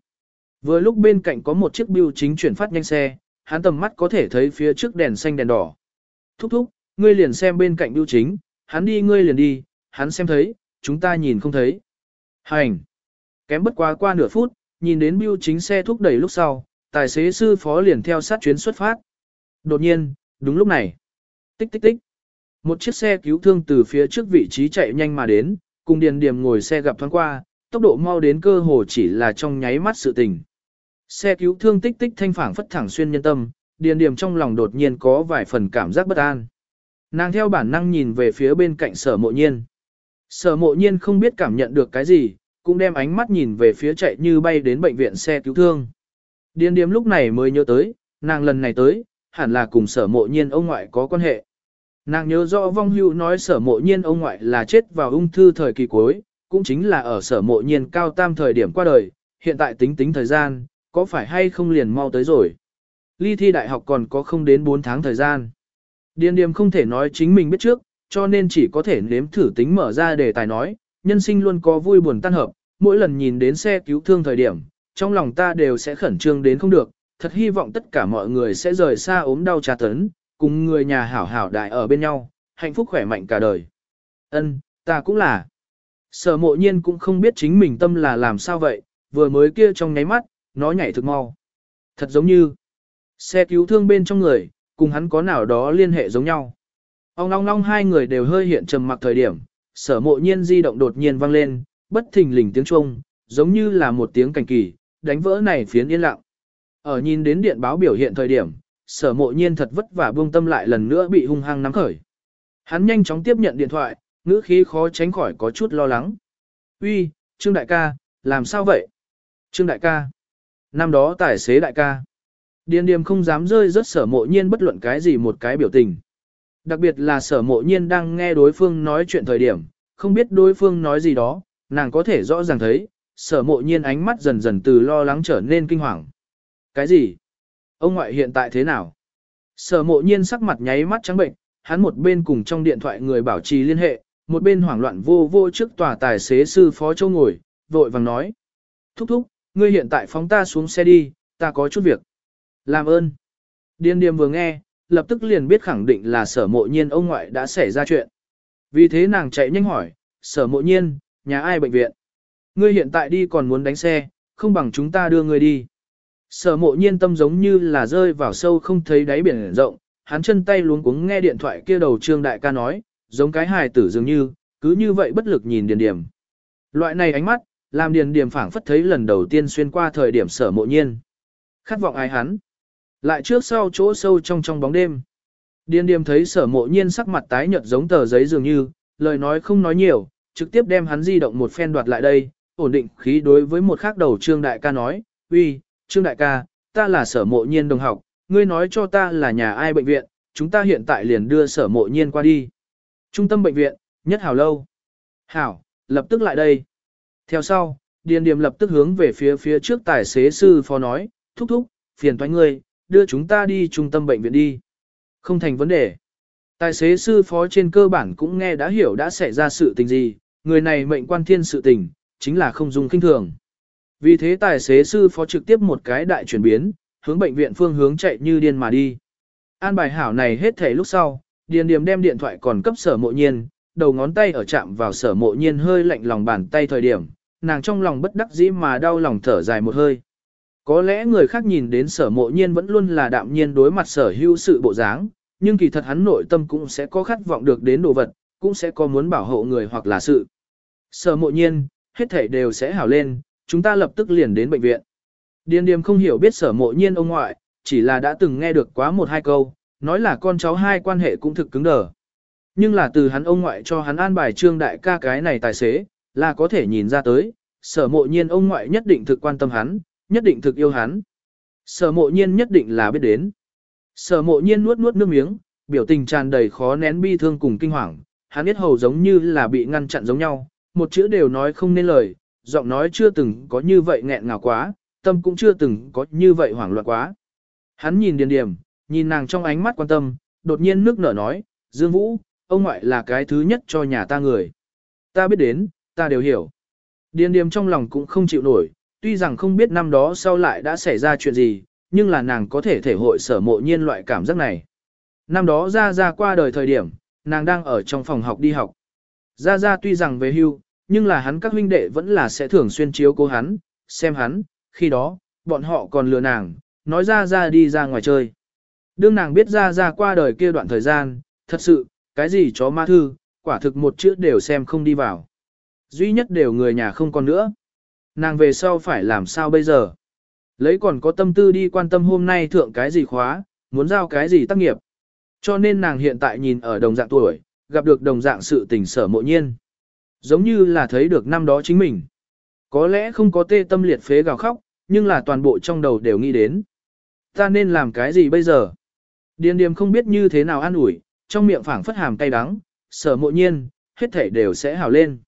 Vừa lúc bên cạnh có một chiếc bưu chính chuyển phát nhanh xe, hắn tầm mắt có thể thấy phía trước đèn xanh đèn đỏ. Thúc thúc, ngươi liền xem bên cạnh bưu chính, hắn đi ngươi liền đi, hắn xem thấy, chúng ta nhìn không thấy. Hành! Kém bất quá qua nửa phút, nhìn đến bưu chính xe thúc đẩy lúc sau, tài xế sư phó liền theo sát chuyến xuất phát. Đột nhiên, đúng lúc này, tích tích tích. Một chiếc xe cứu thương từ phía trước vị trí chạy nhanh mà đến, cùng Điền điểm ngồi xe gặp thoáng qua, tốc độ mau đến cơ hồ chỉ là trong nháy mắt sự tình. Xe cứu thương tích tích thanh phảng phất thẳng xuyên nhân tâm, Điền Điềm trong lòng đột nhiên có vài phần cảm giác bất an. Nàng theo bản năng nhìn về phía bên cạnh sở mộ nhiên. Sở mộ nhiên không biết cảm nhận được cái gì, cũng đem ánh mắt nhìn về phía chạy như bay đến bệnh viện xe cứu thương. Điền Điềm lúc này mới nhớ tới, nàng lần này tới, hẳn là cùng sở mộ nhiên ông ngoại có quan hệ. Nàng nhớ rõ vong hưu nói sở mộ nhiên ông ngoại là chết vào ung thư thời kỳ cuối, cũng chính là ở sở mộ nhiên cao tam thời điểm qua đời, hiện tại tính tính thời gian, có phải hay không liền mau tới rồi. Ly thi đại học còn có không đến 4 tháng thời gian. Điền điềm không thể nói chính mình biết trước, cho nên chỉ có thể nếm thử tính mở ra để tài nói, nhân sinh luôn có vui buồn tan hợp, mỗi lần nhìn đến xe cứu thương thời điểm, trong lòng ta đều sẽ khẩn trương đến không được, thật hy vọng tất cả mọi người sẽ rời xa ốm đau trà tấn, cùng người nhà hảo hảo đại ở bên nhau, hạnh phúc khỏe mạnh cả đời. Ân, ta cũng là. Sở mộ nhiên cũng không biết chính mình tâm là làm sao vậy, vừa mới kia trong nháy mắt, nó nhảy thực mau. Thật giống như, xe cứu thương bên trong người, cùng hắn có nào đó liên hệ giống nhau. Ông long long hai người đều hơi hiện trầm mặc thời điểm, sở mộ nhiên di động đột nhiên vang lên, bất thình lình tiếng chuông, giống như là một tiếng cảnh kỳ, đánh vỡ này phiến yên lặng. Ở nhìn đến điện báo biểu hiện thời điểm, sở mộ nhiên thật vất vả buông tâm lại lần nữa bị hung hăng nắm khởi. Hắn nhanh chóng tiếp nhận điện thoại, ngữ khí khó tránh khỏi có chút lo lắng. Uy, Trương đại ca, làm sao vậy? Trương đại ca. Năm đó tài xế đại ca. Điền điềm không dám rơi rất sở mộ nhiên bất luận cái gì một cái biểu tình. Đặc biệt là sở mộ nhiên đang nghe đối phương nói chuyện thời điểm, không biết đối phương nói gì đó, nàng có thể rõ ràng thấy, sở mộ nhiên ánh mắt dần dần từ lo lắng trở nên kinh hoàng. Cái gì? Ông ngoại hiện tại thế nào? Sở mộ nhiên sắc mặt nháy mắt trắng bệnh, hắn một bên cùng trong điện thoại người bảo trì liên hệ, một bên hoảng loạn vô vô trước tòa tài xế sư phó châu ngồi, vội vàng nói. Thúc thúc, ngươi hiện tại phóng ta xuống xe đi, ta có chút việc. Làm ơn. Điên điềm vừa nghe, lập tức liền biết khẳng định là sở mộ nhiên ông ngoại đã xảy ra chuyện. Vì thế nàng chạy nhanh hỏi, sở mộ nhiên, nhà ai bệnh viện? Ngươi hiện tại đi còn muốn đánh xe, không bằng chúng ta đưa ngươi đi. Sở mộ nhiên tâm giống như là rơi vào sâu không thấy đáy biển rộng, hắn chân tay luống cuống nghe điện thoại kia đầu trương đại ca nói, giống cái hài tử dường như, cứ như vậy bất lực nhìn điền điểm. Loại này ánh mắt, làm điền điểm phảng phất thấy lần đầu tiên xuyên qua thời điểm sở mộ nhiên. Khát vọng ai hắn. Lại trước sau chỗ sâu trong trong bóng đêm. Điền điểm thấy sở mộ nhiên sắc mặt tái nhợt giống tờ giấy dường như, lời nói không nói nhiều, trực tiếp đem hắn di động một phen đoạt lại đây, ổn định khí đối với một khác đầu trương đại ca nói, uy, trương đại ca, ta là sở mộ nhiên đồng học, ngươi nói cho ta là nhà ai bệnh viện, chúng ta hiện tại liền đưa sở mộ nhiên qua đi. Trung tâm bệnh viện, nhất hảo lâu. Hảo, lập tức lại đây. Theo sau, Điền Điềm lập tức hướng về phía phía trước tài xế sư phó nói, thúc thúc, phiền toái ngươi, đưa chúng ta đi trung tâm bệnh viện đi. Không thành vấn đề. Tài xế sư phó trên cơ bản cũng nghe đã hiểu đã xảy ra sự tình gì, người này mệnh quan thiên sự tình, chính là không dùng kinh thường. Vì thế tài xế sư phó trực tiếp một cái đại chuyển biến, hướng bệnh viện phương hướng chạy như điên mà đi. An bài hảo này hết thể lúc sau, Điền Điềm đem điện thoại còn cấp sở mộ nhiên, đầu ngón tay ở chạm vào sở mộ nhiên hơi lạnh lòng bàn tay thời điểm, nàng trong lòng bất đắc dĩ mà đau lòng thở dài một hơi. Có lẽ người khác nhìn đến sở mộ nhiên vẫn luôn là đạm nhiên đối mặt sở hữu sự bộ dáng, nhưng kỳ thật hắn nội tâm cũng sẽ có khát vọng được đến đồ vật, cũng sẽ có muốn bảo hộ người hoặc là sự. Sở mộ nhiên, hết thảy đều sẽ hảo lên, chúng ta lập tức liền đến bệnh viện. Điền điềm không hiểu biết sở mộ nhiên ông ngoại, chỉ là đã từng nghe được quá một hai câu, nói là con cháu hai quan hệ cũng thực cứng đờ. Nhưng là từ hắn ông ngoại cho hắn an bài trương đại ca cái này tài xế, là có thể nhìn ra tới, sở mộ nhiên ông ngoại nhất định thực quan tâm hắn, nhất định thực yêu hắn. Sở mộ nhiên nhất định là biết đến. Sở mộ nhiên nuốt nuốt nước miếng, biểu tình tràn đầy khó nén bi thương cùng kinh hoàng, hắn biết hầu giống như là bị ngăn chặn giống nhau, một chữ đều nói không nên lời, giọng nói chưa từng có như vậy nghẹn ngào quá, tâm cũng chưa từng có như vậy hoảng loạn quá. Hắn nhìn điền điểm, nhìn nàng trong ánh mắt quan tâm, đột nhiên nước nở nói, Dương Vũ, ông ngoại là cái thứ nhất cho nhà ta người. Ta biết đến, ta đều hiểu. Điền điểm trong lòng cũng không chịu nổi, tuy rằng không biết năm đó sau lại đã xảy ra chuyện gì, nhưng là nàng có thể thể hội sở mộ nhiên loại cảm giác này. Năm đó ra ra qua đời thời điểm, nàng đang ở trong phòng học đi học. Ra ra tuy rằng về hưu, nhưng là hắn các huynh đệ vẫn là sẽ thường xuyên chiếu cố hắn, xem hắn, khi đó, bọn họ còn lừa nàng, nói ra ra đi ra ngoài chơi. Đương nàng biết ra ra qua đời kia đoạn thời gian, thật sự, cái gì chó ma thư, quả thực một chữ đều xem không đi vào. Duy nhất đều người nhà không còn nữa. Nàng về sau phải làm sao bây giờ? Lấy còn có tâm tư đi quan tâm hôm nay thượng cái gì khóa, muốn giao cái gì tác nghiệp. Cho nên nàng hiện tại nhìn ở đồng dạng tuổi, gặp được đồng dạng sự tình sở mộ nhiên. Giống như là thấy được năm đó chính mình. Có lẽ không có tê tâm liệt phế gào khóc, nhưng là toàn bộ trong đầu đều nghĩ đến. Ta nên làm cái gì bây giờ? Điền điềm không biết như thế nào an ủi, trong miệng phảng phất hàm cay đắng, sở mộ nhiên, hết thảy đều sẽ hào lên.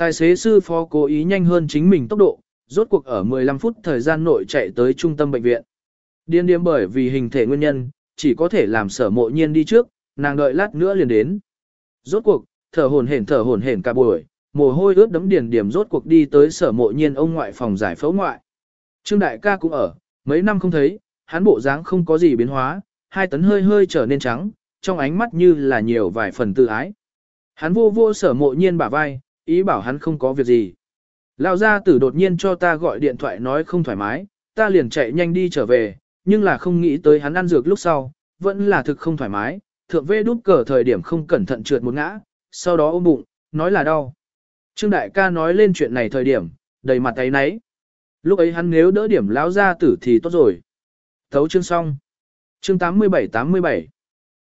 Tài xế sư phó cố ý nhanh hơn chính mình tốc độ, rốt cuộc ở 15 phút thời gian nội chạy tới trung tâm bệnh viện. Điên điên bởi vì hình thể nguyên nhân, chỉ có thể làm sở mộ nhiên đi trước, nàng đợi lát nữa liền đến. Rốt cuộc, thở hổn hển thở hổn hển cả buổi, mồ hôi ướt đấm điền điểm rốt cuộc đi tới sở mộ nhiên ông ngoại phòng giải phẫu ngoại. Trương đại ca cũng ở, mấy năm không thấy, hắn bộ dáng không có gì biến hóa, hai tấn hơi hơi trở nên trắng, trong ánh mắt như là nhiều vài phần tự ái. Hắn vô vô sở mộ nhiên bả vai, ý bảo hắn không có việc gì. Lão gia tử đột nhiên cho ta gọi điện thoại nói không thoải mái, ta liền chạy nhanh đi trở về, nhưng là không nghĩ tới hắn ăn dược lúc sau, vẫn là thực không thoải mái, thượng vê đút cờ thời điểm không cẩn thận trượt một ngã, sau đó ôm bụng, nói là đau. Trương đại ca nói lên chuyện này thời điểm, đầy mặt ấy nấy. Lúc ấy hắn nếu đỡ điểm lão gia tử thì tốt rồi. Thấu chương xong. Chương 87-87.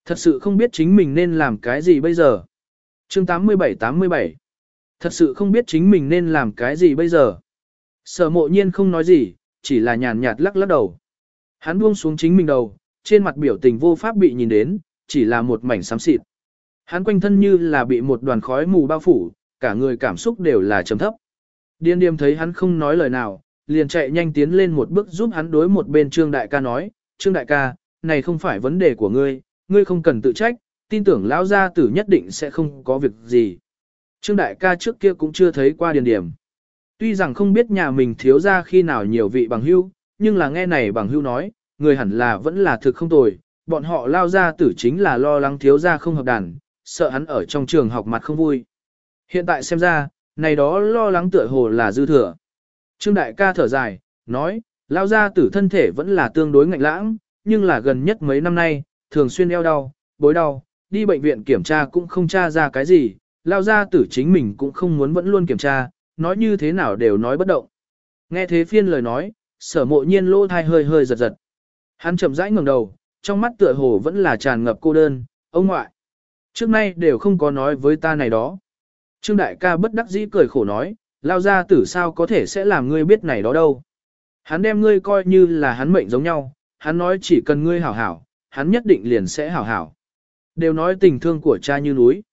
Thật sự không biết chính mình nên làm cái gì bây giờ. Chương 87-87. Thật sự không biết chính mình nên làm cái gì bây giờ. Sở mộ nhiên không nói gì, chỉ là nhàn nhạt lắc lắc đầu. Hắn buông xuống chính mình đầu, trên mặt biểu tình vô pháp bị nhìn đến, chỉ là một mảnh xám xịt. Hắn quanh thân như là bị một đoàn khói mù bao phủ, cả người cảm xúc đều là trầm thấp. Điên điềm thấy hắn không nói lời nào, liền chạy nhanh tiến lên một bước giúp hắn đối một bên Trương Đại ca nói, Trương Đại ca, này không phải vấn đề của ngươi, ngươi không cần tự trách, tin tưởng lão gia tử nhất định sẽ không có việc gì. Trương Đại ca trước kia cũng chưa thấy qua điền điểm. Tuy rằng không biết nhà mình thiếu ra khi nào nhiều vị bằng hưu, nhưng là nghe này bằng hưu nói, người hẳn là vẫn là thực không tồi, bọn họ lao ra tử chính là lo lắng thiếu ra không hợp đàn, sợ hắn ở trong trường học mặt không vui. Hiện tại xem ra, này đó lo lắng tựa hồ là dư thừa. Trương đại ca thở dài, nói, lao ra tử thân thể vẫn là tương đối ngạnh lãng, nhưng là gần nhất mấy năm nay, thường xuyên eo đau, bối đau, đi bệnh viện kiểm tra cũng không tra ra cái gì, lao ra tử chính mình cũng không muốn vẫn luôn kiểm tra, nói như thế nào đều nói bất động. Nghe thế phiên lời nói, sở mộ nhiên lỗ thai hơi hơi giật giật. Hắn chậm rãi ngẩng đầu, trong mắt tựa hồ vẫn là tràn ngập cô đơn, ông ngoại. Trước nay đều không có nói với ta này đó. Trương đại ca bất đắc dĩ cười khổ nói, lao ra tử sao có thể sẽ làm ngươi biết này đó đâu. Hắn đem ngươi coi như là hắn mệnh giống nhau, hắn nói chỉ cần ngươi hảo hảo, hắn nhất định liền sẽ hảo hảo. Đều nói tình thương của cha như núi.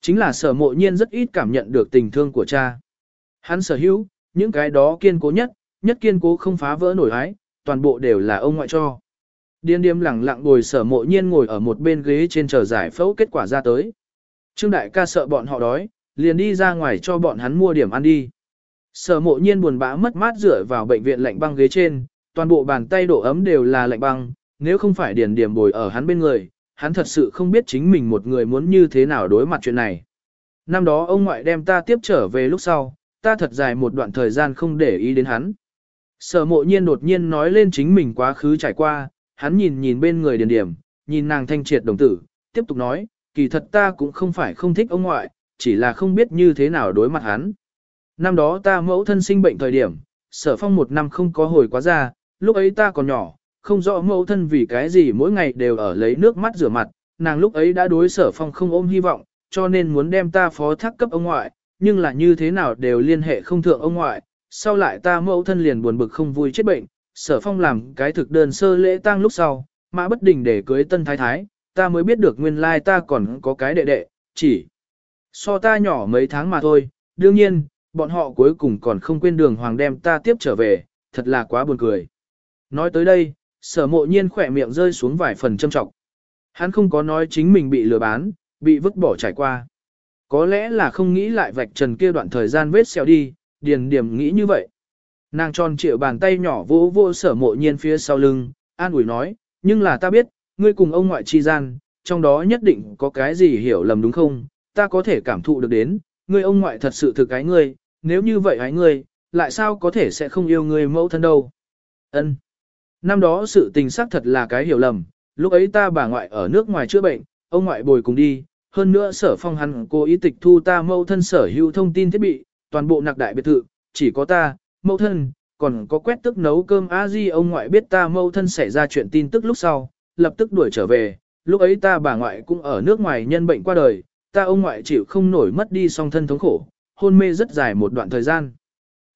Chính là sở mộ nhiên rất ít cảm nhận được tình thương của cha. Hắn sở hữu, những cái đó kiên cố nhất, nhất kiên cố không phá vỡ nổi ái, toàn bộ đều là ông ngoại cho. Điên điếm lẳng lặng ngồi sở mộ nhiên ngồi ở một bên ghế trên chờ giải phẫu kết quả ra tới. Trương đại ca sợ bọn họ đói, liền đi ra ngoài cho bọn hắn mua điểm ăn đi. Sở mộ nhiên buồn bã mất mát rửa vào bệnh viện lạnh băng ghế trên, toàn bộ bàn tay độ ấm đều là lạnh băng, nếu không phải điền điểm bồi ở hắn bên người, hắn thật sự không biết chính mình một người muốn như thế nào đối mặt chuyện này. Năm đó ông ngoại đem ta tiếp trở về lúc sau, ta thật dài một đoạn thời gian không để ý đến hắn. Sở mộ nhiên đột nhiên nói lên chính mình quá khứ trải qua, hắn nhìn nhìn bên người điền điểm, nhìn nàng thanh triệt đồng tử, tiếp tục nói, kỳ thật ta cũng không phải không thích ông ngoại, chỉ là không biết như thế nào đối mặt hắn. Năm đó ta mẫu thân sinh bệnh thời điểm, sở phong một năm không có hồi quá ra, lúc ấy ta còn nhỏ, không rõ mẫu thân vì cái gì mỗi ngày đều ở lấy nước mắt rửa mặt, nàng lúc ấy đã đối sở phong không ôm hy vọng, cho nên muốn đem ta phó thác cấp ông ngoại, nhưng là như thế nào đều liên hệ không thượng ông ngoại, sau lại ta mẫu thân liền buồn bực không vui chết bệnh, sở phong làm cái thực đơn sơ lễ tang lúc sau, mã bất đình để cưới tân thái thái, ta mới biết được nguyên lai ta còn có cái đệ đệ, chỉ so ta nhỏ mấy tháng mà thôi, đương nhiên, bọn họ cuối cùng còn không quên đường hoàng đem ta tiếp trở về, thật là quá buồn cười. Nói tới đây, sở mộ nhiên khỏe miệng rơi xuống vài phần châm trọng. Hắn không có nói chính mình bị lừa bán, bị vứt bỏ trải qua. Có lẽ là không nghĩ lại vạch trần kia đoạn thời gian vết xeo đi, điền điểm nghĩ như vậy. Nàng tròn triệu bàn tay nhỏ vỗ vỗ sở mộ nhiên phía sau lưng, an ủi nói, nhưng là ta biết, ngươi cùng ông ngoại chi gian, trong đó nhất định có cái gì hiểu lầm đúng không, ta có thể cảm thụ được đến, ngươi ông ngoại thật sự thực cái ngươi, nếu như vậy ái ngươi, lại sao có thể sẽ không yêu ngươi mẫu thân đâu. Ân. Năm đó sự tình xác thật là cái hiểu lầm, lúc ấy ta bà ngoại ở nước ngoài chữa bệnh, ông ngoại bồi cùng đi, hơn nữa sở phong hắn cố ý tịch thu ta mâu thân sở hữu thông tin thiết bị, toàn bộ nạc đại biệt thự, chỉ có ta, mâu thân, còn có quét tức nấu cơm a di ông ngoại biết ta mâu thân xảy ra chuyện tin tức lúc sau, lập tức đuổi trở về, lúc ấy ta bà ngoại cũng ở nước ngoài nhân bệnh qua đời, ta ông ngoại chịu không nổi mất đi song thân thống khổ, hôn mê rất dài một đoạn thời gian.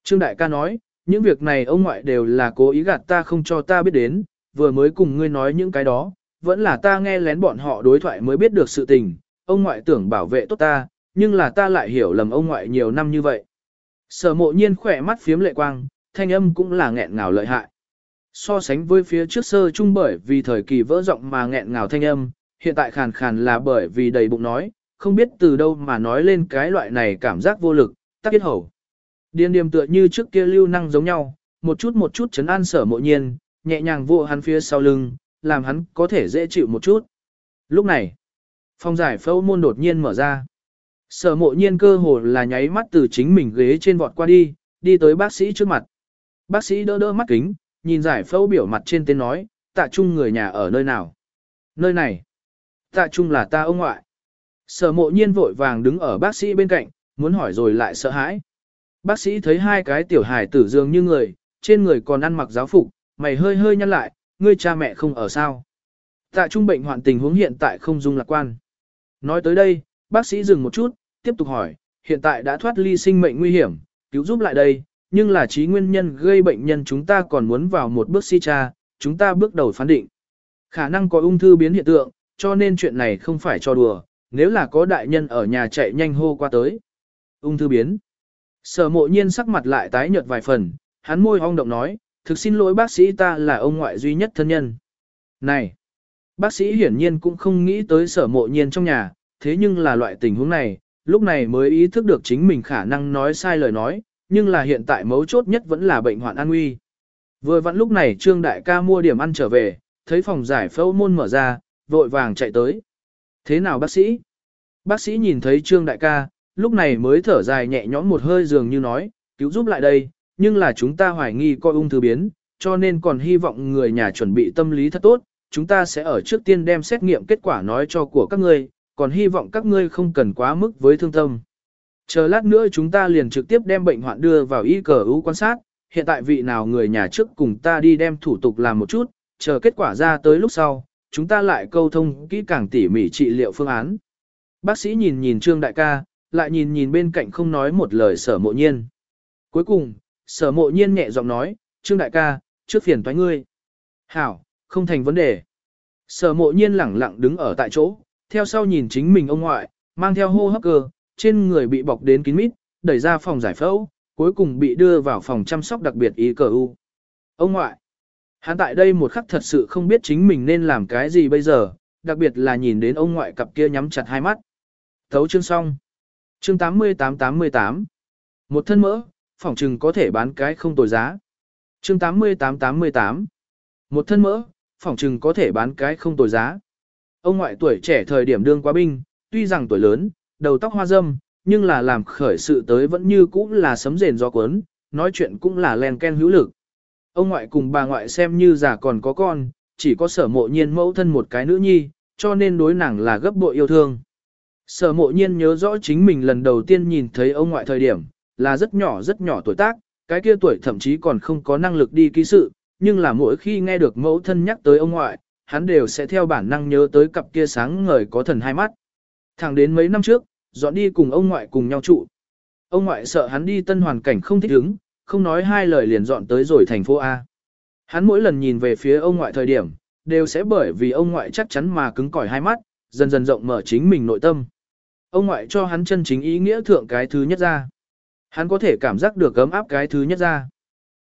Trương Đại ca nói, những việc này ông ngoại đều là cố ý gạt ta không cho ta biết đến, vừa mới cùng ngươi nói những cái đó, vẫn là ta nghe lén bọn họ đối thoại mới biết được sự tình, ông ngoại tưởng bảo vệ tốt ta, nhưng là ta lại hiểu lầm ông ngoại nhiều năm như vậy. Sở mộ nhiên khỏe mắt phiếm lệ quang, thanh âm cũng là nghẹn ngào lợi hại. So sánh với phía trước sơ trung bởi vì thời kỳ vỡ rộng mà nghẹn ngào thanh âm, hiện tại khàn khàn là bởi vì đầy bụng nói, không biết từ đâu mà nói lên cái loại này cảm giác vô lực, tắc kết hầu. Điền điềm tựa như trước kia lưu năng giống nhau, một chút một chút chấn an sở mộ nhiên, nhẹ nhàng vô hắn phía sau lưng, làm hắn có thể dễ chịu một chút. Lúc này, phòng giải phẫu môn đột nhiên mở ra. Sở mộ nhiên cơ hồ là nháy mắt từ chính mình ghế trên vọt qua đi, đi tới bác sĩ trước mặt. Bác sĩ đỡ đỡ mắt kính, nhìn giải phẫu biểu mặt trên tên nói, tạ trung người nhà ở nơi nào. Nơi này, tạ trung là ta ông ngoại. Sở mộ nhiên vội vàng đứng ở bác sĩ bên cạnh, muốn hỏi rồi lại sợ hãi. Bác sĩ thấy hai cái tiểu hài tử dường như người, trên người còn ăn mặc giáo phục, mày hơi hơi nhăn lại, ngươi cha mẹ không ở sao. Tạ trung bệnh hoạn tình huống hiện tại không dung lạc quan. Nói tới đây, bác sĩ dừng một chút, tiếp tục hỏi, hiện tại đã thoát ly sinh mệnh nguy hiểm, cứu giúp lại đây, nhưng là trí nguyên nhân gây bệnh nhân chúng ta còn muốn vào một bước si cha, chúng ta bước đầu phán định. Khả năng có ung thư biến hiện tượng, cho nên chuyện này không phải cho đùa, nếu là có đại nhân ở nhà chạy nhanh hô qua tới. Ung thư biến. Sở mộ nhiên sắc mặt lại tái nhợt vài phần, hắn môi hong động nói, thực xin lỗi bác sĩ ta là ông ngoại duy nhất thân nhân. Này! Bác sĩ hiển nhiên cũng không nghĩ tới sở mộ nhiên trong nhà, thế nhưng là loại tình huống này, lúc này mới ý thức được chính mình khả năng nói sai lời nói, nhưng là hiện tại mấu chốt nhất vẫn là bệnh hoạn an nguy. Vừa vặn lúc này Trương Đại ca mua điểm ăn trở về, thấy phòng giải phẫu môn mở ra, vội vàng chạy tới. Thế nào bác sĩ? Bác sĩ nhìn thấy Trương Đại ca, lúc này mới thở dài nhẹ nhõm một hơi dường như nói, cứu giúp lại đây, nhưng là chúng ta hoài nghi coi ung thư biến, cho nên còn hy vọng người nhà chuẩn bị tâm lý thật tốt, chúng ta sẽ ở trước tiên đem xét nghiệm kết quả nói cho của các ngươi, còn hy vọng các ngươi không cần quá mức với thương tâm. Chờ lát nữa chúng ta liền trực tiếp đem bệnh hoạn đưa vào y cờ ưu quan sát, hiện tại vị nào người nhà trước cùng ta đi đem thủ tục làm một chút, chờ kết quả ra tới lúc sau, chúng ta lại câu thông kỹ càng tỉ mỉ trị liệu phương án. Bác sĩ nhìn nhìn Trương Đại ca, lại nhìn nhìn bên cạnh không nói một lời sở mộ nhiên. Cuối cùng, sở mộ nhiên nhẹ giọng nói, Trương Đại ca, trước phiền toái ngươi. Hảo, không thành vấn đề. Sở mộ nhiên lẳng lặng đứng ở tại chỗ, theo sau nhìn chính mình ông ngoại, mang theo hô hấp cơ, trên người bị bọc đến kín mít, đẩy ra phòng giải phẫu, cuối cùng bị đưa vào phòng chăm sóc đặc biệt y cờ u. Ông ngoại, hắn tại đây một khắc thật sự không biết chính mình nên làm cái gì bây giờ, đặc biệt là nhìn đến ông ngoại cặp kia nhắm chặt hai mắt. Thấu chương xong. Chương 88-88. Một thân mỡ, phỏng trừng có thể bán cái không tồi giá. Chương 88-88. Một thân mỡ, phỏng trừng có thể bán cái không tồi giá. Ông ngoại tuổi trẻ thời điểm đương quá binh, tuy rằng tuổi lớn, đầu tóc hoa râm, nhưng là làm khởi sự tới vẫn như cũ là sấm rền gió cuốn, nói chuyện cũng là len ken hữu lực. Ông ngoại cùng bà ngoại xem như già còn có con, chỉ có sở mộ nhiên mẫu thân một cái nữ nhi, cho nên đối nàng là gấp bội yêu thương. Sở mộ nhiên nhớ rõ chính mình lần đầu tiên nhìn thấy ông ngoại thời điểm, là rất nhỏ rất nhỏ tuổi tác, cái kia tuổi thậm chí còn không có năng lực đi ký sự, nhưng là mỗi khi nghe được mẫu thân nhắc tới ông ngoại, hắn đều sẽ theo bản năng nhớ tới cặp kia sáng ngời có thần hai mắt. Thẳng đến mấy năm trước, dọn đi cùng ông ngoại cùng nhau trụ. Ông ngoại sợ hắn đi tân hoàn cảnh không thích ứng, không nói hai lời liền dọn tới rồi thành phố A. Hắn mỗi lần nhìn về phía ông ngoại thời điểm, đều sẽ bởi vì ông ngoại chắc chắn mà cứng cỏi hai mắt, dần dần rộng mở chính mình nội tâm. Ông ngoại cho hắn chân chính ý nghĩa thượng cái thứ nhất ra. Hắn có thể cảm giác được gấm áp cái thứ nhất ra.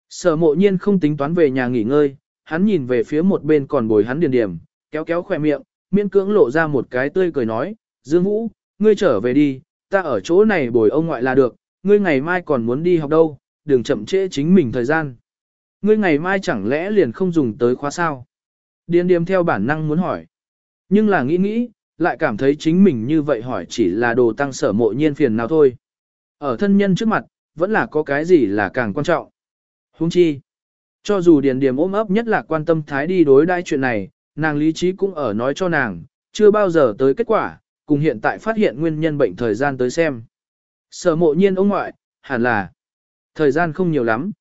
Sở mộ nhiên không tính toán về nhà nghỉ ngơi, hắn nhìn về phía một bên còn bồi hắn điền điểm, kéo kéo khỏe miệng, miễn cưỡng lộ ra một cái tươi cười nói, Dương Vũ, ngươi trở về đi, ta ở chỗ này bồi ông ngoại là được, ngươi ngày mai còn muốn đi học đâu, đừng chậm trễ chính mình thời gian. Ngươi ngày mai chẳng lẽ liền không dùng tới khóa sao? Điền điềm theo bản năng muốn hỏi. Nhưng là nghĩ nghĩ, lại cảm thấy chính mình như vậy hỏi chỉ là đồ tăng sở mộ nhiên phiền nào thôi. Ở thân nhân trước mặt, vẫn là có cái gì là càng quan trọng. Huống chi, cho dù điền điềm ôm ấp nhất là quan tâm thái đi đối đãi chuyện này, nàng lý trí cũng ở nói cho nàng, chưa bao giờ tới kết quả, cùng hiện tại phát hiện nguyên nhân bệnh thời gian tới xem. Sở mộ nhiên ông ngoại, hẳn là thời gian không nhiều lắm.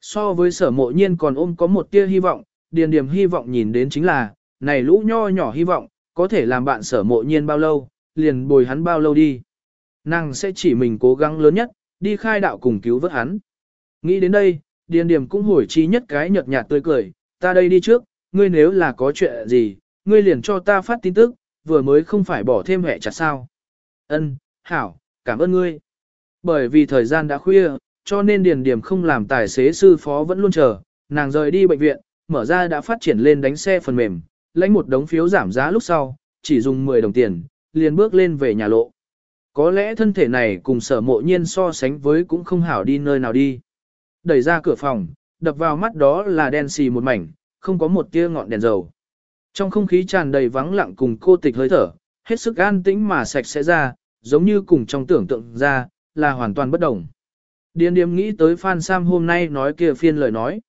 So với sở mộ nhiên còn ôm có một tia hy vọng, điền điểm hy vọng nhìn đến chính là, này lũ nho nhỏ hy vọng, có thể làm bạn sở mộ nhiên bao lâu, liền bồi hắn bao lâu đi. Nàng sẽ chỉ mình cố gắng lớn nhất, đi khai đạo cùng cứu vớt hắn. Nghĩ đến đây, điền điểm cũng hồi chi nhất cái nhợt nhạt tươi cười, ta đây đi trước, ngươi nếu là có chuyện gì, ngươi liền cho ta phát tin tức, vừa mới không phải bỏ thêm hệ chặt sao. Ân, hảo, cảm ơn ngươi. Bởi vì thời gian đã khuya, cho nên điền điểm không làm tài xế sư phó vẫn luôn chờ, nàng rời đi bệnh viện, mở ra đã phát triển lên đánh xe phần mềm, lãnh một đống phiếu giảm giá lúc sau, chỉ dùng 10 đồng tiền, liền bước lên về nhà lộ. Có lẽ thân thể này cùng sở mộ nhiên so sánh với cũng không hảo đi nơi nào đi. Đẩy ra cửa phòng, đập vào mắt đó là đen xì một mảnh, không có một tia ngọn đèn dầu. Trong không khí tràn đầy vắng lặng cùng cô tịch hơi thở, hết sức an tĩnh mà sạch sẽ ra, giống như cùng trong tưởng tượng ra, là hoàn toàn bất đồng. Điền điềm nghĩ tới Phan Sam hôm nay nói kia phiên lời nói.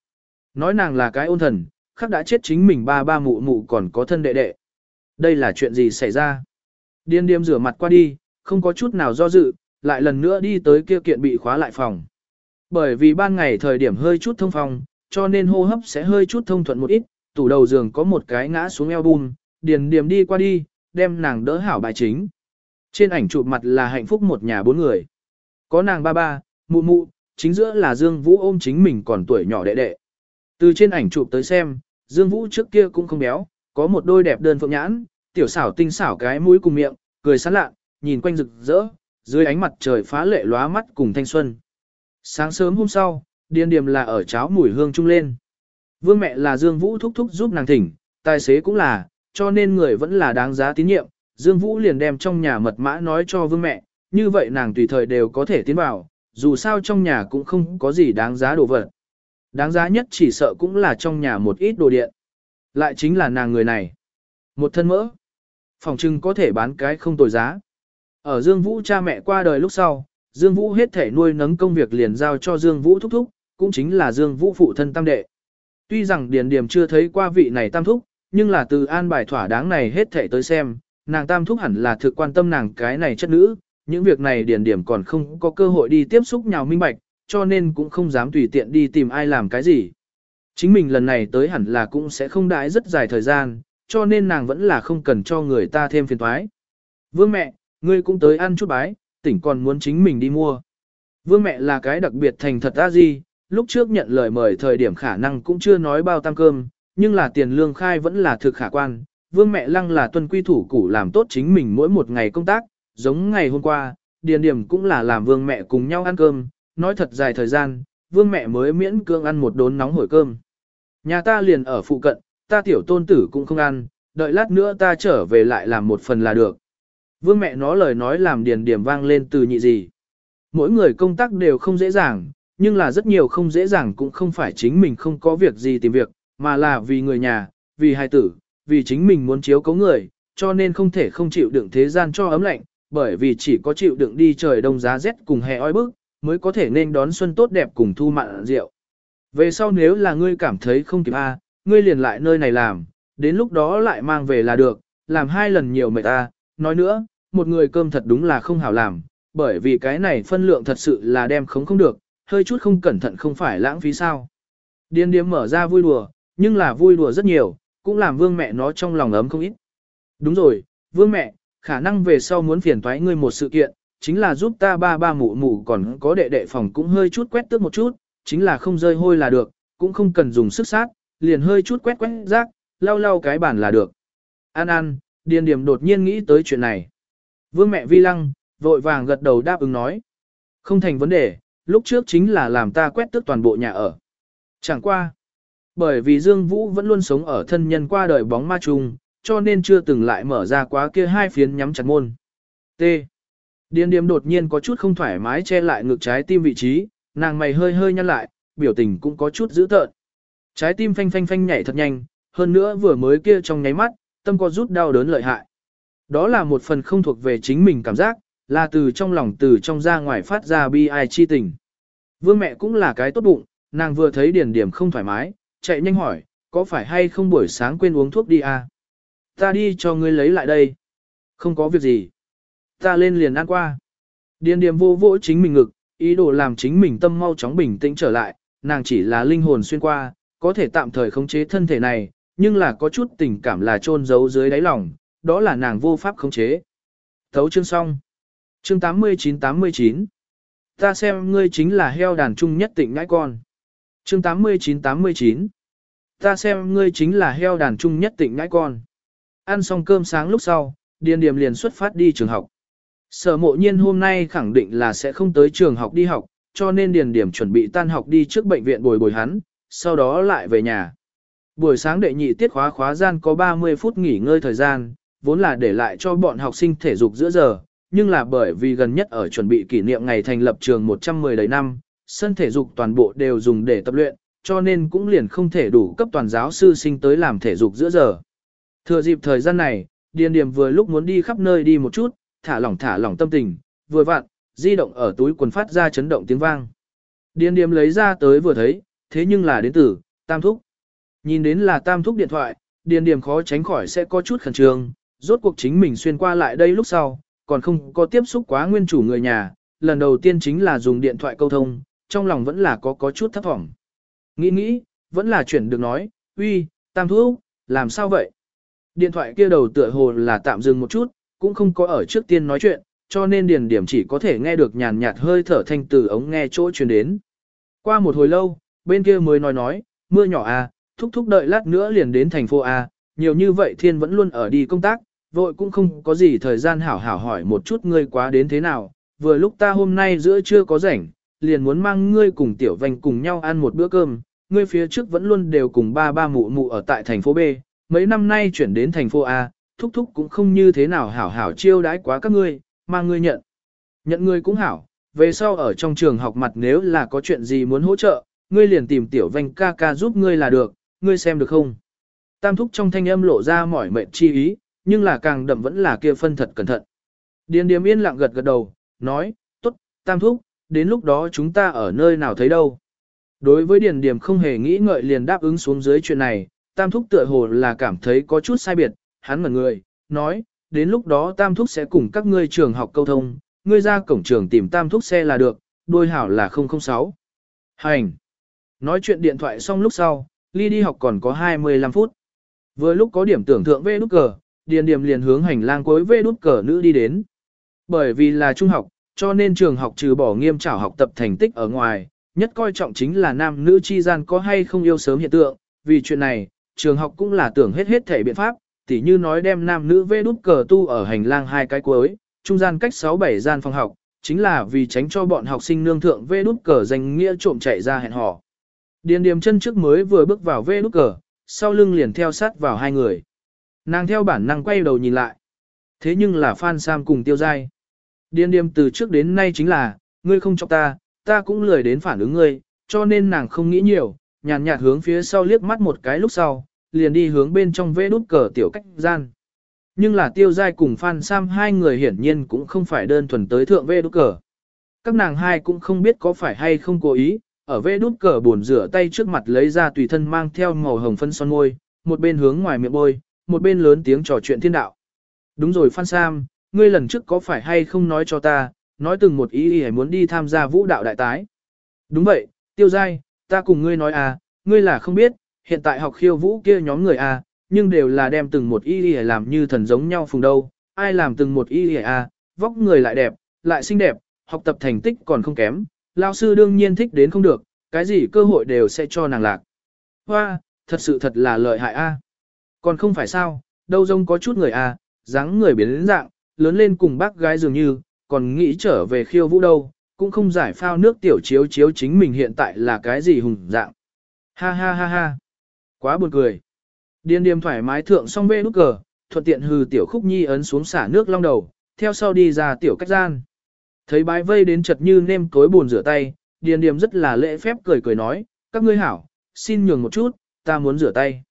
Nói nàng là cái ôn thần, khác đã chết chính mình ba ba mụ mụ còn có thân đệ đệ. Đây là chuyện gì xảy ra? điên điềm rửa mặt qua đi, không có chút nào do dự, lại lần nữa đi tới kia kiện bị khóa lại phòng. Bởi vì ban ngày thời điểm hơi chút thông phòng, cho nên hô hấp sẽ hơi chút thông thuận một ít, tủ đầu giường có một cái ngã xuống eo bùn, điền điềm đi qua đi, đem nàng đỡ hảo bài chính. Trên ảnh chụp mặt là hạnh phúc một nhà bốn người. Có nàng ba ba, mụ mụ, chính giữa là Dương Vũ ôm chính mình còn tuổi nhỏ đệ đệ. Từ trên ảnh chụp tới xem, Dương Vũ trước kia cũng không béo, có một đôi đẹp đơn phượng nhãn, tiểu xảo tinh xảo cái mũi cùng miệng, cười sán lạ, nhìn quanh rực rỡ, dưới ánh mặt trời phá lệ lóa mắt cùng thanh xuân. Sáng sớm hôm sau, điên điểm là ở cháo mùi hương trung lên. Vương mẹ là Dương Vũ thúc thúc giúp nàng thỉnh, tài xế cũng là, cho nên người vẫn là đáng giá tín nhiệm. Dương Vũ liền đem trong nhà mật mã nói cho vương mẹ, như vậy nàng tùy thời đều có thể tiến vào, dù sao trong nhà cũng không có gì đáng giá đồ vật. Đáng giá nhất chỉ sợ cũng là trong nhà một ít đồ điện. Lại chính là nàng người này. Một thân mỡ. Phòng trưng có thể bán cái không tồi giá. Ở Dương Vũ cha mẹ qua đời lúc sau, Dương Vũ hết thể nuôi nấng công việc liền giao cho Dương Vũ thúc thúc, cũng chính là Dương Vũ phụ thân tam đệ. Tuy rằng Điền Điềm chưa thấy qua vị này tam thúc, nhưng là từ an bài thỏa đáng này hết thể tới xem, nàng tam thúc hẳn là thực quan tâm nàng cái này chất nữ, những việc này Điền Điềm còn không có cơ hội đi tiếp xúc nhào minh bạch, cho nên cũng không dám tùy tiện đi tìm ai làm cái gì. Chính mình lần này tới hẳn là cũng sẽ không đãi rất dài thời gian, cho nên nàng vẫn là không cần cho người ta thêm phiền toái. Vương mẹ, ngươi cũng tới ăn chút bái, tỉnh còn muốn chính mình đi mua. Vương mẹ là cái đặc biệt thành thật a gì, lúc trước nhận lời mời thời điểm khả năng cũng chưa nói bao tăng cơm, nhưng là tiền lương khai vẫn là thực khả quan. Vương mẹ lăng là tuân quy thủ củ làm tốt chính mình mỗi một ngày công tác, giống ngày hôm qua, điền điểm cũng là làm vương mẹ cùng nhau ăn cơm, nói thật dài thời gian, vương mẹ mới miễn cương ăn một đốn nóng hổi cơm. Nhà ta liền ở phụ cận, ta tiểu tôn tử cũng không ăn, đợi lát nữa ta trở về lại làm một phần là được. Vương mẹ nó lời nói làm điền điểm vang lên từ nhị gì. Mỗi người công tác đều không dễ dàng, nhưng là rất nhiều không dễ dàng cũng không phải chính mình không có việc gì tìm việc, mà là vì người nhà, vì hài tử, vì chính mình muốn chiếu cấu người, cho nên không thể không chịu đựng thế gian cho ấm lạnh, bởi vì chỉ có chịu đựng đi trời đông giá rét cùng hè oi bức, mới có thể nên đón xuân tốt đẹp cùng thu mặn rượu. Về sau nếu là ngươi cảm thấy không kịp a, ngươi liền lại nơi này làm, đến lúc đó lại mang về là được, làm hai lần nhiều mệt ta, nói nữa, một người cơm thật đúng là không hảo làm, bởi vì cái này phân lượng thật sự là đem không không được, hơi chút không cẩn thận không phải lãng phí sao. Điên điếm mở ra vui đùa, nhưng là vui đùa rất nhiều, cũng làm vương mẹ nó trong lòng ấm không ít. Đúng rồi, vương mẹ, khả năng về sau muốn phiền toái ngươi một sự kiện, chính là giúp ta ba ba mụ mụ còn có đệ đệ phòng cũng hơi chút quét tước một chút, chính là không rơi hôi là được, cũng không cần dùng sức sát, liền hơi chút quét quét rác, lau lau cái bàn là được. An An, Điền Điểm đột nhiên nghĩ tới chuyện này. Vương mẹ vi lăng, vội vàng gật đầu đáp ứng nói. Không thành vấn đề, lúc trước chính là làm ta quét tước toàn bộ nhà ở. Chẳng qua. Bởi vì Dương Vũ vẫn luôn sống ở thân nhân qua đời bóng ma trùng cho nên chưa từng lại mở ra quá kia hai phiến nhắm chặt môn. T. Điền điềm đột nhiên có chút không thoải mái che lại ngực trái tim vị trí, nàng mày hơi hơi nhăn lại, biểu tình cũng có chút dữ tợn. Trái tim phanh phanh phanh nhảy thật nhanh, hơn nữa vừa mới kia trong nháy mắt, tâm có rút đau đớn lợi hại. Đó là một phần không thuộc về chính mình cảm giác, là từ trong lòng từ trong ra ngoài phát ra bi ai chi tình. Vương mẹ cũng là cái tốt bụng, nàng vừa thấy điền điểm không thoải mái, chạy nhanh hỏi, có phải hay không buổi sáng quên uống thuốc đi à? Ta đi cho ngươi lấy lại đây. Không có việc gì. Ta lên liền ăn qua. Điền điểm vô vỗ chính mình ngực, ý đồ làm chính mình tâm mau chóng bình tĩnh trở lại, nàng chỉ là linh hồn xuyên qua, có thể tạm thời khống chế thân thể này, nhưng là có chút tình cảm là trôn giấu dưới đáy lòng, đó là nàng vô pháp khống chế. Thấu chương xong. Chương 89-89 Ta xem ngươi chính là heo đàn trung nhất tịnh ngãi con. Chương 89-89 Ta xem ngươi chính là heo đàn trung nhất tịnh ngãi con. Ăn xong cơm sáng lúc sau, Điền Điềm liền xuất phát đi trường học. Sở mộ nhiên hôm nay khẳng định là sẽ không tới trường học đi học, cho nên Điền Điểm chuẩn bị tan học đi trước bệnh viện bồi bồi hắn, sau đó lại về nhà. Buổi sáng đệ nhị tiết khóa khóa gian có 30 phút nghỉ ngơi thời gian, vốn là để lại cho bọn học sinh thể dục giữa giờ, nhưng là bởi vì gần nhất ở chuẩn bị kỷ niệm ngày thành lập trường 110 đầy năm, sân thể dục toàn bộ đều dùng để tập luyện, cho nên cũng liền không thể đủ cấp toàn giáo sư sinh tới làm thể dục giữa giờ. Thừa dịp thời gian này, Điền Điểm vừa lúc muốn đi khắp nơi đi một chút, thả lỏng thả lỏng tâm tình, vừa vặn, di động ở túi quần phát ra chấn động tiếng vang. Điền Điểm lấy ra tới vừa thấy, thế nhưng là đến từ Tam Thúc. Nhìn đến là Tam Thúc điện thoại, Điền Điểm khó tránh khỏi sẽ có chút khẩn trương, rốt cuộc chính mình xuyên qua lại đây lúc sau, còn không có tiếp xúc quá nguyên chủ người nhà, lần đầu tiên chính là dùng điện thoại câu thông, trong lòng vẫn là có có chút thấp thỏm. Nghĩ nghĩ, vẫn là chuyển được nói, uy, Tam Thúc, làm sao vậy? Điện thoại kia đầu tựa hồ là tạm dừng một chút, cũng không có ở trước tiên nói chuyện, cho nên điền điểm chỉ có thể nghe được nhàn nhạt hơi thở thanh từ ống nghe chỗ truyền đến. Qua một hồi lâu, bên kia mới nói nói, mưa nhỏ à, thúc thúc đợi lát nữa liền đến thành phố à. nhiều như vậy thiên vẫn luôn ở đi công tác, vội cũng không có gì thời gian hảo hảo hỏi một chút ngươi quá đến thế nào, vừa lúc ta hôm nay giữa trưa có rảnh, liền muốn mang ngươi cùng tiểu vành cùng nhau ăn một bữa cơm, ngươi phía trước vẫn luôn đều cùng ba ba mụ mụ ở tại thành phố B, mấy năm nay chuyển đến thành phố A, thúc thúc cũng không như thế nào hảo hảo chiêu đãi quá các ngươi, mà ngươi nhận. Nhận ngươi cũng hảo, về sau ở trong trường học mặt nếu là có chuyện gì muốn hỗ trợ, ngươi liền tìm tiểu vành ca ca giúp ngươi là được, ngươi xem được không? Tam thúc trong thanh âm lộ ra mỏi mệt chi ý, nhưng là càng đậm vẫn là kia phân thật cẩn thận. Điền điềm yên lặng gật gật đầu, nói, tốt, tam thúc, đến lúc đó chúng ta ở nơi nào thấy đâu. Đối với điền điềm không hề nghĩ ngợi liền đáp ứng xuống dưới chuyện này, tam thúc tựa hồ là cảm thấy có chút sai biệt, hắn ngẩn người, nói, đến lúc đó tam thúc sẽ cùng các ngươi trường học câu thông, ngươi ra cổng trường tìm tam thúc xe là được, đôi hảo là 006. Hành! Nói chuyện điện thoại xong lúc sau, ly đi học còn có 25 phút. Vừa lúc có điểm tưởng thượng về nút cờ, điền điểm liền hướng hành lang cuối về nút cờ nữ đi đến. Bởi vì là trung học, cho nên trường học trừ bỏ nghiêm trảo học tập thành tích ở ngoài, nhất coi trọng chính là nam nữ chi gian có hay không yêu sớm hiện tượng, vì chuyện này, trường học cũng là tưởng hết hết thể biện pháp, tỉ như nói đem nam nữ vê đút cờ tu ở hành lang hai cái cuối, trung gian cách 6-7 gian phòng học, chính là vì tránh cho bọn học sinh nương thượng vê đút cờ danh nghĩa trộm chạy ra hẹn hò. Điền điềm chân trước mới vừa bước vào vê đút cờ, sau lưng liền theo sát vào hai người. Nàng theo bản năng quay đầu nhìn lại. Thế nhưng là Phan Sam cùng tiêu dai. Điền điềm từ trước đến nay chính là, ngươi không chọc ta, ta cũng lười đến phản ứng ngươi, cho nên nàng không nghĩ nhiều, nhàn nhạt hướng phía sau liếc mắt một cái lúc sau, liền đi hướng bên trong vê đút cờ tiểu cách gian. Nhưng là tiêu giai cùng Phan Sam hai người hiển nhiên cũng không phải đơn thuần tới thượng vê đút cờ. Các nàng hai cũng không biết có phải hay không cố ý, ở vê đút cờ buồn rửa tay trước mặt lấy ra tùy thân mang theo màu hồng phân son môi, một bên hướng ngoài miệng bôi, một bên lớn tiếng trò chuyện thiên đạo. Đúng rồi Phan Sam, ngươi lần trước có phải hay không nói cho ta, nói từng một ý ý muốn đi tham gia vũ đạo đại tái. Đúng vậy, tiêu giai, ta cùng ngươi nói à, ngươi là không biết, hiện tại học khiêu vũ kia nhóm người a nhưng đều là đem từng một ý ý làm như thần giống nhau phùng đâu, ai làm từng một ý ý A, vóc người lại đẹp, lại xinh đẹp, học tập thành tích còn không kém, lao sư đương nhiên thích đến không được, cái gì cơ hội đều sẽ cho nàng lạc. Hoa, thật sự thật là lợi hại a. Còn không phải sao, đâu rông có chút người a, dáng người biến đến dạng, lớn lên cùng bác gái dường như, còn nghĩ trở về khiêu vũ đâu, cũng không giải phao nước tiểu chiếu chiếu chính mình hiện tại là cái gì hùng dạng. Ha ha ha ha. Quá buồn cười. Điên điềm thoải mái thượng xong bê nút cờ, thuận tiện hừ tiểu khúc nhi ấn xuống xả nước long đầu, theo sau đi ra tiểu cách gian. Thấy bái vây đến chật như nêm cối buồn rửa tay, điền điềm rất là lễ phép cười cười nói, các ngươi hảo, xin nhường một chút, ta muốn rửa tay.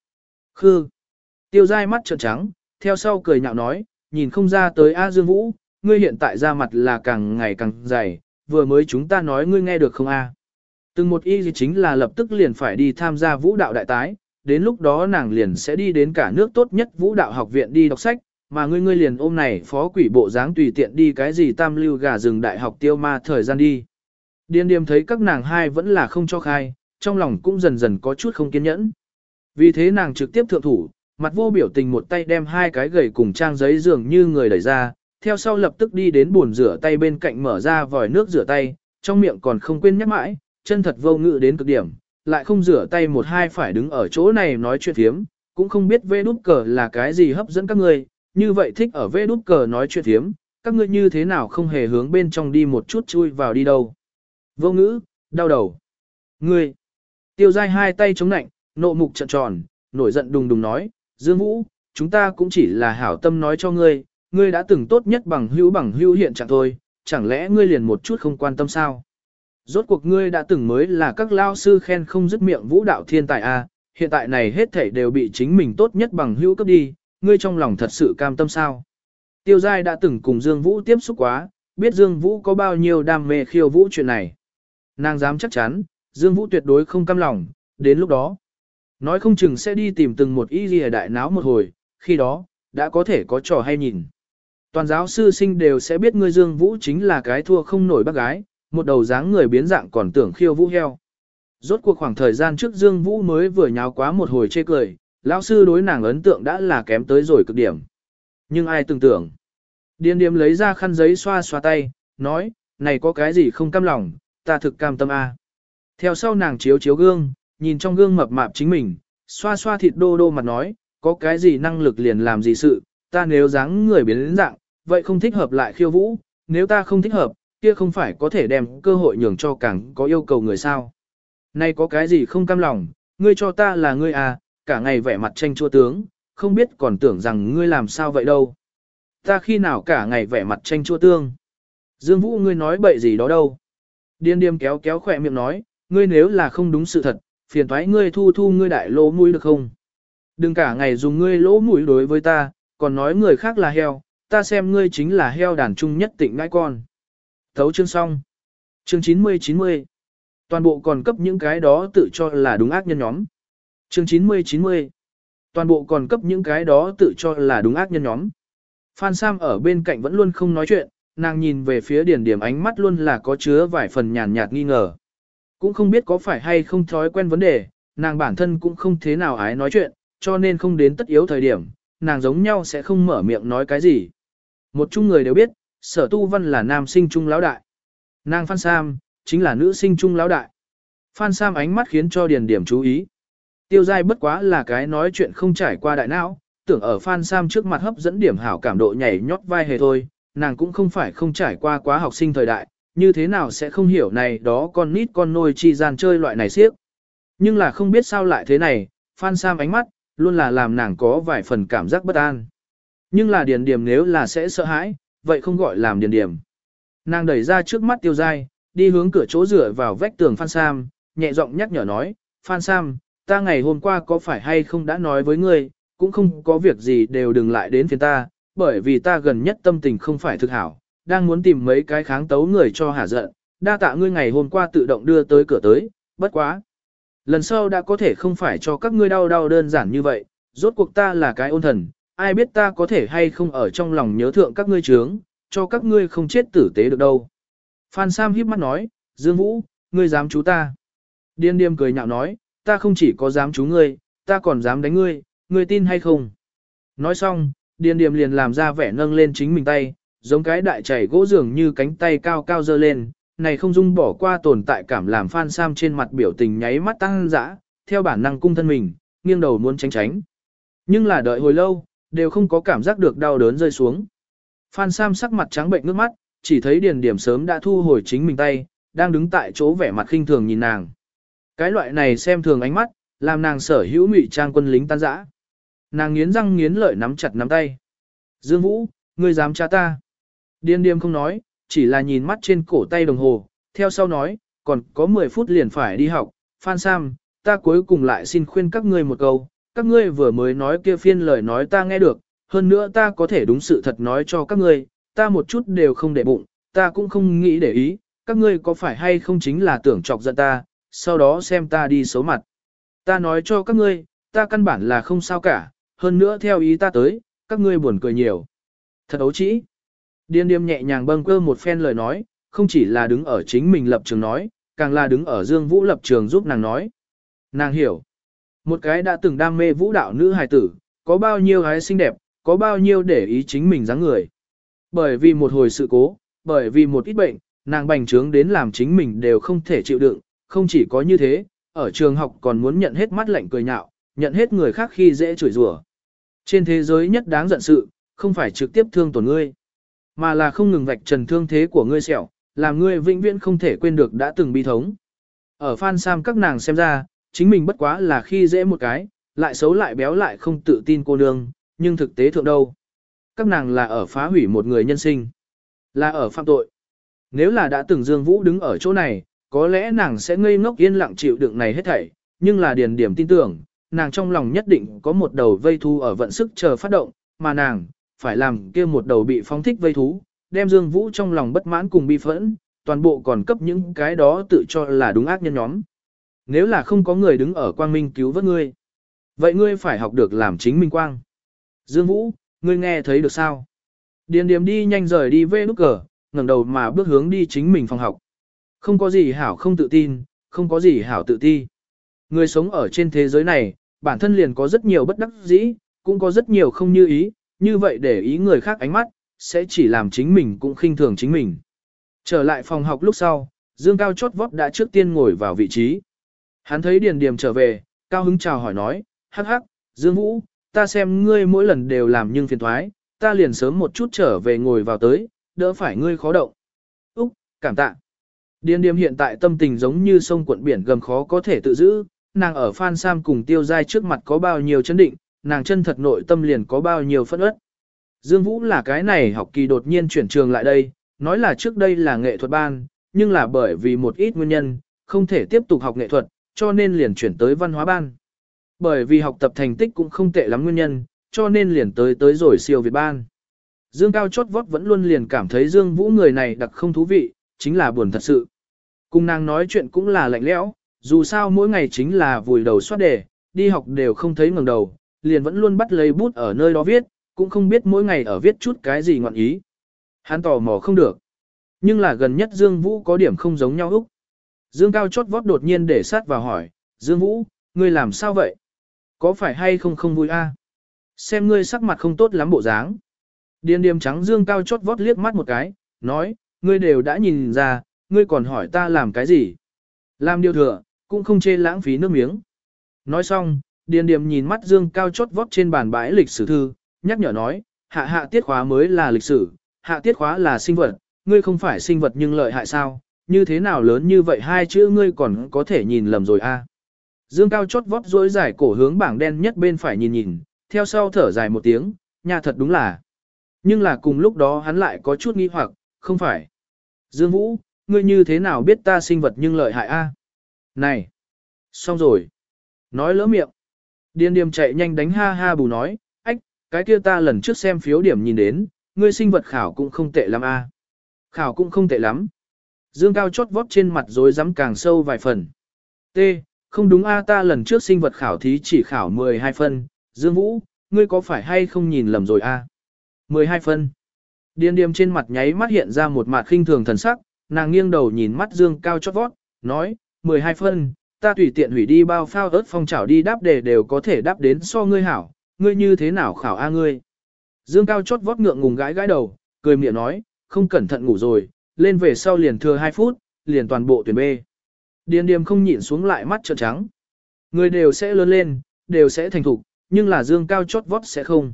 Khư. Tiêu dai mắt trợn trắng, theo sau cười nhạo nói, nhìn không ra tới A Dương Vũ, ngươi hiện tại ra mặt là càng ngày càng dày, vừa mới chúng ta nói ngươi nghe được không A. Từng một y gì chính là lập tức liền phải đi tham gia vũ đạo đại tái, đến lúc đó nàng liền sẽ đi đến cả nước tốt nhất vũ đạo học viện đi đọc sách, mà ngươi ngươi liền ôm này phó quỷ bộ dáng tùy tiện đi cái gì tam lưu gà rừng đại học tiêu ma thời gian đi. Điên điềm thấy các nàng hai vẫn là không cho khai, trong lòng cũng dần dần có chút không kiên nhẫn. Vì thế nàng trực tiếp thượng thủ, mặt vô biểu tình một tay đem hai cái gầy cùng trang giấy dường như người đẩy ra, theo sau lập tức đi đến bồn rửa tay bên cạnh mở ra vòi nước rửa tay, trong miệng còn không quên nhắc mãi, chân thật vô ngự đến cực điểm, lại không rửa tay một hai phải đứng ở chỗ này nói chuyện thiếm, cũng không biết vê đút cờ là cái gì hấp dẫn các người, như vậy thích ở vê đút cờ nói chuyện thiếm, các ngươi như thế nào không hề hướng bên trong đi một chút chui vào đi đâu. Vô ngữ, đau đầu. Ngươi, tiêu dai hai tay chống nạnh, nộ mục trận tròn, nổi giận đùng đùng nói, Dương Vũ, chúng ta cũng chỉ là hảo tâm nói cho ngươi, ngươi đã từng tốt nhất bằng hữu bằng hữu hiện trạng thôi, chẳng lẽ ngươi liền một chút không quan tâm sao? Rốt cuộc ngươi đã từng mới là các lao sư khen không dứt miệng vũ đạo thiên tài a, à, hiện tại này hết thảy đều bị chính mình tốt nhất bằng hữu cấp đi, ngươi trong lòng thật sự cam tâm sao? Tiêu Giai đã từng cùng Dương Vũ tiếp xúc quá, biết Dương Vũ có bao nhiêu đam mê khiêu vũ chuyện này. Nàng dám chắc chắn, Dương Vũ tuyệt đối không cam lòng, đến lúc đó. Nói không chừng sẽ đi tìm từng một y ghi đại náo một hồi, khi đó, đã có thể có trò hay nhìn. Toàn giáo sư sinh đều sẽ biết ngươi Dương Vũ chính là cái thua không nổi bác gái, một đầu dáng người biến dạng còn tưởng khiêu vũ heo. Rốt cuộc khoảng thời gian trước Dương Vũ mới vừa nháo quá một hồi chê cười, lão sư đối nàng ấn tượng đã là kém tới rồi cực điểm. Nhưng ai tưởng tưởng. Điền điềm lấy ra khăn giấy xoa xoa tay, nói, này có cái gì không cam lòng, ta thực cam tâm a. Theo sau nàng chiếu chiếu gương, nhìn trong gương mập mạp chính mình, xoa xoa thịt đô đô mặt nói, có cái gì năng lực liền làm gì sự, ta nếu dáng người biến dạng, vậy không thích hợp lại khiêu vũ, nếu ta không thích hợp, kia không phải có thể đem cơ hội nhường cho càng có yêu cầu người sao. Nay có cái gì không cam lòng, ngươi cho ta là ngươi à, cả ngày vẻ mặt tranh chua tướng, không biết còn tưởng rằng ngươi làm sao vậy đâu. Ta khi nào cả ngày vẻ mặt tranh chua tương. Dương Vũ ngươi nói bậy gì đó đâu. Điên điềm kéo kéo khỏe miệng nói, ngươi nếu là không đúng sự thật, phiền thoái ngươi thu thu ngươi đại lỗ mũi được không? Đừng cả ngày dùng ngươi lỗ mũi đối với ta, còn nói người khác là heo, ta xem ngươi chính là heo đàn trung nhất tịnh ngãi con. Thấu chương xong. Chương 90-90. Toàn bộ còn cấp những cái đó tự cho là đúng ác nhân nhóm. Chương 90-90. Toàn bộ còn cấp những cái đó tự cho là đúng ác nhân nhóm. Phan Sam ở bên cạnh vẫn luôn không nói chuyện, nàng nhìn về phía điển điểm ánh mắt luôn là có chứa vài phần nhàn nhạt nghi ngờ. Cũng không biết có phải hay không thói quen vấn đề, nàng bản thân cũng không thế nào ái nói chuyện, cho nên không đến tất yếu thời điểm, nàng giống nhau sẽ không mở miệng nói cái gì. Một chung người đều biết, sở tu văn là nam sinh trung lão đại. Nàng Phan Sam, chính là nữ sinh trung lão đại. Phan Sam ánh mắt khiến cho điền điểm chú ý. Tiêu giai bất quá là cái nói chuyện không trải qua đại não, tưởng ở Phan Sam trước mặt hấp dẫn điểm hảo cảm độ nhảy nhót vai hề thôi, nàng cũng không phải không trải qua quá học sinh thời đại, như thế nào sẽ không hiểu này đó con nít con nôi chi gian chơi loại này siếc. Nhưng là không biết sao lại thế này, Phan Sam ánh mắt, luôn là làm nàng có vài phần cảm giác bất an. Nhưng là điền điểm nếu là sẽ sợ hãi, vậy không gọi làm điền điểm. Nàng đẩy ra trước mắt tiêu dai, đi hướng cửa chỗ rửa vào vách tường Phan Sam, nhẹ giọng nhắc nhở nói, Phan Sam, ta ngày hôm qua có phải hay không đã nói với ngươi, cũng không có việc gì đều đừng lại đến phiền ta, bởi vì ta gần nhất tâm tình không phải thực hảo, đang muốn tìm mấy cái kháng tấu người cho hả giận, đa tạ ngươi ngày hôm qua tự động đưa tới cửa tới, bất quá. Lần sau đã có thể không phải cho các ngươi đau đau đơn giản như vậy, rốt cuộc ta là cái ôn thần, ai biết ta có thể hay không ở trong lòng nhớ thượng các ngươi trướng, cho các ngươi không chết tử tế được đâu. Phan Sam híp mắt nói, Dương Vũ, ngươi dám chú ta. Điên điềm cười nhạo nói, ta không chỉ có dám chú ngươi, ta còn dám đánh ngươi, ngươi tin hay không? Nói xong, điên điềm liền làm ra vẻ nâng lên chính mình tay, giống cái đại chảy gỗ dường như cánh tay cao cao dơ lên, này không dung bỏ qua tồn tại cảm làm Phan Sam trên mặt biểu tình nháy mắt tăng dã, theo bản năng cung thân mình, nghiêng đầu muốn tránh tránh. Nhưng là đợi hồi lâu, đều không có cảm giác được đau đớn rơi xuống. Phan Sam sắc mặt trắng bệnh nước mắt, chỉ thấy điền điểm sớm đã thu hồi chính mình tay, đang đứng tại chỗ vẻ mặt khinh thường nhìn nàng. Cái loại này xem thường ánh mắt, làm nàng sở hữu ngụy trang quân lính tan rã. Nàng nghiến răng nghiến lợi nắm chặt nắm tay. Dương Vũ, ngươi dám tra ta. Điên điềm không nói, chỉ là nhìn mắt trên cổ tay đồng hồ, theo sau nói, còn có 10 phút liền phải đi học, Phan Sam, ta cuối cùng lại xin khuyên các ngươi một câu, các ngươi vừa mới nói kia phiên lời nói ta nghe được, hơn nữa ta có thể đúng sự thật nói cho các ngươi, ta một chút đều không để bụng, ta cũng không nghĩ để ý, các ngươi có phải hay không chính là tưởng chọc giận ta, sau đó xem ta đi xấu mặt. Ta nói cho các ngươi, ta căn bản là không sao cả, hơn nữa theo ý ta tới, các ngươi buồn cười nhiều. Thật ấu trĩ. Điên điềm nhẹ nhàng bâng cơ một phen lời nói, không chỉ là đứng ở chính mình lập trường nói, càng là đứng ở Dương Vũ lập trường giúp nàng nói. Nàng hiểu. Một cái đã từng đam mê vũ đạo nữ hài tử, có bao nhiêu gái xinh đẹp, có bao nhiêu để ý chính mình dáng người. Bởi vì một hồi sự cố, bởi vì một ít bệnh, nàng bành trướng đến làm chính mình đều không thể chịu đựng, không chỉ có như thế, ở trường học còn muốn nhận hết mắt lạnh cười nhạo, nhận hết người khác khi dễ chửi rủa. Trên thế giới nhất đáng giận sự, không phải trực tiếp thương tổn ngươi, mà là không ngừng vạch trần thương thế của ngươi sẹo, làm ngươi vĩnh viễn không thể quên được đã từng bi thống. Ở Phan Sam các nàng xem ra, chính mình bất quá là khi dễ một cái, lại xấu lại béo lại không tự tin cô nương, nhưng thực tế thượng đâu. Các nàng là ở phá hủy một người nhân sinh, là ở phạm tội. Nếu là đã từng Dương Vũ đứng ở chỗ này, có lẽ nàng sẽ ngây ngốc yên lặng chịu đựng này hết thảy, nhưng là điền điểm tin tưởng, nàng trong lòng nhất định có một đầu vây thu ở vận sức chờ phát động, mà nàng, phải làm kia một đầu bị phóng thích vây thú, đem Dương Vũ trong lòng bất mãn cùng bi phẫn, toàn bộ còn cấp những cái đó tự cho là đúng ác nhân nhóm. Nếu là không có người đứng ở quang minh cứu vớt ngươi, vậy ngươi phải học được làm chính minh quang. Dương Vũ, ngươi nghe thấy được sao? Điền điểm đi nhanh rời đi về nút cờ, ngẩng đầu mà bước hướng đi chính mình phòng học. Không có gì hảo không tự tin, không có gì hảo tự ti. Người sống ở trên thế giới này, bản thân liền có rất nhiều bất đắc dĩ, cũng có rất nhiều không như ý, như vậy để ý người khác ánh mắt, sẽ chỉ làm chính mình cũng khinh thường chính mình. Trở lại phòng học lúc sau, Dương Cao chót vót đã trước tiên ngồi vào vị trí. Hắn thấy Điền Điềm trở về, Cao hứng chào hỏi nói, hắc hắc, Dương Vũ, ta xem ngươi mỗi lần đều làm nhưng phiền thoái, ta liền sớm một chút trở về ngồi vào tới, đỡ phải ngươi khó động. Úc, cảm tạ. Điền điềm hiện tại tâm tình giống như sông cuộn biển gầm khó có thể tự giữ, nàng ở Phan Sam cùng tiêu giai trước mặt có bao nhiêu chấn định, nàng chân thật nội tâm liền có bao nhiêu phẫn ớt. Dương Vũ là cái này học kỳ đột nhiên chuyển trường lại đây, nói là trước đây là nghệ thuật ban, nhưng là bởi vì một ít nguyên nhân, không thể tiếp tục học nghệ thuật, cho nên liền chuyển tới văn hóa ban. Bởi vì học tập thành tích cũng không tệ lắm nguyên nhân, cho nên liền tới tới rồi siêu Việt ban. Dương Cao chót vót vẫn luôn liền cảm thấy Dương Vũ người này đặc không thú vị, chính là buồn thật sự. Cùng nàng nói chuyện cũng là lạnh lẽo, dù sao mỗi ngày chính là vùi đầu soát đề, đi học đều không thấy ngẩng đầu, liền vẫn luôn bắt lấy bút ở nơi đó viết, cũng không biết mỗi ngày ở viết chút cái gì ngọn ý. Hắn tò mò không được. Nhưng là gần nhất Dương Vũ có điểm không giống nhau Úc. Dương Cao chót vót đột nhiên để sát vào hỏi, Dương Vũ, ngươi làm sao vậy? Có phải hay không không vui a? Xem ngươi sắc mặt không tốt lắm bộ dáng. Điền điềm trắng Dương Cao chót vót liếc mắt một cái, nói, ngươi đều đã nhìn ra, ngươi còn hỏi ta làm cái gì? Làm điều thừa, cũng không chê lãng phí nước miếng. Nói xong, Điền điềm nhìn mắt Dương Cao chót vót trên bàn bãi lịch sử thư, nhắc nhở nói, hạ hạ tiết khóa mới là lịch sử, hạ tiết khóa là sinh vật, ngươi không phải sinh vật nhưng lợi hại sao, như thế nào lớn như vậy hai chữ ngươi còn có thể nhìn lầm rồi a. Dương Cao chót vót dối giải cổ hướng bảng đen nhất bên phải nhìn nhìn, theo sau thở dài một tiếng, nhà thật đúng là. Nhưng là cùng lúc đó hắn lại có chút nghi hoặc, không phải. Dương Vũ, ngươi như thế nào biết ta sinh vật nhưng lợi hại a? Này! Xong rồi! Nói lỡ miệng. Điên điềm chạy nhanh đánh ha ha bù nói, ách, cái kia ta lần trước xem phiếu điểm nhìn đến, ngươi sinh vật khảo cũng không tệ lắm a. Khảo cũng không tệ lắm. Dương Cao chót vót trên mặt rồi rắm càng sâu vài phần. T. Không đúng a ta lần trước sinh vật khảo thí chỉ khảo 12 phân. Dương Vũ, ngươi có phải hay không nhìn lầm rồi a? 12 phân. Điên điềm trên mặt nháy mắt hiện ra một mặt khinh thường thần sắc, nàng nghiêng đầu nhìn mắt Dương Cao chót vót, nói, 12 phân, ta tùy tiện hủy đi bao phao ớt phong trào đi đáp đề đều có thể đáp đến so ngươi hảo, ngươi như thế nào khảo a ngươi. Dương Cao chót vót ngượng ngùng gãi gãi đầu, cười miệng nói, không cẩn thận ngủ rồi, lên về sau liền thừa 2 phút, liền toàn bộ tuyển B. Điền điềm không nhịn xuống lại mắt trợn trắng. Người đều sẽ lớn lên, đều sẽ thành thục, nhưng là dương cao chót vót sẽ không.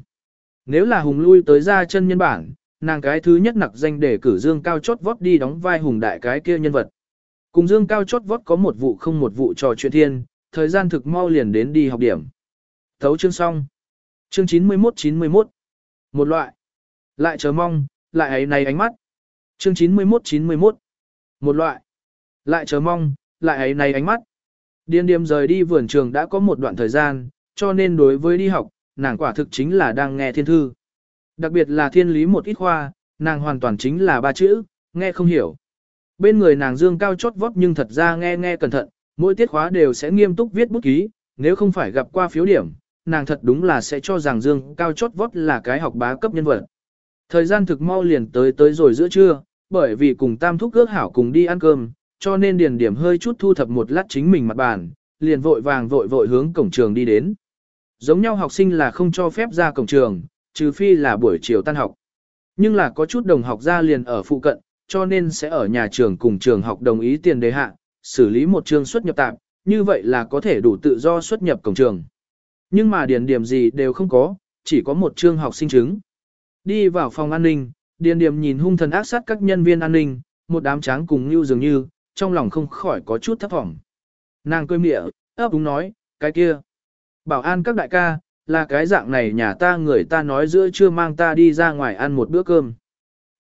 Nếu là hùng lui tới ra chân nhân bản, nàng cái thứ nhất nặc danh để cử dương cao chót vót đi đóng vai hùng đại cái kia nhân vật. Cùng dương cao chót vót có một vụ không một vụ trò chuyện thiên, thời gian thực mau liền đến đi học điểm. Thấu chương xong. Chương 91-91. Một loại. Lại chờ mong, lại ấy này ánh mắt. Chương 91-91 Một loại Lại chờ mong, lại ấy này ánh mắt. Điên điềm rời đi vườn trường đã có một đoạn thời gian, cho nên đối với đi học, nàng quả thực chính là đang nghe thiên thư. Đặc biệt là thiên lý một ít khoa, nàng hoàn toàn chính là ba chữ, nghe không hiểu. Bên người nàng dương cao chót vót nhưng thật ra nghe nghe cẩn thận, mỗi tiết khóa đều sẽ nghiêm túc viết bút ký, nếu không phải gặp qua phiếu điểm, nàng thật đúng là sẽ cho rằng dương cao chót vót là cái học bá cấp nhân vật. Thời gian thực mau liền tới tới rồi giữa trưa, bởi vì cùng tam thúc ước hảo cùng đi ăn cơm, cho nên điền điểm hơi chút thu thập một lát chính mình mặt bàn, liền vội vàng vội vội hướng cổng trường đi đến. Giống nhau học sinh là không cho phép ra cổng trường, trừ phi là buổi chiều tan học. Nhưng là có chút đồng học ra liền ở phụ cận, cho nên sẽ ở nhà trường cùng trường học đồng ý tiền đề hạ, xử lý một trường xuất nhập tạm, như vậy là có thể đủ tự do xuất nhập cổng trường. Nhưng mà điền điểm gì đều không có, chỉ có một trường học sinh chứng. Đi vào phòng an ninh, Điền Điềm nhìn hung thần ác sát các nhân viên an ninh, một đám tráng cùng như dường như, trong lòng không khỏi có chút thấp vọng. Nàng cười mịa, ấp úng nói, cái kia. Bảo an các đại ca, là cái dạng này nhà ta người ta nói giữa chưa mang ta đi ra ngoài ăn một bữa cơm.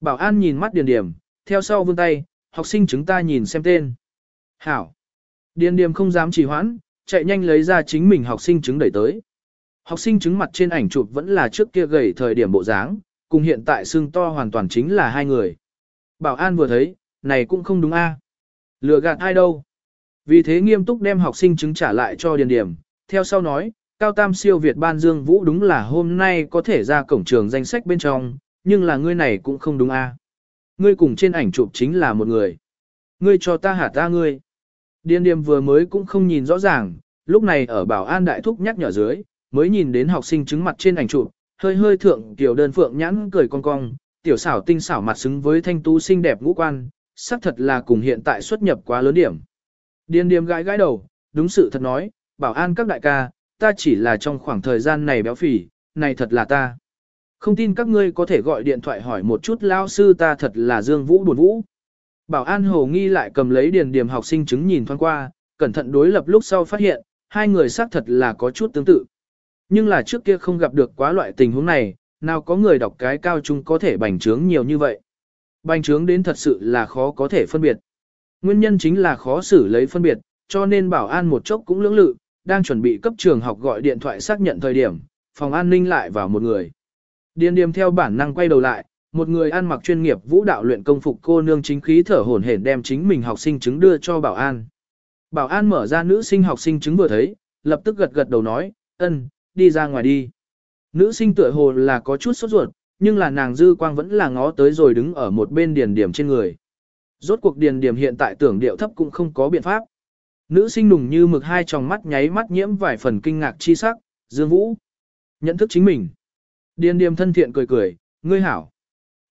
Bảo an nhìn mắt Điền Điềm, theo sau vươn tay, học sinh chúng ta nhìn xem tên. Hảo. Điền Điềm không dám trì hoãn, chạy nhanh lấy ra chính mình học sinh chứng đẩy tới. Học sinh chứng mặt trên ảnh chụp vẫn là trước kia gầy thời điểm bộ dáng, cùng hiện tại xương to hoàn toàn chính là hai người. Bảo an vừa thấy, này cũng không đúng a. À. Lừa gạt ai đâu. Vì thế nghiêm túc đem học sinh chứng trả lại cho điền điểm, theo sau nói, cao tam siêu Việt ban Dương Vũ đúng là hôm nay có thể ra cổng trường danh sách bên trong, nhưng là ngươi này cũng không đúng a. Ngươi cùng trên ảnh chụp chính là một người. Ngươi cho ta hả ta ngươi. Điền điểm vừa mới cũng không nhìn rõ ràng, lúc này ở bảo an đại thúc nhắc nhở dưới, mới nhìn đến học sinh chứng mặt trên ảnh chụp, hơi hơi thượng tiểu đơn phượng nhãn cười cong cong, tiểu xảo tinh xảo mặt xứng với thanh tú xinh đẹp ngũ quan, xác thật là cùng hiện tại xuất nhập quá lớn điểm. Điền điềm gãi gãi đầu, đúng sự thật nói, bảo an các đại ca, ta chỉ là trong khoảng thời gian này béo phì, này thật là ta. Không tin các ngươi có thể gọi điện thoại hỏi một chút lao sư ta thật là Dương Vũ buồn vũ. Bảo an hồ nghi lại cầm lấy điền điểm học sinh chứng nhìn thoáng qua, cẩn thận đối lập lúc sau phát hiện, hai người xác thật là có chút tương tự. Nhưng là trước kia không gặp được quá loại tình huống này, nào có người đọc cái cao trung có thể bành trướng nhiều như vậy. Bành trướng đến thật sự là khó có thể phân biệt. Nguyên nhân chính là khó xử lấy phân biệt, cho nên bảo an một chốc cũng lưỡng lự, đang chuẩn bị cấp trường học gọi điện thoại xác nhận thời điểm, phòng an ninh lại vào một người. Điền điềm theo bản năng quay đầu lại, một người ăn mặc chuyên nghiệp vũ đạo luyện công phục cô nương chính khí thở hổn hển đem chính mình học sinh chứng đưa cho bảo an. Bảo an mở ra nữ sinh học sinh chứng vừa thấy, lập tức gật gật đầu nói, ân, đi ra ngoài đi. Nữ sinh tựa hồ là có chút sốt ruột, nhưng là nàng dư quang vẫn là ngó tới rồi đứng ở một bên điền điểm trên người. Rốt cuộc điền điểm hiện tại tưởng điệu thấp cũng không có biện pháp. Nữ sinh nùng như mực hai tròng mắt nháy mắt nhiễm vài phần kinh ngạc chi sắc, Dương Vũ. Nhận thức chính mình. Điền điểm thân thiện cười cười, ngươi hảo.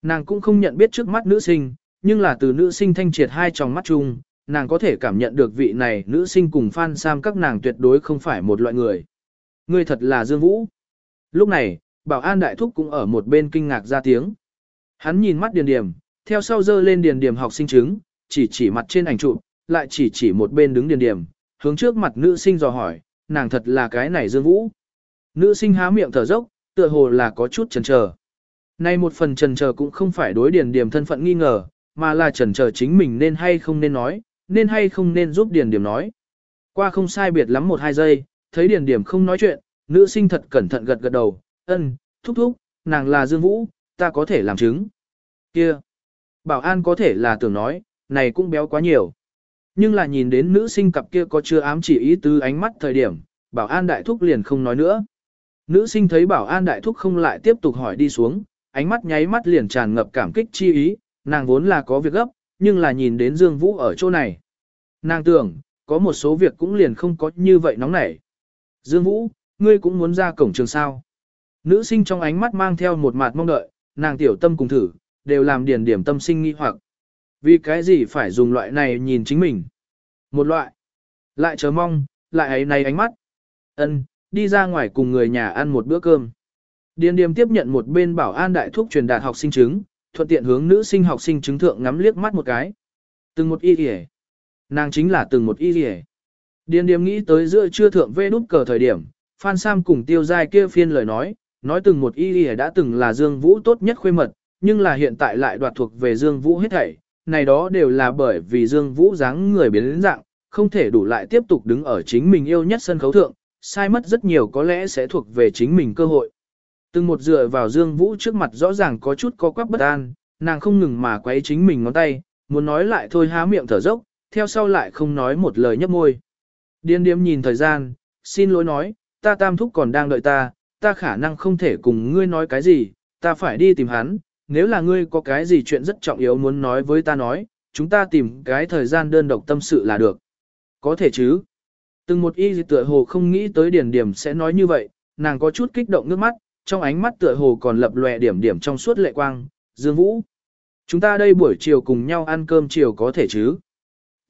Nàng cũng không nhận biết trước mắt nữ sinh, nhưng là từ nữ sinh thanh triệt hai tròng mắt chung, nàng có thể cảm nhận được vị này nữ sinh cùng Phan Sam các nàng tuyệt đối không phải một loại người. Ngươi thật là Dương Vũ. Lúc này, bảo an đại thúc cũng ở một bên kinh ngạc ra tiếng. Hắn nhìn mắt điền điểm, theo sau dơ lên điền điểm học sinh chứng, chỉ chỉ mặt trên ảnh chụp, lại chỉ chỉ một bên đứng điền điểm, hướng trước mặt nữ sinh dò hỏi, nàng thật là cái này Dương Vũ. Nữ sinh há miệng thở dốc, tựa hồ là có chút chần chờ. Nay một phần chần chờ cũng không phải đối điền điểm thân phận nghi ngờ, mà là chần chờ chính mình nên hay không nên nói, nên hay không nên giúp điền điểm nói. Qua không sai biệt lắm một hai giây, thấy điền điểm không nói chuyện, nữ sinh thật cẩn thận gật gật đầu, ân, thúc thúc, nàng là Dương Vũ, ta có thể làm chứng. Kia, bảo an có thể là tưởng nói, này cũng béo quá nhiều. Nhưng là nhìn đến nữ sinh cặp kia có chưa ám chỉ ý tứ ánh mắt thời điểm, bảo an đại thúc liền không nói nữa. Nữ sinh thấy bảo an đại thúc không lại tiếp tục hỏi đi xuống, ánh mắt nháy mắt liền tràn ngập cảm kích chi ý, nàng vốn là có việc gấp, nhưng là nhìn đến Dương Vũ ở chỗ này. Nàng tưởng, có một số việc cũng liền không có như vậy nóng nảy. Dương Vũ, ngươi cũng muốn ra cổng trường sao. Nữ sinh trong ánh mắt mang theo một mặt mong đợi, nàng tiểu tâm cùng thử, đều làm điền điểm tâm sinh nghi hoặc. Vì cái gì phải dùng loại này nhìn chính mình? Một loại. Lại chờ mong, lại ấy này ánh mắt. ân đi ra ngoài cùng người nhà ăn một bữa cơm. Điền điểm tiếp nhận một bên bảo an đại thuốc truyền đạt học sinh chứng, thuận tiện hướng nữ sinh học sinh chứng thượng ngắm liếc mắt một cái. Từng một y hề. Nàng chính là từng một y hề. Điền điềm nghĩ tới giữa trưa thượng vê nút cờ thời điểm, Phan Sam cùng tiêu giai kia phiên lời nói, nói từng một y y đã từng là Dương Vũ tốt nhất khuê mật, nhưng là hiện tại lại đoạt thuộc về Dương Vũ hết thảy. Này đó đều là bởi vì Dương Vũ dáng người biến đến dạng, không thể đủ lại tiếp tục đứng ở chính mình yêu nhất sân khấu thượng, sai mất rất nhiều có lẽ sẽ thuộc về chính mình cơ hội. Từng một dựa vào Dương Vũ trước mặt rõ ràng có chút co quắp bất an, nàng không ngừng mà quấy chính mình ngón tay, muốn nói lại thôi há miệng thở dốc, theo sau lại không nói một lời nhấp môi. Điên điếm nhìn thời gian, xin lỗi nói, ta tam thúc còn đang đợi ta, ta khả năng không thể cùng ngươi nói cái gì, ta phải đi tìm hắn, nếu là ngươi có cái gì chuyện rất trọng yếu muốn nói với ta nói, chúng ta tìm cái thời gian đơn độc tâm sự là được. Có thể chứ. Từng một y tựa hồ không nghĩ tới điển điểm sẽ nói như vậy, nàng có chút kích động nước mắt, trong ánh mắt tựa hồ còn lập lòe điểm điểm trong suốt lệ quang, Dương Vũ. Chúng ta đây buổi chiều cùng nhau ăn cơm chiều có thể chứ?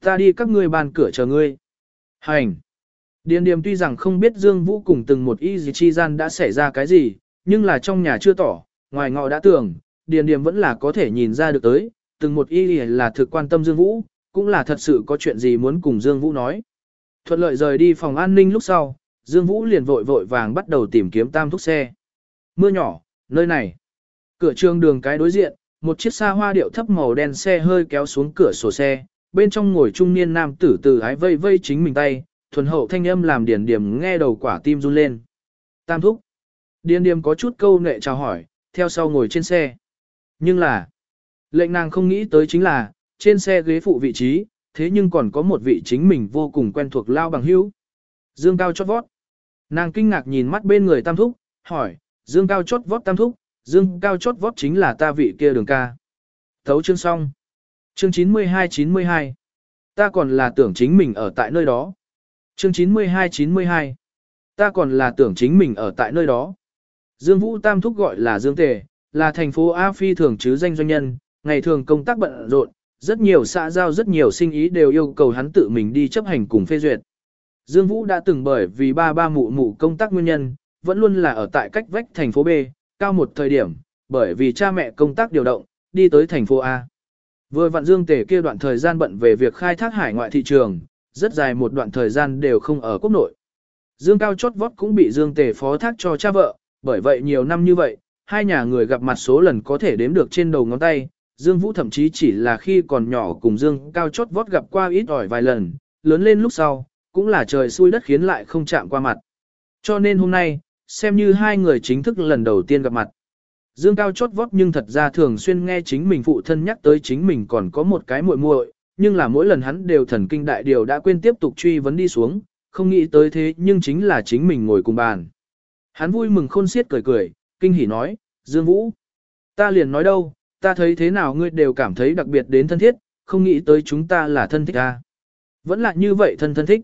Ta đi các ngươi bàn cửa chờ ngươi. Hành. Điền điềm tuy rằng không biết Dương Vũ cùng từng một y gì chi gian đã xảy ra cái gì, nhưng là trong nhà chưa tỏ, ngoài ngọ đã tưởng, điền điềm vẫn là có thể nhìn ra được tới, từng một y là thực quan tâm Dương Vũ, cũng là thật sự có chuyện gì muốn cùng Dương Vũ nói. Thuận lợi rời đi phòng an ninh lúc sau, Dương Vũ liền vội vội vàng bắt đầu tìm kiếm tam thúc xe. Mưa nhỏ, nơi này. Cửa trường đường cái đối diện, một chiếc xa hoa điệu thấp màu đen xe hơi kéo xuống cửa sổ xe, bên trong ngồi trung niên nam tử từ ái vây vây chính mình tay, thuần hậu thanh âm làm điền điểm nghe đầu quả tim run lên. Tam thúc. Điền điểm có chút câu nệ chào hỏi, theo sau ngồi trên xe. Nhưng là, lệnh nàng không nghĩ tới chính là, trên xe ghế phụ vị trí, thế nhưng còn có một vị chính mình vô cùng quen thuộc lao bằng hữu. Dương cao chót vót. Nàng kinh ngạc nhìn mắt bên người tam thúc, hỏi, Dương cao chót vót tam thúc, Dương cao chót vót chính là ta vị kia đường ca. Thấu chương xong. Chương 92-92. Ta còn là tưởng chính mình ở tại nơi đó. Chương 92-92. Ta còn là tưởng chính mình ở tại nơi đó. Dương Vũ Tam Thúc gọi là Dương Tề, là thành phố A Phi thường chứ danh doanh nhân, ngày thường công tác bận rộn, rất nhiều xã giao rất nhiều sinh ý đều yêu cầu hắn tự mình đi chấp hành cùng phê duyệt. Dương Vũ đã từng bởi vì ba ba mụ mụ công tác nguyên nhân, vẫn luôn là ở tại cách vách thành phố B, cao một thời điểm, bởi vì cha mẹ công tác điều động, đi tới thành phố A. Vừa vặn Dương Tề kia đoạn thời gian bận về việc khai thác hải ngoại thị trường, rất dài một đoạn thời gian đều không ở quốc nội. Dương Cao chót vót cũng bị Dương Tề phó thác cho cha vợ, bởi vậy nhiều năm như vậy, hai nhà người gặp mặt số lần có thể đếm được trên đầu ngón tay. Dương Vũ thậm chí chỉ là khi còn nhỏ cùng Dương Cao chót vót gặp qua ít ỏi vài lần, lớn lên lúc sau, cũng là trời xui đất khiến lại không chạm qua mặt. Cho nên hôm nay, xem như hai người chính thức lần đầu tiên gặp mặt. Dương Cao chót vót nhưng thật ra thường xuyên nghe chính mình phụ thân nhắc tới chính mình còn có một cái muội muội, nhưng là mỗi lần hắn đều thần kinh đại điều đã quên tiếp tục truy vấn đi xuống, không nghĩ tới thế nhưng chính là chính mình ngồi cùng bàn. Hắn vui mừng khôn xiết cười cười, kinh hỉ nói, Dương Vũ. Ta liền nói đâu, ta thấy thế nào ngươi đều cảm thấy đặc biệt đến thân thiết, không nghĩ tới chúng ta là thân thích ta. Vẫn là như vậy thân thân thích.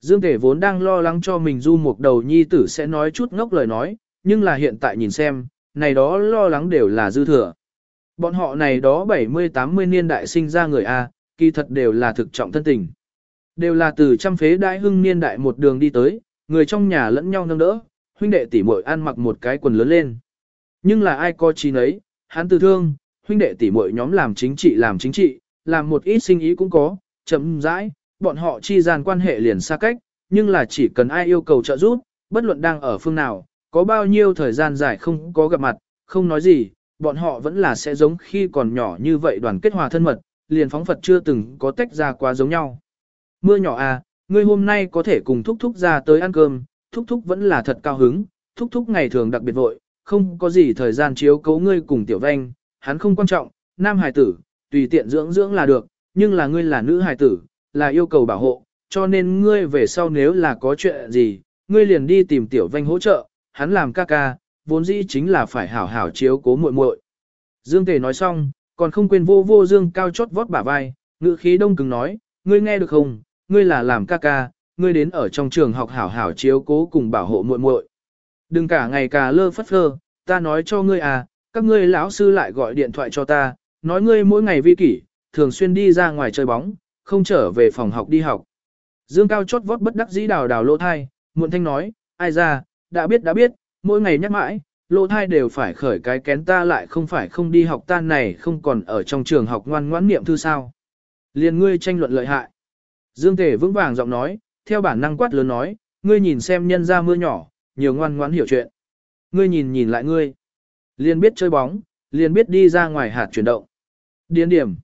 Dương Tể vốn đang lo lắng cho mình du một đầu nhi tử sẽ nói chút ngốc lời nói, nhưng là hiện tại nhìn xem, này đó lo lắng đều là dư thừa. Bọn họ này đó 70-80 niên đại sinh ra người A, kỳ thật đều là thực trọng thân tình. Đều là từ trăm phế đại hưng niên đại một đường đi tới, người trong nhà lẫn nhau nâng đỡ, huynh đệ tỷ muội ăn mặc một cái quần lớn lên. Nhưng là ai có chi nấy, hắn từ thương, huynh đệ tỷ muội nhóm làm chính trị làm chính trị, làm một ít sinh ý cũng có, chậm rãi, bọn họ chi gian quan hệ liền xa cách, nhưng là chỉ cần ai yêu cầu trợ giúp, bất luận đang ở phương nào, có bao nhiêu thời gian dài không có gặp mặt, không nói gì, bọn họ vẫn là sẽ giống khi còn nhỏ như vậy đoàn kết hòa thân mật, liền phóng Phật chưa từng có tách ra quá giống nhau. Mưa nhỏ à, ngươi hôm nay có thể cùng thúc thúc ra tới ăn cơm, thúc thúc vẫn là thật cao hứng, thúc thúc ngày thường đặc biệt vội, không có gì thời gian chiếu cấu ngươi cùng tiểu vanh, hắn không quan trọng, nam hài tử, tùy tiện dưỡng dưỡng là được, nhưng là ngươi là nữ hài tử, là yêu cầu bảo hộ, cho nên ngươi về sau nếu là có chuyện gì, ngươi liền đi tìm tiểu vanh hỗ trợ, hắn làm ca ca, vốn dĩ chính là phải hảo hảo chiếu cố muội muội. Dương Tề nói xong, còn không quên vô vô Dương cao chót vót bả vai, ngữ khí đông cứng nói, ngươi nghe được không, ngươi là làm ca ca, ngươi đến ở trong trường học hảo hảo chiếu cố cùng bảo hộ muội muội. Đừng cả ngày cà lơ phất phơ, ta nói cho ngươi à, các ngươi lão sư lại gọi điện thoại cho ta, nói ngươi mỗi ngày vi kỷ, thường xuyên đi ra ngoài chơi bóng, không trở về phòng học đi học. Dương Cao chót vót bất đắc dĩ đào đào lỗ thai, muộn thanh nói, ai ra, đã biết đã biết, mỗi ngày nhắc mãi, lỗ thai đều phải khởi cái kén ta lại không phải không đi học tan này không còn ở trong trường học ngoan ngoãn niệm thư sao. Liền ngươi tranh luận lợi hại. Dương Tề vững vàng giọng nói, theo bản năng quát lớn nói, ngươi nhìn xem nhân ra mưa nhỏ, nhiều ngoan ngoãn hiểu chuyện. Ngươi nhìn nhìn lại ngươi. Liền biết chơi bóng, liền biết đi ra ngoài hạt chuyển động. Điên điểm.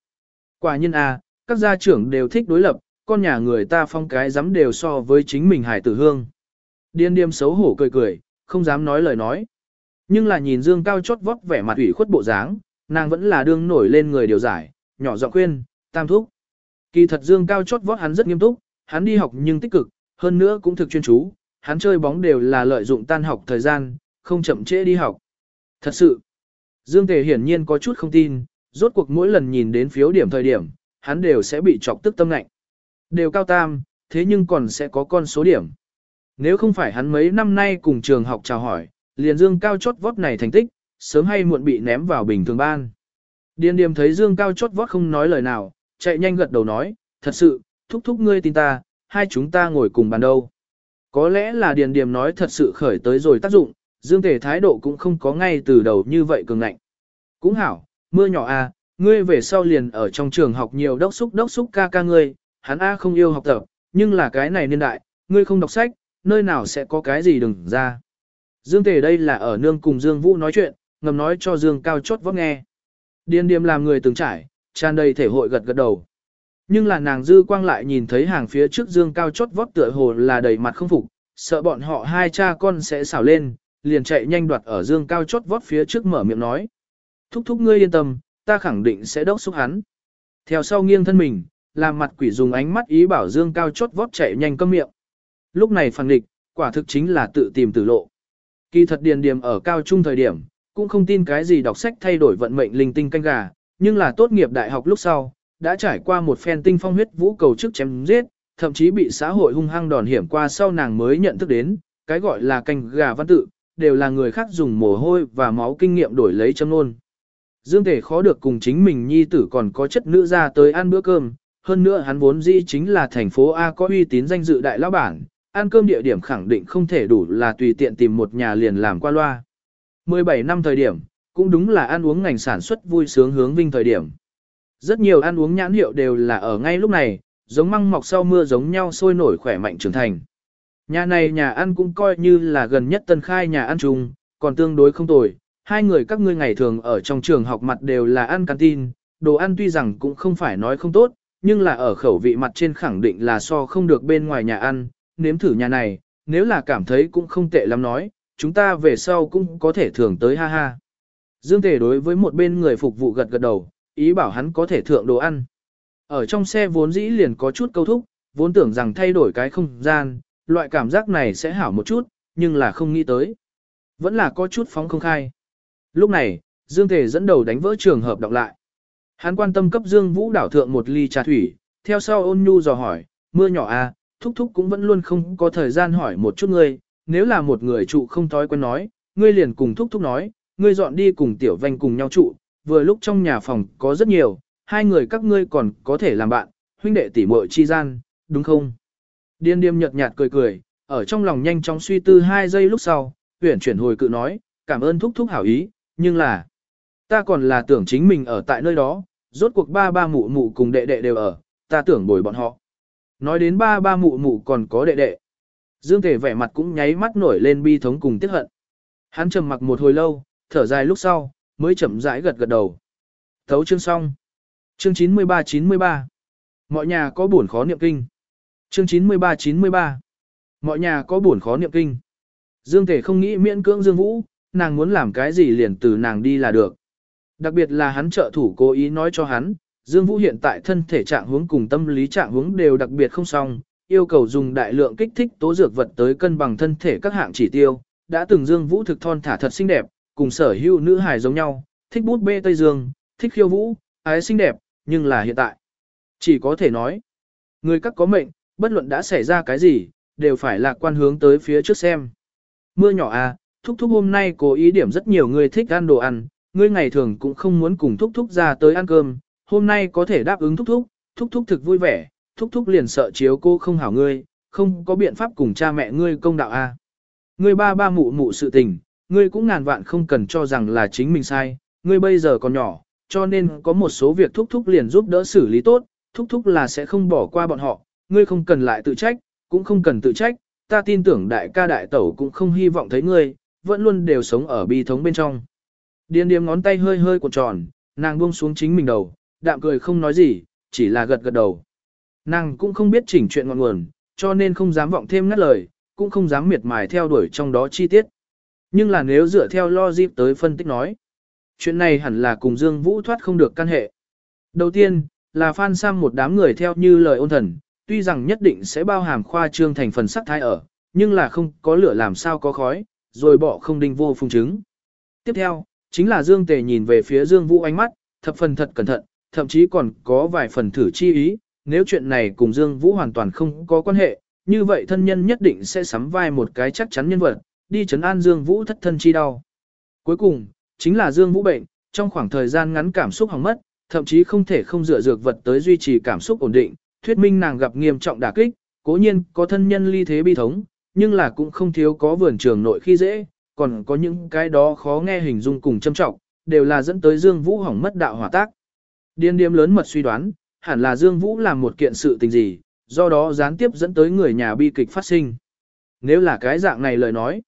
Quả nhân a, à, các gia trưởng đều thích đối lập, con nhà người ta phong cái dám đều so với chính mình hải tử hương. Điên điềm xấu hổ cười cười, không dám nói lời nói. Nhưng là nhìn Dương Cao chót vót vẻ mặt ủy khuất bộ dáng, nàng vẫn là đương nổi lên người điều giải, nhỏ giọng khuyên, tam thúc. Kỳ thật Dương Cao chót vót hắn rất nghiêm túc, hắn đi học nhưng tích cực, hơn nữa cũng thực chuyên chú, hắn chơi bóng đều là lợi dụng tan học thời gian, không chậm trễ đi học. Thật sự, Dương Tề hiển nhiên có chút không tin, rốt cuộc mỗi lần nhìn đến phiếu điểm thời điểm, hắn đều sẽ bị chọc tức tâm lạnh. Đều cao tam, thế nhưng còn sẽ có con số điểm. Nếu không phải hắn mấy năm nay cùng trường học chào hỏi, liền Dương Cao chót vót này thành tích, sớm hay muộn bị ném vào bình thường ban. Điền điềm thấy Dương Cao chót vót không nói lời nào, chạy nhanh gật đầu nói, thật sự, thúc thúc ngươi tin ta, hai chúng ta ngồi cùng bàn đâu. Có lẽ là điền điềm nói thật sự khởi tới rồi tác dụng, Dương Tề thái độ cũng không có ngay từ đầu như vậy cường ngạnh. Cũng hảo, mưa nhỏ à, ngươi về sau liền ở trong trường học nhiều đốc xúc đốc xúc ca ca ngươi, hắn A không yêu học tập, nhưng là cái này niên đại, ngươi không đọc sách, nơi nào sẽ có cái gì đừng ra. Dương Tề đây là ở nương cùng Dương Vũ nói chuyện, ngầm nói cho Dương Cao chót vót nghe. Điên điềm làm người từng trải, tràn đầy thể hội gật gật đầu. Nhưng là nàng dư quang lại nhìn thấy hàng phía trước Dương Cao chót vót tựa hồ là đầy mặt không phục, sợ bọn họ hai cha con sẽ xảo lên, liền chạy nhanh đoạt ở Dương Cao chót vót phía trước mở miệng nói. Thúc thúc ngươi yên tâm, ta khẳng định sẽ đốc xúc hắn. Theo sau nghiêng thân mình, làm mặt quỷ dùng ánh mắt ý bảo Dương Cao chót vót chạy nhanh câm miệng. Lúc này phản địch, quả thực chính là tự tìm tử lộ. Kỳ thật điền điểm ở cao trung thời điểm, cũng không tin cái gì đọc sách thay đổi vận mệnh linh tinh canh gà, nhưng là tốt nghiệp đại học lúc sau, đã trải qua một phen tinh phong huyết vũ cầu chức chém giết, thậm chí bị xã hội hung hăng đòn hiểm qua sau nàng mới nhận thức đến, cái gọi là canh gà văn tự, đều là người khác dùng mồ hôi và máu kinh nghiệm đổi lấy châm luôn Dương Tể khó được cùng chính mình nhi tử còn có chất nữ ra tới ăn bữa cơm, hơn nữa hắn vốn dĩ chính là thành phố A có uy tín danh dự đại lão bản, ăn cơm địa điểm khẳng định không thể đủ là tùy tiện tìm một nhà liền làm qua loa. 17 năm thời điểm, cũng đúng là ăn uống ngành sản xuất vui sướng hướng vinh thời điểm. Rất nhiều ăn uống nhãn hiệu đều là ở ngay lúc này, giống măng mọc sau mưa giống nhau sôi nổi khỏe mạnh trưởng thành. Nhà này nhà ăn cũng coi như là gần nhất tân khai nhà ăn chung, còn tương đối không tồi. Hai người các ngươi ngày thường ở trong trường học mặt đều là ăn canteen, đồ ăn tuy rằng cũng không phải nói không tốt, nhưng là ở khẩu vị mặt trên khẳng định là so không được bên ngoài nhà ăn, nếm thử nhà này, nếu là cảm thấy cũng không tệ lắm nói, chúng ta về sau cũng có thể thường tới ha ha. Dương Tề đối với một bên người phục vụ gật gật đầu, ý bảo hắn có thể thượng đồ ăn. Ở trong xe vốn dĩ liền có chút câu thúc, vốn tưởng rằng thay đổi cái không gian, loại cảm giác này sẽ hảo một chút, nhưng là không nghĩ tới. Vẫn là có chút phóng không khai. Lúc này, Dương Tề dẫn đầu đánh vỡ trường hợp đọc lại. Hắn quan tâm cấp Dương Vũ đảo thượng một ly trà thủy, theo sau ôn nhu dò hỏi, mưa nhỏ à, thúc thúc cũng vẫn luôn không có thời gian hỏi một chút ngươi, nếu là một người trụ không thói quen nói, ngươi liền cùng thúc thúc nói, ngươi dọn đi cùng tiểu vanh cùng nhau trụ, vừa lúc trong nhà phòng có rất nhiều, hai người các ngươi còn có thể làm bạn, huynh đệ tỷ muội chi gian, đúng không? Điên điềm nhợt nhạt cười cười, ở trong lòng nhanh chóng suy tư hai giây lúc sau, huyển chuyển hồi cự nói, cảm ơn thúc thúc hảo ý, nhưng là, ta còn là tưởng chính mình ở tại nơi đó, rốt cuộc ba ba mụ mụ cùng đệ đệ đều ở, ta tưởng bồi bọn họ. Nói đến ba ba mụ mụ còn có đệ đệ. Dương Thể vẻ mặt cũng nháy mắt nổi lên bi thống cùng tiếc hận. Hắn trầm mặc một hồi lâu, thở dài lúc sau, mới chậm rãi gật gật đầu. Thấu chương xong. Chương 93-93. Mọi nhà có buồn khó niệm kinh. Chương 93-93. Mọi nhà có buồn khó niệm kinh. Dương Thể không nghĩ miễn cưỡng Dương Vũ, nàng muốn làm cái gì liền từ nàng đi là được. Đặc biệt là hắn trợ thủ cố ý nói cho hắn, Dương Vũ hiện tại thân thể trạng hướng cùng tâm lý trạng hướng đều đặc biệt không xong, yêu cầu dùng đại lượng kích thích tố dược vật tới cân bằng thân thể các hạng chỉ tiêu. Đã từng Dương Vũ thực thon thả thật xinh đẹp, cùng sở hữu nữ hài giống nhau, thích bút bê Tây Dương, thích khiêu vũ, ái xinh đẹp, nhưng là hiện tại. Chỉ có thể nói, người các có mệnh, bất luận đã xảy ra cái gì, đều phải lạc quan hướng tới phía trước xem. Mưa nhỏ à, thúc thúc hôm nay cố ý điểm rất nhiều người thích ăn đồ ăn, ngươi ngày thường cũng không muốn cùng thúc thúc ra tới ăn cơm, hôm nay có thể đáp ứng thúc thúc, thúc thúc thực vui vẻ, thúc thúc liền sợ chiếu cô không hảo ngươi, không có biện pháp cùng cha mẹ ngươi công đạo a. À. Ngươi ba ba mụ mụ sự tình, ngươi cũng ngàn vạn không cần cho rằng là chính mình sai, ngươi bây giờ còn nhỏ, cho nên có một số việc thúc thúc liền giúp đỡ xử lý tốt, thúc thúc là sẽ không bỏ qua bọn họ, ngươi không cần lại tự trách, cũng không cần tự trách, ta tin tưởng đại ca đại tẩu cũng không hy vọng thấy ngươi, vẫn luôn đều sống ở bi thống bên trong. Điên điếm ngón tay hơi hơi cuộn tròn, nàng buông xuống chính mình đầu, đạm cười không nói gì, chỉ là gật gật đầu. Nàng cũng không biết chỉnh chuyện ngọn nguồn, cho nên không dám vọng thêm ngắt lời, cũng không dám miệt mài theo đuổi trong đó chi tiết. Nhưng là nếu dựa theo logic tới phân tích nói, chuyện này hẳn là cùng Dương Vũ thoát không được căn hệ. Đầu tiên, là Phan Sam một đám người theo như lời ôn thần, tuy rằng nhất định sẽ bao hàm khoa trương thành phần sắc thái ở, nhưng là không có lửa làm sao có khói, rồi bỏ không đinh vô phung chứng. Tiếp theo, chính là Dương Tề nhìn về phía Dương Vũ ánh mắt, thập phần thật cẩn thận, thậm chí còn có vài phần thử chi ý, nếu chuyện này cùng Dương Vũ hoàn toàn không có quan hệ, như vậy thân nhân nhất định sẽ sắm vai một cái chắc chắn nhân vật, đi chấn an Dương Vũ thất thân chi đau. Cuối cùng, chính là Dương Vũ bệnh, trong khoảng thời gian ngắn cảm xúc hỏng mất, thậm chí không thể không dựa dược vật tới duy trì cảm xúc ổn định, thuyết minh nàng gặp nghiêm trọng đả kích, cố nhiên có thân nhân ly thế bi thống, nhưng là cũng không thiếu có vườn trường nội khi dễ, còn có những cái đó khó nghe hình dung cùng châm trọng, đều là dẫn tới Dương Vũ hỏng mất đạo hỏa tác. Điên điếm lớn mật suy đoán, hẳn là Dương Vũ làm một kiện sự tình gì, do đó gián tiếp dẫn tới người nhà bi kịch phát sinh. Nếu là cái dạng này lời nói,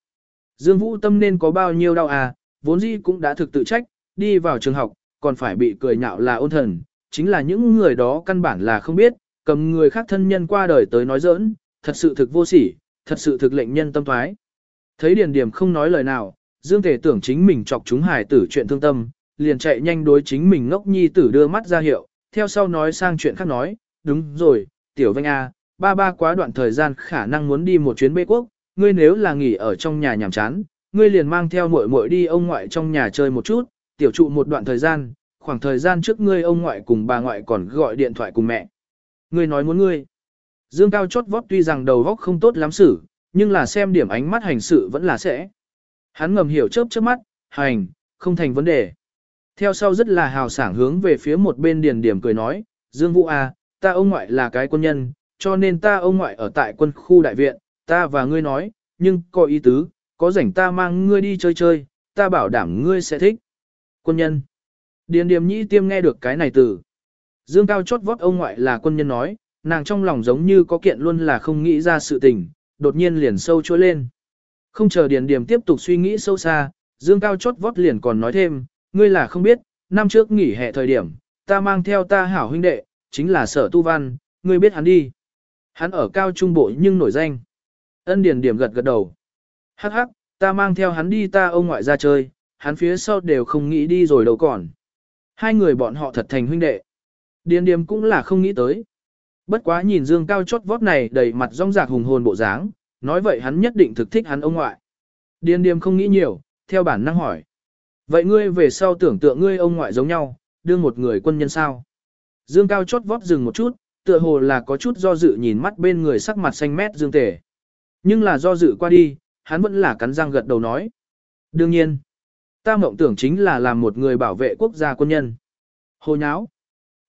Dương Vũ tâm nên có bao nhiêu đau à, vốn dĩ cũng đã thực tự trách, đi vào trường học, còn phải bị cười nhạo là ôn thần, chính là những người đó căn bản là không biết, cầm người khác thân nhân qua đời tới nói giỡn, thật sự thực vô sỉ, thật sự thực lệnh nhân tâm thoái. Thấy Điền Điềm không nói lời nào, Dương Thể tưởng chính mình chọc chúng hải tử chuyện thương tâm, liền chạy nhanh đối chính mình ngốc nhi tử đưa mắt ra hiệu, theo sau nói sang chuyện khác nói, đúng rồi, tiểu vanh A, ba ba quá đoạn thời gian khả năng muốn đi một chuyến bê quốc, ngươi nếu là nghỉ ở trong nhà nhàm chán, ngươi liền mang theo muội muội đi ông ngoại trong nhà chơi một chút, tiểu trụ một đoạn thời gian, khoảng thời gian trước ngươi ông ngoại cùng bà ngoại còn gọi điện thoại cùng mẹ. Ngươi nói muốn ngươi. Dương Cao chót vót tuy rằng đầu vóc không tốt lắm xử, nhưng là xem điểm ánh mắt hành sự vẫn là sẽ. Hắn ngầm hiểu chớp chớp mắt, hành, không thành vấn đề. Theo sau rất là hào sảng hướng về phía một bên điền điểm cười nói, Dương Vũ à, ta ông ngoại là cái quân nhân, cho nên ta ông ngoại ở tại quân khu đại viện, ta và ngươi nói, nhưng có ý tứ, có rảnh ta mang ngươi đi chơi chơi, ta bảo đảm ngươi sẽ thích. Quân nhân. Điền điềm nhĩ tiêm nghe được cái này từ. Dương cao chót vót ông ngoại là quân nhân nói, nàng trong lòng giống như có kiện luôn là không nghĩ ra sự tình, đột nhiên liền sâu trôi lên. Không chờ điền điềm tiếp tục suy nghĩ sâu xa, Dương cao chót vót liền còn nói thêm, ngươi là không biết, năm trước nghỉ hè thời điểm, ta mang theo ta hảo huynh đệ, chính là sở tu văn, ngươi biết hắn đi. Hắn ở cao trung bộ nhưng nổi danh. Ân điền điểm gật gật đầu. Hắc hắc, ta mang theo hắn đi ta ông ngoại ra chơi, hắn phía sau đều không nghĩ đi rồi đâu còn. Hai người bọn họ thật thành huynh đệ. Điền điềm cũng là không nghĩ tới. Bất quá nhìn dương cao chót vót này đầy mặt rong rạc hùng hồn bộ dáng, nói vậy hắn nhất định thực thích hắn ông ngoại. Điền điềm không nghĩ nhiều, theo bản năng hỏi. Vậy ngươi về sau tưởng tượng ngươi ông ngoại giống nhau, đương một người quân nhân sao? Dương cao chót vót dừng một chút, tựa hồ là có chút do dự nhìn mắt bên người sắc mặt xanh mét dương tể. Nhưng là do dự qua đi, hắn vẫn là cắn răng gật đầu nói. Đương nhiên, ta mộng tưởng chính là làm một người bảo vệ quốc gia quân nhân. Hồ nháo.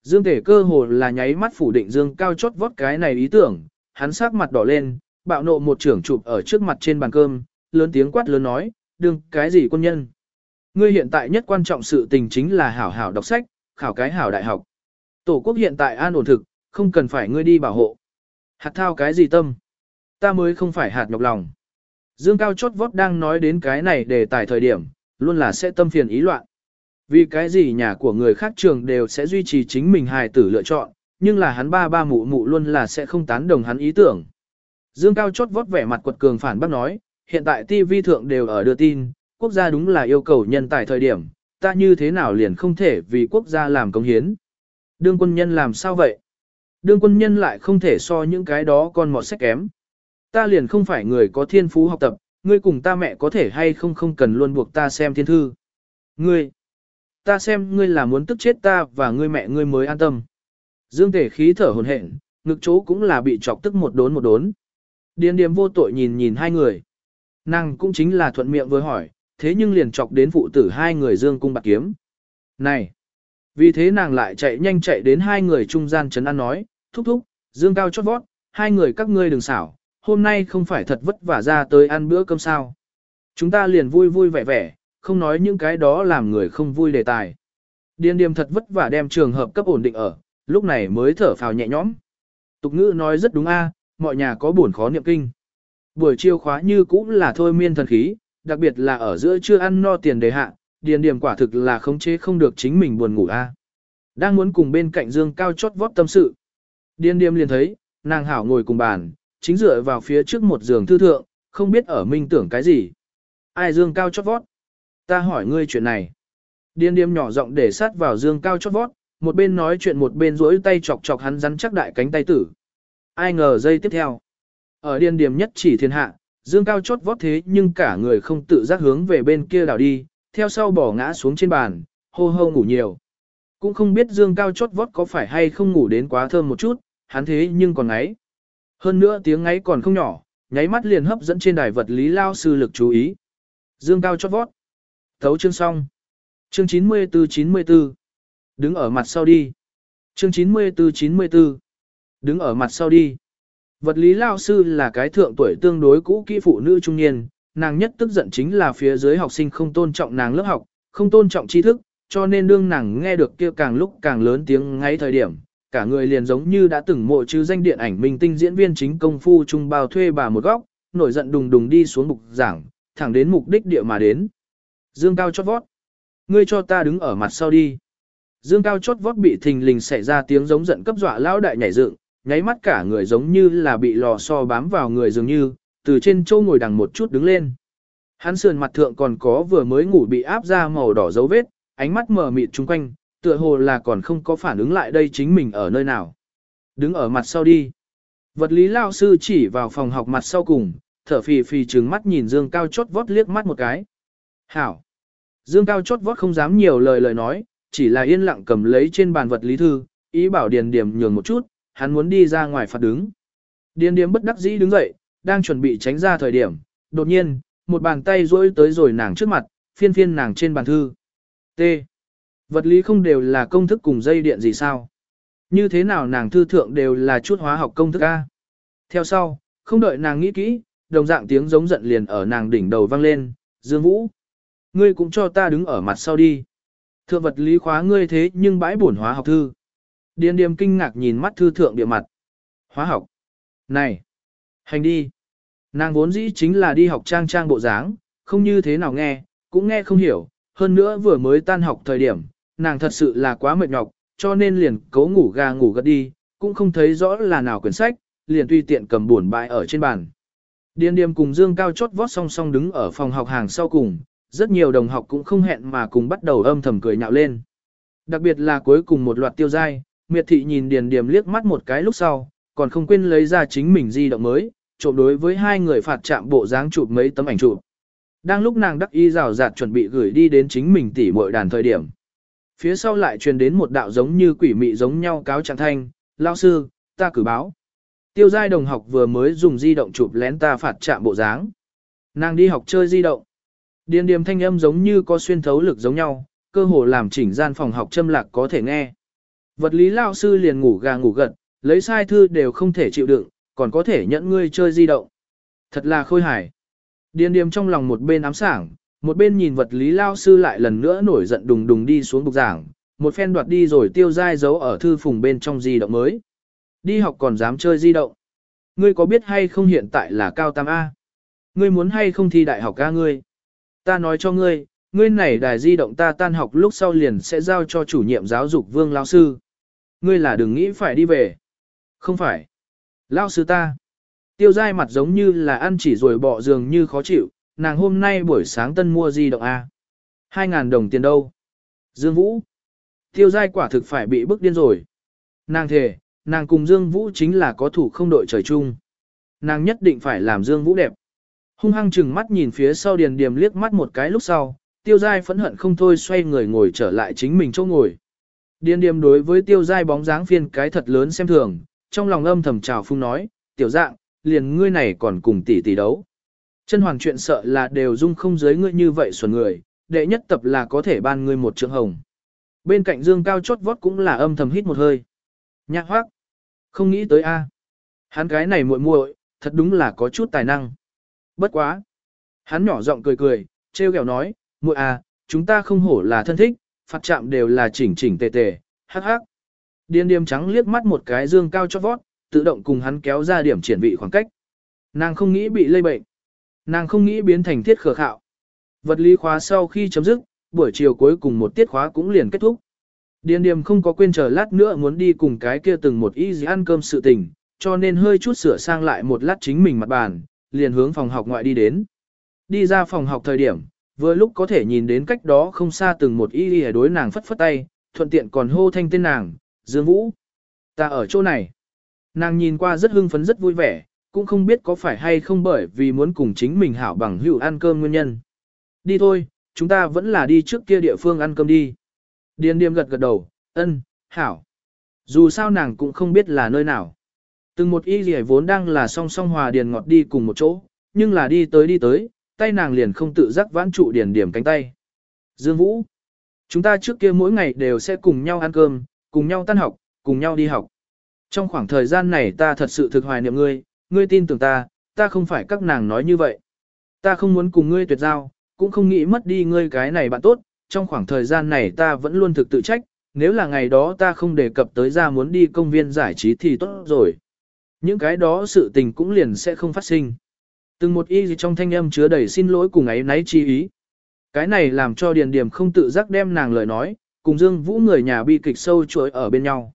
Dương tể cơ hồ là nháy mắt phủ định dương cao chót vót cái này ý tưởng, hắn sắc mặt đỏ lên, bạo nộ một trưởng chụp ở trước mặt trên bàn cơm, lớn tiếng quát lớn nói, đừng cái gì quân nhân. Ngươi hiện tại nhất quan trọng sự tình chính là hảo hảo đọc sách, khảo cái hảo đại học. Tổ quốc hiện tại an ổn thực, không cần phải ngươi đi bảo hộ. Hạt thao cái gì tâm? Ta mới không phải hạt nhọc lòng. Dương Cao Chốt vót đang nói đến cái này để tài thời điểm, luôn là sẽ tâm phiền ý loạn. Vì cái gì nhà của người khác trường đều sẽ duy trì chính mình hài tử lựa chọn, nhưng là hắn ba ba mụ mụ luôn là sẽ không tán đồng hắn ý tưởng. Dương Cao Chốt vót vẻ mặt quật cường phản bác nói, hiện tại TV thượng đều ở đưa tin, quốc gia đúng là yêu cầu nhân tài thời điểm, ta như thế nào liền không thể vì quốc gia làm công hiến. Đương quân nhân làm sao vậy? Đương quân nhân lại không thể so những cái đó con mọt sách kém. Ta liền không phải người có thiên phú học tập, ngươi cùng ta mẹ có thể hay không không cần luôn buộc ta xem thiên thư. Ngươi, ta xem ngươi là muốn tức chết ta và ngươi mẹ ngươi mới an tâm. Dương tể khí thở hồn hển, ngực chỗ cũng là bị chọc tức một đốn một đốn. Điền điềm vô tội nhìn nhìn hai người. Nàng cũng chính là thuận miệng với hỏi, thế nhưng liền chọc đến phụ tử hai người dương cung bạc kiếm. Này! Vì thế nàng lại chạy nhanh chạy đến hai người trung gian chấn an nói, thúc thúc, dương cao chót vót, hai người các ngươi đừng xảo, hôm nay không phải thật vất vả ra tới ăn bữa cơm sao. Chúng ta liền vui vui vẻ vẻ, không nói những cái đó làm người không vui đề tài. Điên điềm thật vất vả đem trường hợp cấp ổn định ở, lúc này mới thở phào nhẹ nhõm. Tục ngữ nói rất đúng a, à, mọi nhà có buồn khó niệm kinh. Buổi chiều khóa như cũng là thôi miên thần khí, đặc biệt là ở giữa chưa ăn no tiền đề hạ, điền điểm quả thực là khống chế không được chính mình buồn ngủ a. Đang muốn cùng bên cạnh dương cao chót vót tâm sự. Điền điểm liền thấy, nàng hảo ngồi cùng bàn, chính dựa vào phía trước một giường thư thượng, không biết ở minh tưởng cái gì. Ai dương cao chót vót? Ta hỏi ngươi chuyện này. Điền điểm nhỏ giọng để sát vào dương cao chót vót, một bên nói chuyện một bên duỗi tay chọc chọc hắn rắn chắc đại cánh tay tử. Ai ngờ dây tiếp theo. Ở điền điểm nhất chỉ thiên hạ, dương cao chót vót thế nhưng cả người không tự giác hướng về bên kia đảo đi, theo sau bỏ ngã xuống trên bàn, hô hô ngủ nhiều. Cũng không biết dương cao chót vót có phải hay không ngủ đến quá thơm một chút, hắn thế nhưng còn ngáy. Hơn nữa tiếng ngáy còn không nhỏ, nháy mắt liền hấp dẫn trên đài vật lý lao sư lực chú ý. Dương cao chót vót. Thấu chương xong. Chương 94-94. Đứng ở mặt sau đi. Chương 94-94. Đứng ở mặt sau đi. Vật lý lao sư là cái thượng tuổi tương đối cũ kỹ phụ nữ trung niên, nàng nhất tức giận chính là phía dưới học sinh không tôn trọng nàng lớp học, không tôn trọng tri thức, cho nên đương nàng nghe được kia càng lúc càng lớn tiếng ngay thời điểm, cả người liền giống như đã từng mộ chứ danh điện ảnh minh tinh diễn viên chính công phu trung bao thuê bà một góc, nổi giận đùng đùng đi xuống mục giảng, thẳng đến mục đích địa mà đến. Dương cao chót vót. Ngươi cho ta đứng ở mặt sau đi. Dương cao chót vót bị thình lình xảy ra tiếng giống giận cấp dọa lão đại nhảy dựng, nháy mắt cả người giống như là bị lò xo bám vào người dường như, từ trên châu ngồi đằng một chút đứng lên. Hắn sườn mặt thượng còn có vừa mới ngủ bị áp ra màu đỏ dấu vết, ánh mắt mờ mịt chung quanh, tựa hồ là còn không có phản ứng lại đây chính mình ở nơi nào. Đứng ở mặt sau đi. Vật lý lao sư chỉ vào phòng học mặt sau cùng, thở phì phì trừng mắt nhìn Dương Cao chót vót liếc mắt một cái. Hảo. Dương Cao chót vót không dám nhiều lời lời nói, chỉ là yên lặng cầm lấy trên bàn vật lý thư, ý bảo Điền Điểm nhường một chút, hắn muốn đi ra ngoài phạt đứng. Điền Điếm bất đắc dĩ đứng dậy, đang chuẩn bị tránh ra thời điểm, đột nhiên, một bàn tay duỗi tới rồi nàng trước mặt, phiên phiên nàng trên bàn thư. T. Vật lý không đều là công thức cùng dây điện gì sao? Như thế nào nàng thư thượng đều là chút hóa học công thức A? Theo sau, không đợi nàng nghĩ kỹ, đồng dạng tiếng giống giận liền ở nàng đỉnh đầu vang lên, Dương Vũ. ngươi cũng cho ta đứng ở mặt sau đi. Thượng vật lý khóa ngươi thế nhưng bãi bổn hóa học thư. Điền điềm kinh ngạc nhìn mắt thư thượng địa mặt. Hóa học. Này. Hành đi. Nàng vốn dĩ chính là đi học trang trang bộ dáng, không như thế nào nghe, cũng nghe không hiểu. Hơn nữa vừa mới tan học thời điểm, nàng thật sự là quá mệt nhọc, cho nên liền cố ngủ gà ngủ gật đi, cũng không thấy rõ là nào quyển sách, liền tùy tiện cầm buồn bại ở trên bàn. Điền điềm cùng Dương Cao chót vót song song đứng ở phòng học hàng sau cùng, rất nhiều đồng học cũng không hẹn mà cùng bắt đầu âm thầm cười nhạo lên. Đặc biệt là cuối cùng một loạt tiêu giai, miệt thị nhìn Điền điềm liếc mắt một cái lúc sau, còn không quên lấy ra chính mình di động mới, trộm đối với hai người phạt chạm bộ dáng chụp mấy tấm ảnh chụp. Đang lúc nàng đắc y rào rạt chuẩn bị gửi đi đến chính mình tỉ muội đàn thời điểm. Phía sau lại truyền đến một đạo giống như quỷ mị giống nhau cáo trạng thanh, lao sư, ta cử báo. Tiêu giai đồng học vừa mới dùng di động chụp lén ta phạt chạm bộ dáng. Nàng đi học chơi di động. Điền điềm thanh âm giống như có xuyên thấu lực giống nhau, cơ hồ làm chỉnh gian phòng học châm lạc có thể nghe. Vật lý lao sư liền ngủ gà ngủ gật, lấy sai thư đều không thể chịu đựng, còn có thể nhận ngươi chơi di động. Thật là khôi hài. Điền điềm trong lòng một bên ám sảng, một bên nhìn vật lý lao sư lại lần nữa nổi giận đùng đùng đi xuống bục giảng, một phen đoạt đi rồi tiêu dai giấu ở thư phùng bên trong di động mới. Đi học còn dám chơi di động. Ngươi có biết hay không hiện tại là cao tam A? Ngươi muốn hay không thi đại học A ngươi? Ta nói cho ngươi, ngươi này đài di động ta tan học lúc sau liền sẽ giao cho chủ nhiệm giáo dục vương lao sư. Ngươi là đừng nghĩ phải đi về. Không phải. Lao sư ta. Tiêu dai mặt giống như là ăn chỉ rồi bỏ giường như khó chịu, nàng hôm nay buổi sáng tân mua di động A. Hai ngàn đồng tiền đâu? Dương Vũ. Tiêu dai quả thực phải bị bức điên rồi. Nàng thề, nàng cùng Dương Vũ chính là có thủ không đội trời chung. Nàng nhất định phải làm Dương Vũ đẹp. Hung hăng chừng mắt nhìn phía sau điền điềm liếc mắt một cái lúc sau, tiêu dai phẫn hận không thôi xoay người ngồi trở lại chính mình chỗ ngồi. Điền điềm đối với tiêu giai bóng dáng phiên cái thật lớn xem thường, trong lòng âm thầm trào phung nói, tiểu dạng, liền ngươi này còn cùng tỷ tỷ đấu. Chân hoàng chuyện sợ là đều dung không giới ngươi như vậy xuẩn người, đệ nhất tập là có thể ban ngươi một trường hồng. Bên cạnh dương cao chót vót cũng là âm thầm hít một hơi. Nhạc hoác. Không nghĩ tới a Hắn cái này muội muội thật đúng là có chút tài năng. Bất quá. Hắn nhỏ giọng cười cười, trêu ghẹo nói, muội à, chúng ta không hổ là thân thích, phạt chạm đều là chỉnh chỉnh tề tề, hắc hắc. Điên điềm trắng liếc mắt một cái dương cao chót vót, tự động cùng hắn kéo ra điểm triển vị khoảng cách. Nàng không nghĩ bị lây bệnh. Nàng không nghĩ biến thành thiết khờ khạo. Vật lý khóa sau khi chấm dứt, buổi chiều cuối cùng một tiết khóa cũng liền kết thúc. Điền điềm không có quên chờ lát nữa muốn đi cùng cái kia từng một y gì ăn cơm sự tình, cho nên hơi chút sửa sang lại một lát chính mình mặt bàn, liền hướng phòng học ngoại đi đến. Đi ra phòng học thời điểm, vừa lúc có thể nhìn đến cách đó không xa từng một y y đối nàng phất phất tay, thuận tiện còn hô thanh tên nàng, Dương Vũ. Ta ở chỗ này. Nàng nhìn qua rất hưng phấn rất vui vẻ, cũng không biết có phải hay không bởi vì muốn cùng chính mình hảo bằng hữu ăn cơm nguyên nhân. Đi thôi, chúng ta vẫn là đi trước kia địa phương ăn cơm đi. Điền điềm gật gật đầu, ân, hảo. Dù sao nàng cũng không biết là nơi nào. Từng một y gì vốn đang là song song hòa điền ngọt đi cùng một chỗ, nhưng là đi tới đi tới, tay nàng liền không tự giác vãn trụ điền điểm cánh tay. Dương Vũ, chúng ta trước kia mỗi ngày đều sẽ cùng nhau ăn cơm, cùng nhau tan học, cùng nhau đi học. Trong khoảng thời gian này ta thật sự thực hoài niệm ngươi, ngươi tin tưởng ta, ta không phải các nàng nói như vậy. Ta không muốn cùng ngươi tuyệt giao, cũng không nghĩ mất đi ngươi cái này bạn tốt, trong khoảng thời gian này ta vẫn luôn thực tự trách, nếu là ngày đó ta không đề cập tới ra muốn đi công viên giải trí thì tốt rồi. Những cái đó sự tình cũng liền sẽ không phát sinh. Từng một y gì trong thanh âm chứa đầy xin lỗi cùng ấy náy chi ý. Cái này làm cho Điền Điềm không tự giác đem nàng lời nói, cùng Dương Vũ người nhà bi kịch sâu chuỗi ở bên nhau.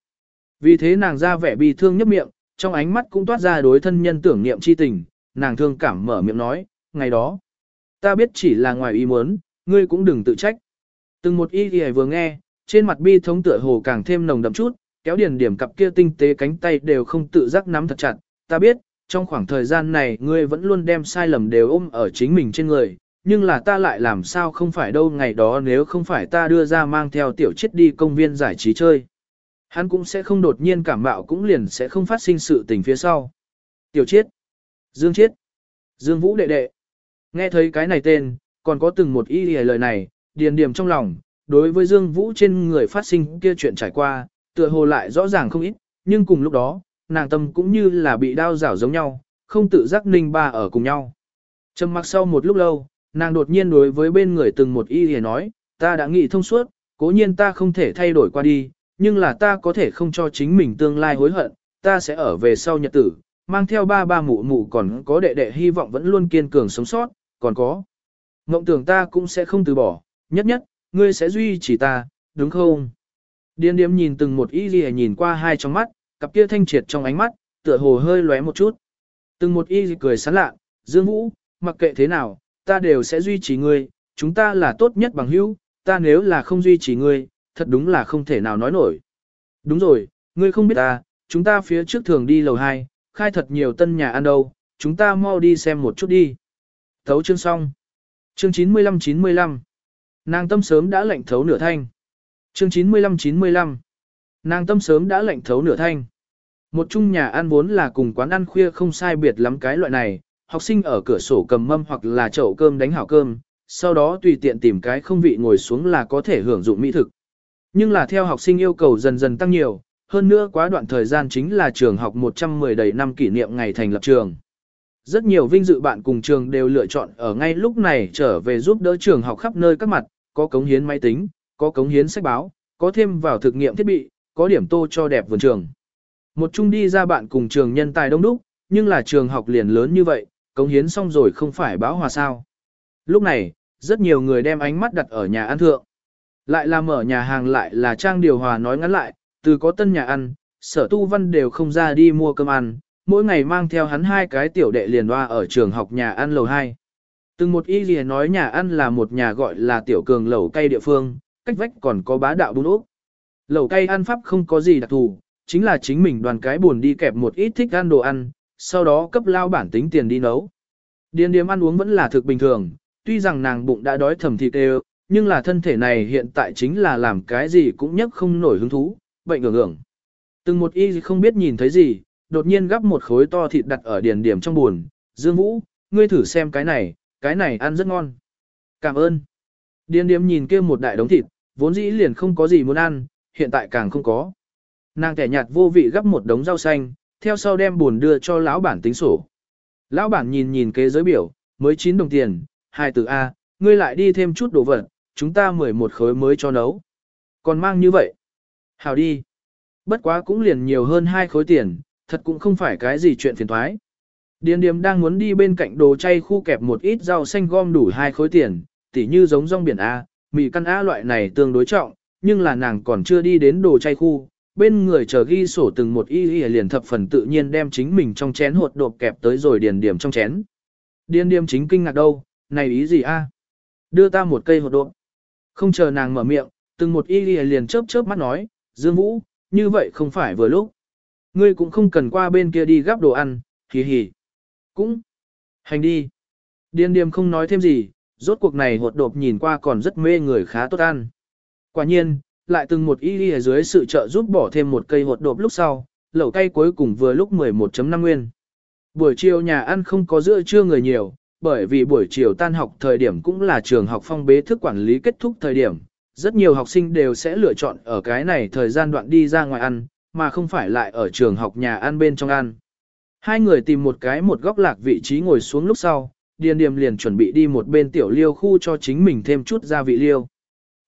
Vì thế nàng ra vẻ bi thương nhấp miệng, trong ánh mắt cũng toát ra đối thân nhân tưởng niệm chi tình, nàng thương cảm mở miệng nói, ngày đó, ta biết chỉ là ngoài ý muốn, ngươi cũng đừng tự trách. Từng một y thì vừa nghe, trên mặt bi thống tựa hồ càng thêm nồng đậm chút, kéo điền điểm cặp kia tinh tế cánh tay đều không tự giác nắm thật chặt, ta biết, trong khoảng thời gian này ngươi vẫn luôn đem sai lầm đều ôm ở chính mình trên người, nhưng là ta lại làm sao không phải đâu ngày đó nếu không phải ta đưa ra mang theo tiểu chết đi công viên giải trí chơi. Hắn cũng sẽ không đột nhiên cảm mạo cũng liền sẽ không phát sinh sự tình phía sau. Tiểu chết, Dương chết, Dương Vũ đệ đệ. Nghe thấy cái này tên, còn có từng một ý lời này, điền điểm trong lòng, đối với Dương Vũ trên người phát sinh kia chuyện trải qua, tựa hồ lại rõ ràng không ít, nhưng cùng lúc đó, nàng tâm cũng như là bị đau rảo giống nhau, không tự giác ninh ba ở cùng nhau. Trầm mặc sau một lúc lâu, Nàng đột nhiên đối với bên người từng một y hề nói, ta đã nghĩ thông suốt, cố nhiên ta không thể thay đổi qua đi, nhưng là ta có thể không cho chính mình tương lai hối hận, ta sẽ ở về sau nhật tử, mang theo ba ba mụ mụ còn có đệ đệ hy vọng vẫn luôn kiên cường sống sót, còn có. Ngộng tưởng ta cũng sẽ không từ bỏ, nhất nhất, ngươi sẽ duy trì ta, đúng không? Điên điếm nhìn từng một y gì nhìn qua hai trong mắt, cặp kia thanh triệt trong ánh mắt, tựa hồ hơi lóe một chút. Từng một y cười sán lạ, Dương Vũ, mặc kệ thế nào, ta đều sẽ duy trì ngươi, chúng ta là tốt nhất bằng hữu, ta nếu là không duy trì ngươi, thật đúng là không thể nào nói nổi. Đúng rồi, ngươi không biết ta, chúng ta phía trước thường đi lầu 2, khai thật nhiều tân nhà ăn đâu, chúng ta mau đi xem một chút đi. Thấu chương xong. Chương 95-95. Nàng tâm sớm đã lệnh thấu nửa thanh. Chương 95-95. Nàng tâm sớm đã lệnh thấu nửa thanh. Một chung nhà ăn vốn là cùng quán ăn khuya không sai biệt lắm cái loại này, học sinh ở cửa sổ cầm mâm hoặc là chậu cơm đánh hảo cơm, sau đó tùy tiện tìm cái không vị ngồi xuống là có thể hưởng dụng mỹ thực. Nhưng là theo học sinh yêu cầu dần dần tăng nhiều, hơn nữa quá đoạn thời gian chính là trường học 110 đầy năm kỷ niệm ngày thành lập trường. Rất nhiều vinh dự bạn cùng trường đều lựa chọn ở ngay lúc này trở về giúp đỡ trường học khắp nơi các mặt, có cống hiến máy tính, có cống hiến sách báo, có thêm vào thực nghiệm thiết bị, có điểm tô cho đẹp vườn trường. Một chung đi ra bạn cùng trường nhân tài đông đúc, nhưng là trường học liền lớn như vậy, cống hiến xong rồi không phải báo hòa sao. Lúc này, rất nhiều người đem ánh mắt đặt ở nhà ăn thượng. Lại là mở nhà hàng lại là trang điều hòa nói ngắn lại, từ có tân nhà ăn, sở tu văn đều không ra đi mua cơm ăn, mỗi ngày mang theo hắn hai cái tiểu đệ liền hoa ở trường học nhà ăn lầu 2. Từng một y lìa nói nhà ăn là một nhà gọi là tiểu cường lẩu cây địa phương, cách vách còn có bá đạo bún úp. Lẩu cây ăn pháp không có gì đặc thù, chính là chính mình đoàn cái buồn đi kẹp một ít thích ăn đồ ăn, sau đó cấp lao bản tính tiền đi nấu. Điền điếm ăn uống vẫn là thực bình thường, tuy rằng nàng bụng đã đói thầm thịt đều, nhưng là thân thể này hiện tại chính là làm cái gì cũng nhấc không nổi hứng thú, bệnh ngưỡng ngưỡng. Từng một y không biết nhìn thấy gì, đột nhiên gắp một khối to thịt đặt ở điền điểm trong buồn, Dương Vũ, ngươi thử xem cái này, cái này ăn rất ngon. Cảm ơn. Điền điểm nhìn kia một đại đống thịt, vốn dĩ liền không có gì muốn ăn, hiện tại càng không có. Nàng kẻ nhạt vô vị gấp một đống rau xanh, theo sau đem buồn đưa cho lão bản tính sổ. Lão bản nhìn nhìn kế giới biểu, mới 9 đồng tiền, hai từ A, ngươi lại đi thêm chút đồ vật, chúng ta 11 khối mới cho nấu. Còn mang như vậy. Hào đi. Bất quá cũng liền nhiều hơn hai khối tiền, thật cũng không phải cái gì chuyện phiền thoái. Điền điềm đang muốn đi bên cạnh đồ chay khu kẹp một ít rau xanh gom đủ hai khối tiền, tỉ như giống rong biển A, mì căn A loại này tương đối trọng, nhưng là nàng còn chưa đi đến đồ chay khu, bên người chờ ghi sổ từng một y y liền thập phần tự nhiên đem chính mình trong chén hột độp kẹp tới rồi điền điểm trong chén. Điền điểm chính kinh ngạc đâu, này ý gì a? Đưa ta một cây hột độp. Không chờ nàng mở miệng, từng một y y liền chớp chớp mắt nói, Dương Vũ, như vậy không phải vừa lúc. Ngươi cũng không cần qua bên kia đi gắp đồ ăn, hì hì. Cũng, hành đi. Điền điểm không nói thêm gì, rốt cuộc này hột độp nhìn qua còn rất mê người khá tốt ăn. Quả nhiên, lại từng một y ở dưới sự trợ giúp bỏ thêm một cây hột độp lúc sau, lẩu cay cuối cùng vừa lúc 11.5 nguyên. Buổi chiều nhà ăn không có giữa trưa người nhiều, bởi vì buổi chiều tan học thời điểm cũng là trường học phong bế thức quản lý kết thúc thời điểm. Rất nhiều học sinh đều sẽ lựa chọn ở cái này thời gian đoạn đi ra ngoài ăn, mà không phải lại ở trường học nhà ăn bên trong ăn. Hai người tìm một cái một góc lạc vị trí ngồi xuống lúc sau, Điền Điềm liền chuẩn bị đi một bên tiểu liêu khu cho chính mình thêm chút gia vị liêu.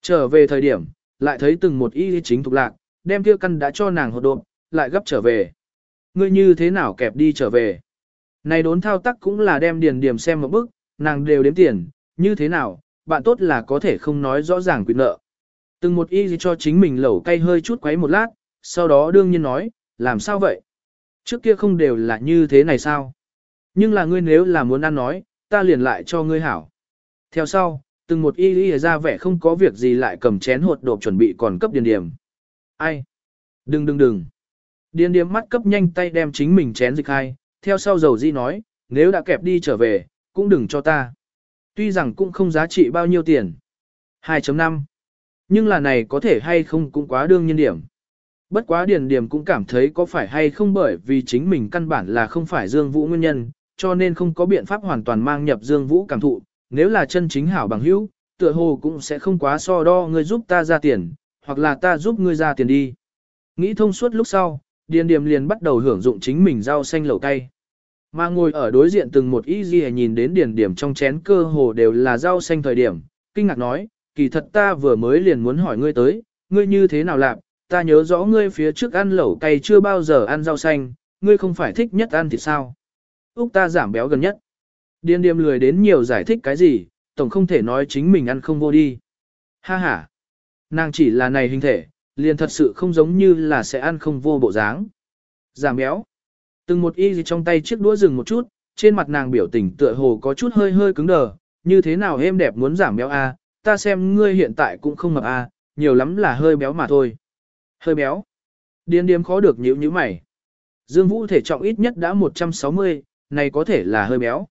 Trở về thời điểm, lại thấy từng một y chính thuộc lạc, đem kia căn đã cho nàng hột độn, lại gấp trở về. Ngươi như thế nào kẹp đi trở về? Này đốn thao tác cũng là đem điền điểm xem một bức, nàng đều đếm tiền, như thế nào, bạn tốt là có thể không nói rõ ràng quyền nợ. Từng một y cho chính mình lẩu cay hơi chút quấy một lát, sau đó đương nhiên nói, làm sao vậy? Trước kia không đều là như thế này sao? Nhưng là ngươi nếu là muốn ăn nói, ta liền lại cho ngươi hảo. Theo sau, từng một y y ra vẻ không có việc gì lại cầm chén hột độp chuẩn bị còn cấp điền điểm. Ai? Đừng đừng đừng. Điền điểm mắt cấp nhanh tay đem chính mình chén dịch hai, theo sau dầu di nói, nếu đã kẹp đi trở về, cũng đừng cho ta. Tuy rằng cũng không giá trị bao nhiêu tiền. 2.5. Nhưng là này có thể hay không cũng quá đương nhiên điểm. Bất quá điền điểm cũng cảm thấy có phải hay không bởi vì chính mình căn bản là không phải Dương Vũ nguyên nhân, cho nên không có biện pháp hoàn toàn mang nhập Dương Vũ cảm thụ, nếu là chân chính hảo bằng hữu, tựa hồ cũng sẽ không quá so đo ngươi giúp ta ra tiền, hoặc là ta giúp ngươi ra tiền đi. Nghĩ thông suốt lúc sau, Điền Điềm liền bắt đầu hưởng dụng chính mình rau xanh lẩu cay. Mà ngồi ở đối diện từng một y gì nhìn đến Điền Điềm trong chén cơ hồ đều là rau xanh thời điểm, kinh ngạc nói, kỳ thật ta vừa mới liền muốn hỏi ngươi tới, ngươi như thế nào làm, ta nhớ rõ ngươi phía trước ăn lẩu cay chưa bao giờ ăn rau xanh, ngươi không phải thích nhất ăn thì sao? Úc ta giảm béo gần nhất. Điên điềm lười đến nhiều giải thích cái gì, tổng không thể nói chính mình ăn không vô đi. Ha ha. Nàng chỉ là này hình thể, liền thật sự không giống như là sẽ ăn không vô bộ dáng. Giảm béo. Từng một y gì trong tay chiếc đũa dừng một chút, trên mặt nàng biểu tình tựa hồ có chút hơi hơi cứng đờ, như thế nào êm đẹp muốn giảm béo a, à, ta xem ngươi hiện tại cũng không mập a, à, nhiều lắm là hơi béo mà thôi. Hơi béo. Điên điếm khó được nhíu nhíu mày. Dương Vũ thể trọng ít nhất đã 160, này có thể là hơi béo.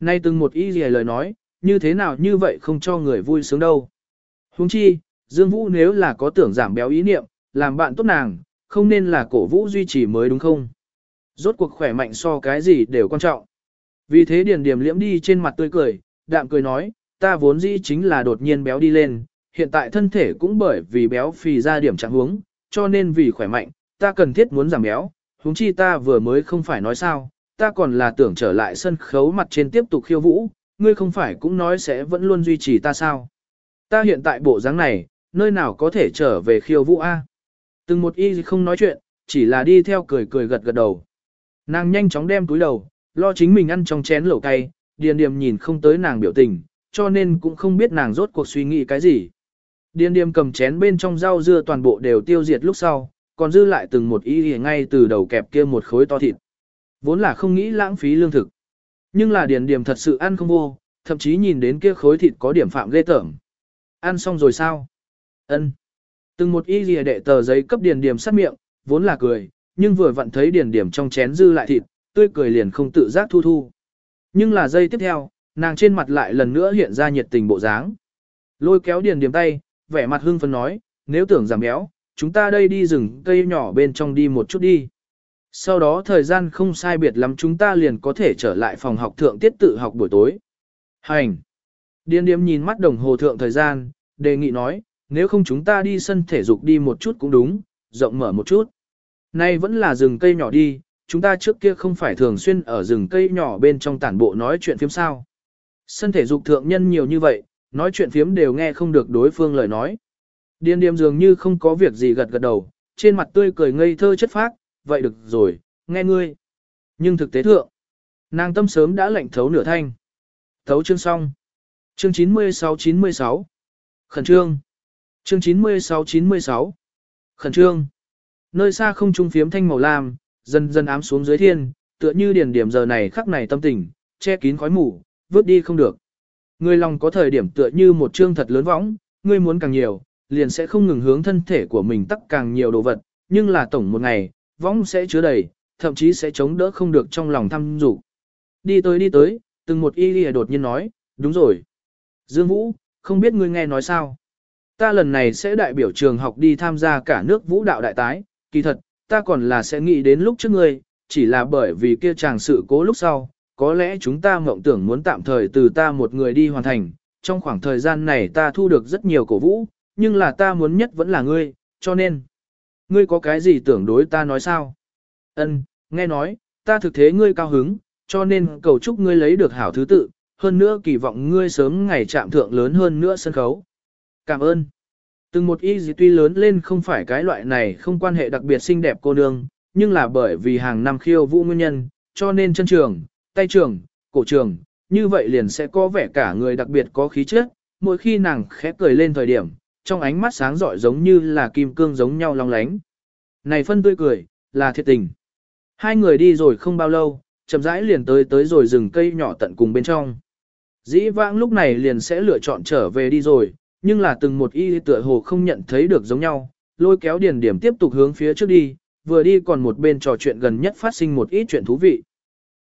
Nay từng một ý gì lời nói, như thế nào như vậy không cho người vui sướng đâu. Huống chi, Dương Vũ nếu là có tưởng giảm béo ý niệm, làm bạn tốt nàng, không nên là cổ vũ duy trì mới đúng không? Rốt cuộc khỏe mạnh so cái gì đều quan trọng. Vì thế Điền Điềm liễm đi trên mặt tươi cười, đạm cười nói, ta vốn dĩ chính là đột nhiên béo đi lên, hiện tại thân thể cũng bởi vì béo phì ra điểm trạng huống, cho nên vì khỏe mạnh, ta cần thiết muốn giảm béo, huống chi ta vừa mới không phải nói sao, ta còn là tưởng trở lại sân khấu mặt trên tiếp tục khiêu vũ, ngươi không phải cũng nói sẽ vẫn luôn duy trì ta sao. Ta hiện tại bộ dáng này, nơi nào có thể trở về khiêu vũ A. Từng một y không nói chuyện, chỉ là đi theo cười cười gật gật đầu. Nàng nhanh chóng đem túi đầu, lo chính mình ăn trong chén lẩu cay, điền điềm nhìn không tới nàng biểu tình, cho nên cũng không biết nàng rốt cuộc suy nghĩ cái gì. Điền điềm cầm chén bên trong rau dưa toàn bộ đều tiêu diệt lúc sau, còn dư lại từng một y ngay từ đầu kẹp kia một khối to thịt. Vốn là không nghĩ lãng phí lương thực. Nhưng là điền điềm thật sự ăn không vô, thậm chí nhìn đến kia khối thịt có điểm phạm ghê tởm. Ăn xong rồi sao? Ân. Từng một y lìa đệ tờ giấy cấp điền điềm sát miệng, vốn là cười, nhưng vừa vặn thấy điền điểm trong chén dư lại thịt, tươi cười liền không tự giác thu thu. Nhưng là giây tiếp theo, nàng trên mặt lại lần nữa hiện ra nhiệt tình bộ dáng. Lôi kéo điền điểm tay, vẻ mặt hưng phấn nói, nếu tưởng giảm béo, chúng ta đây đi rừng cây nhỏ bên trong đi một chút đi. Sau đó thời gian không sai biệt lắm chúng ta liền có thể trở lại phòng học thượng tiết tự học buổi tối. Hành! Điền điếm nhìn mắt đồng hồ thượng thời gian, đề nghị nói, nếu không chúng ta đi sân thể dục đi một chút cũng đúng, rộng mở một chút. Nay vẫn là rừng cây nhỏ đi, chúng ta trước kia không phải thường xuyên ở rừng cây nhỏ bên trong tản bộ nói chuyện phiếm sao. Sân thể dục thượng nhân nhiều như vậy, nói chuyện phiếm đều nghe không được đối phương lời nói. Điên điếm dường như không có việc gì gật gật đầu, trên mặt tươi cười ngây thơ chất phác, vậy được rồi, nghe ngươi. Nhưng thực tế thượng, nàng tâm sớm đã lệnh thấu nửa thanh. Thấu chương xong. Chương 96-96. Khẩn trương. Chương 96-96. Khẩn trương. Nơi xa không trung phiếm thanh màu lam, dần dần ám xuống dưới thiên, tựa như điển điểm giờ này khắc này tâm tình, che kín khói mù, vứt đi không được. Người lòng có thời điểm tựa như một trương thật lớn võng, ngươi muốn càng nhiều, liền sẽ không ngừng hướng thân thể của mình tắc càng nhiều đồ vật, nhưng là tổng một ngày, võng sẽ chứa đầy, thậm chí sẽ chống đỡ không được trong lòng thăm dục. Đi tới đi tới, từng một y lìa đột nhiên nói, đúng rồi. Dương Vũ, không biết ngươi nghe nói sao? Ta lần này sẽ đại biểu trường học đi tham gia cả nước vũ đạo đại tái, kỳ thật, ta còn là sẽ nghĩ đến lúc trước ngươi, chỉ là bởi vì kia chàng sự cố lúc sau, có lẽ chúng ta mộng tưởng muốn tạm thời từ ta một người đi hoàn thành, trong khoảng thời gian này ta thu được rất nhiều cổ vũ, nhưng là ta muốn nhất vẫn là ngươi, cho nên, ngươi có cái gì tưởng đối ta nói sao? Ân, nghe nói, ta thực thế ngươi cao hứng, cho nên cầu chúc ngươi lấy được hảo thứ tự, hơn nữa kỳ vọng ngươi sớm ngày chạm thượng lớn hơn nữa sân khấu. Cảm ơn. Từng một y gì tuy lớn lên không phải cái loại này không quan hệ đặc biệt xinh đẹp cô nương, nhưng là bởi vì hàng năm khiêu vũ nguyên nhân, cho nên chân trường, tay trường, cổ trường, như vậy liền sẽ có vẻ cả người đặc biệt có khí chất, mỗi khi nàng khẽ cười lên thời điểm, trong ánh mắt sáng rọi giống như là kim cương giống nhau long lánh. Này phân tươi cười, là thiệt tình. Hai người đi rồi không bao lâu, chậm rãi liền tới tới rồi rừng cây nhỏ tận cùng bên trong. Dĩ vãng lúc này liền sẽ lựa chọn trở về đi rồi, nhưng là từng một y tựa hồ không nhận thấy được giống nhau, lôi kéo điền điểm tiếp tục hướng phía trước đi, vừa đi còn một bên trò chuyện gần nhất phát sinh một ít chuyện thú vị.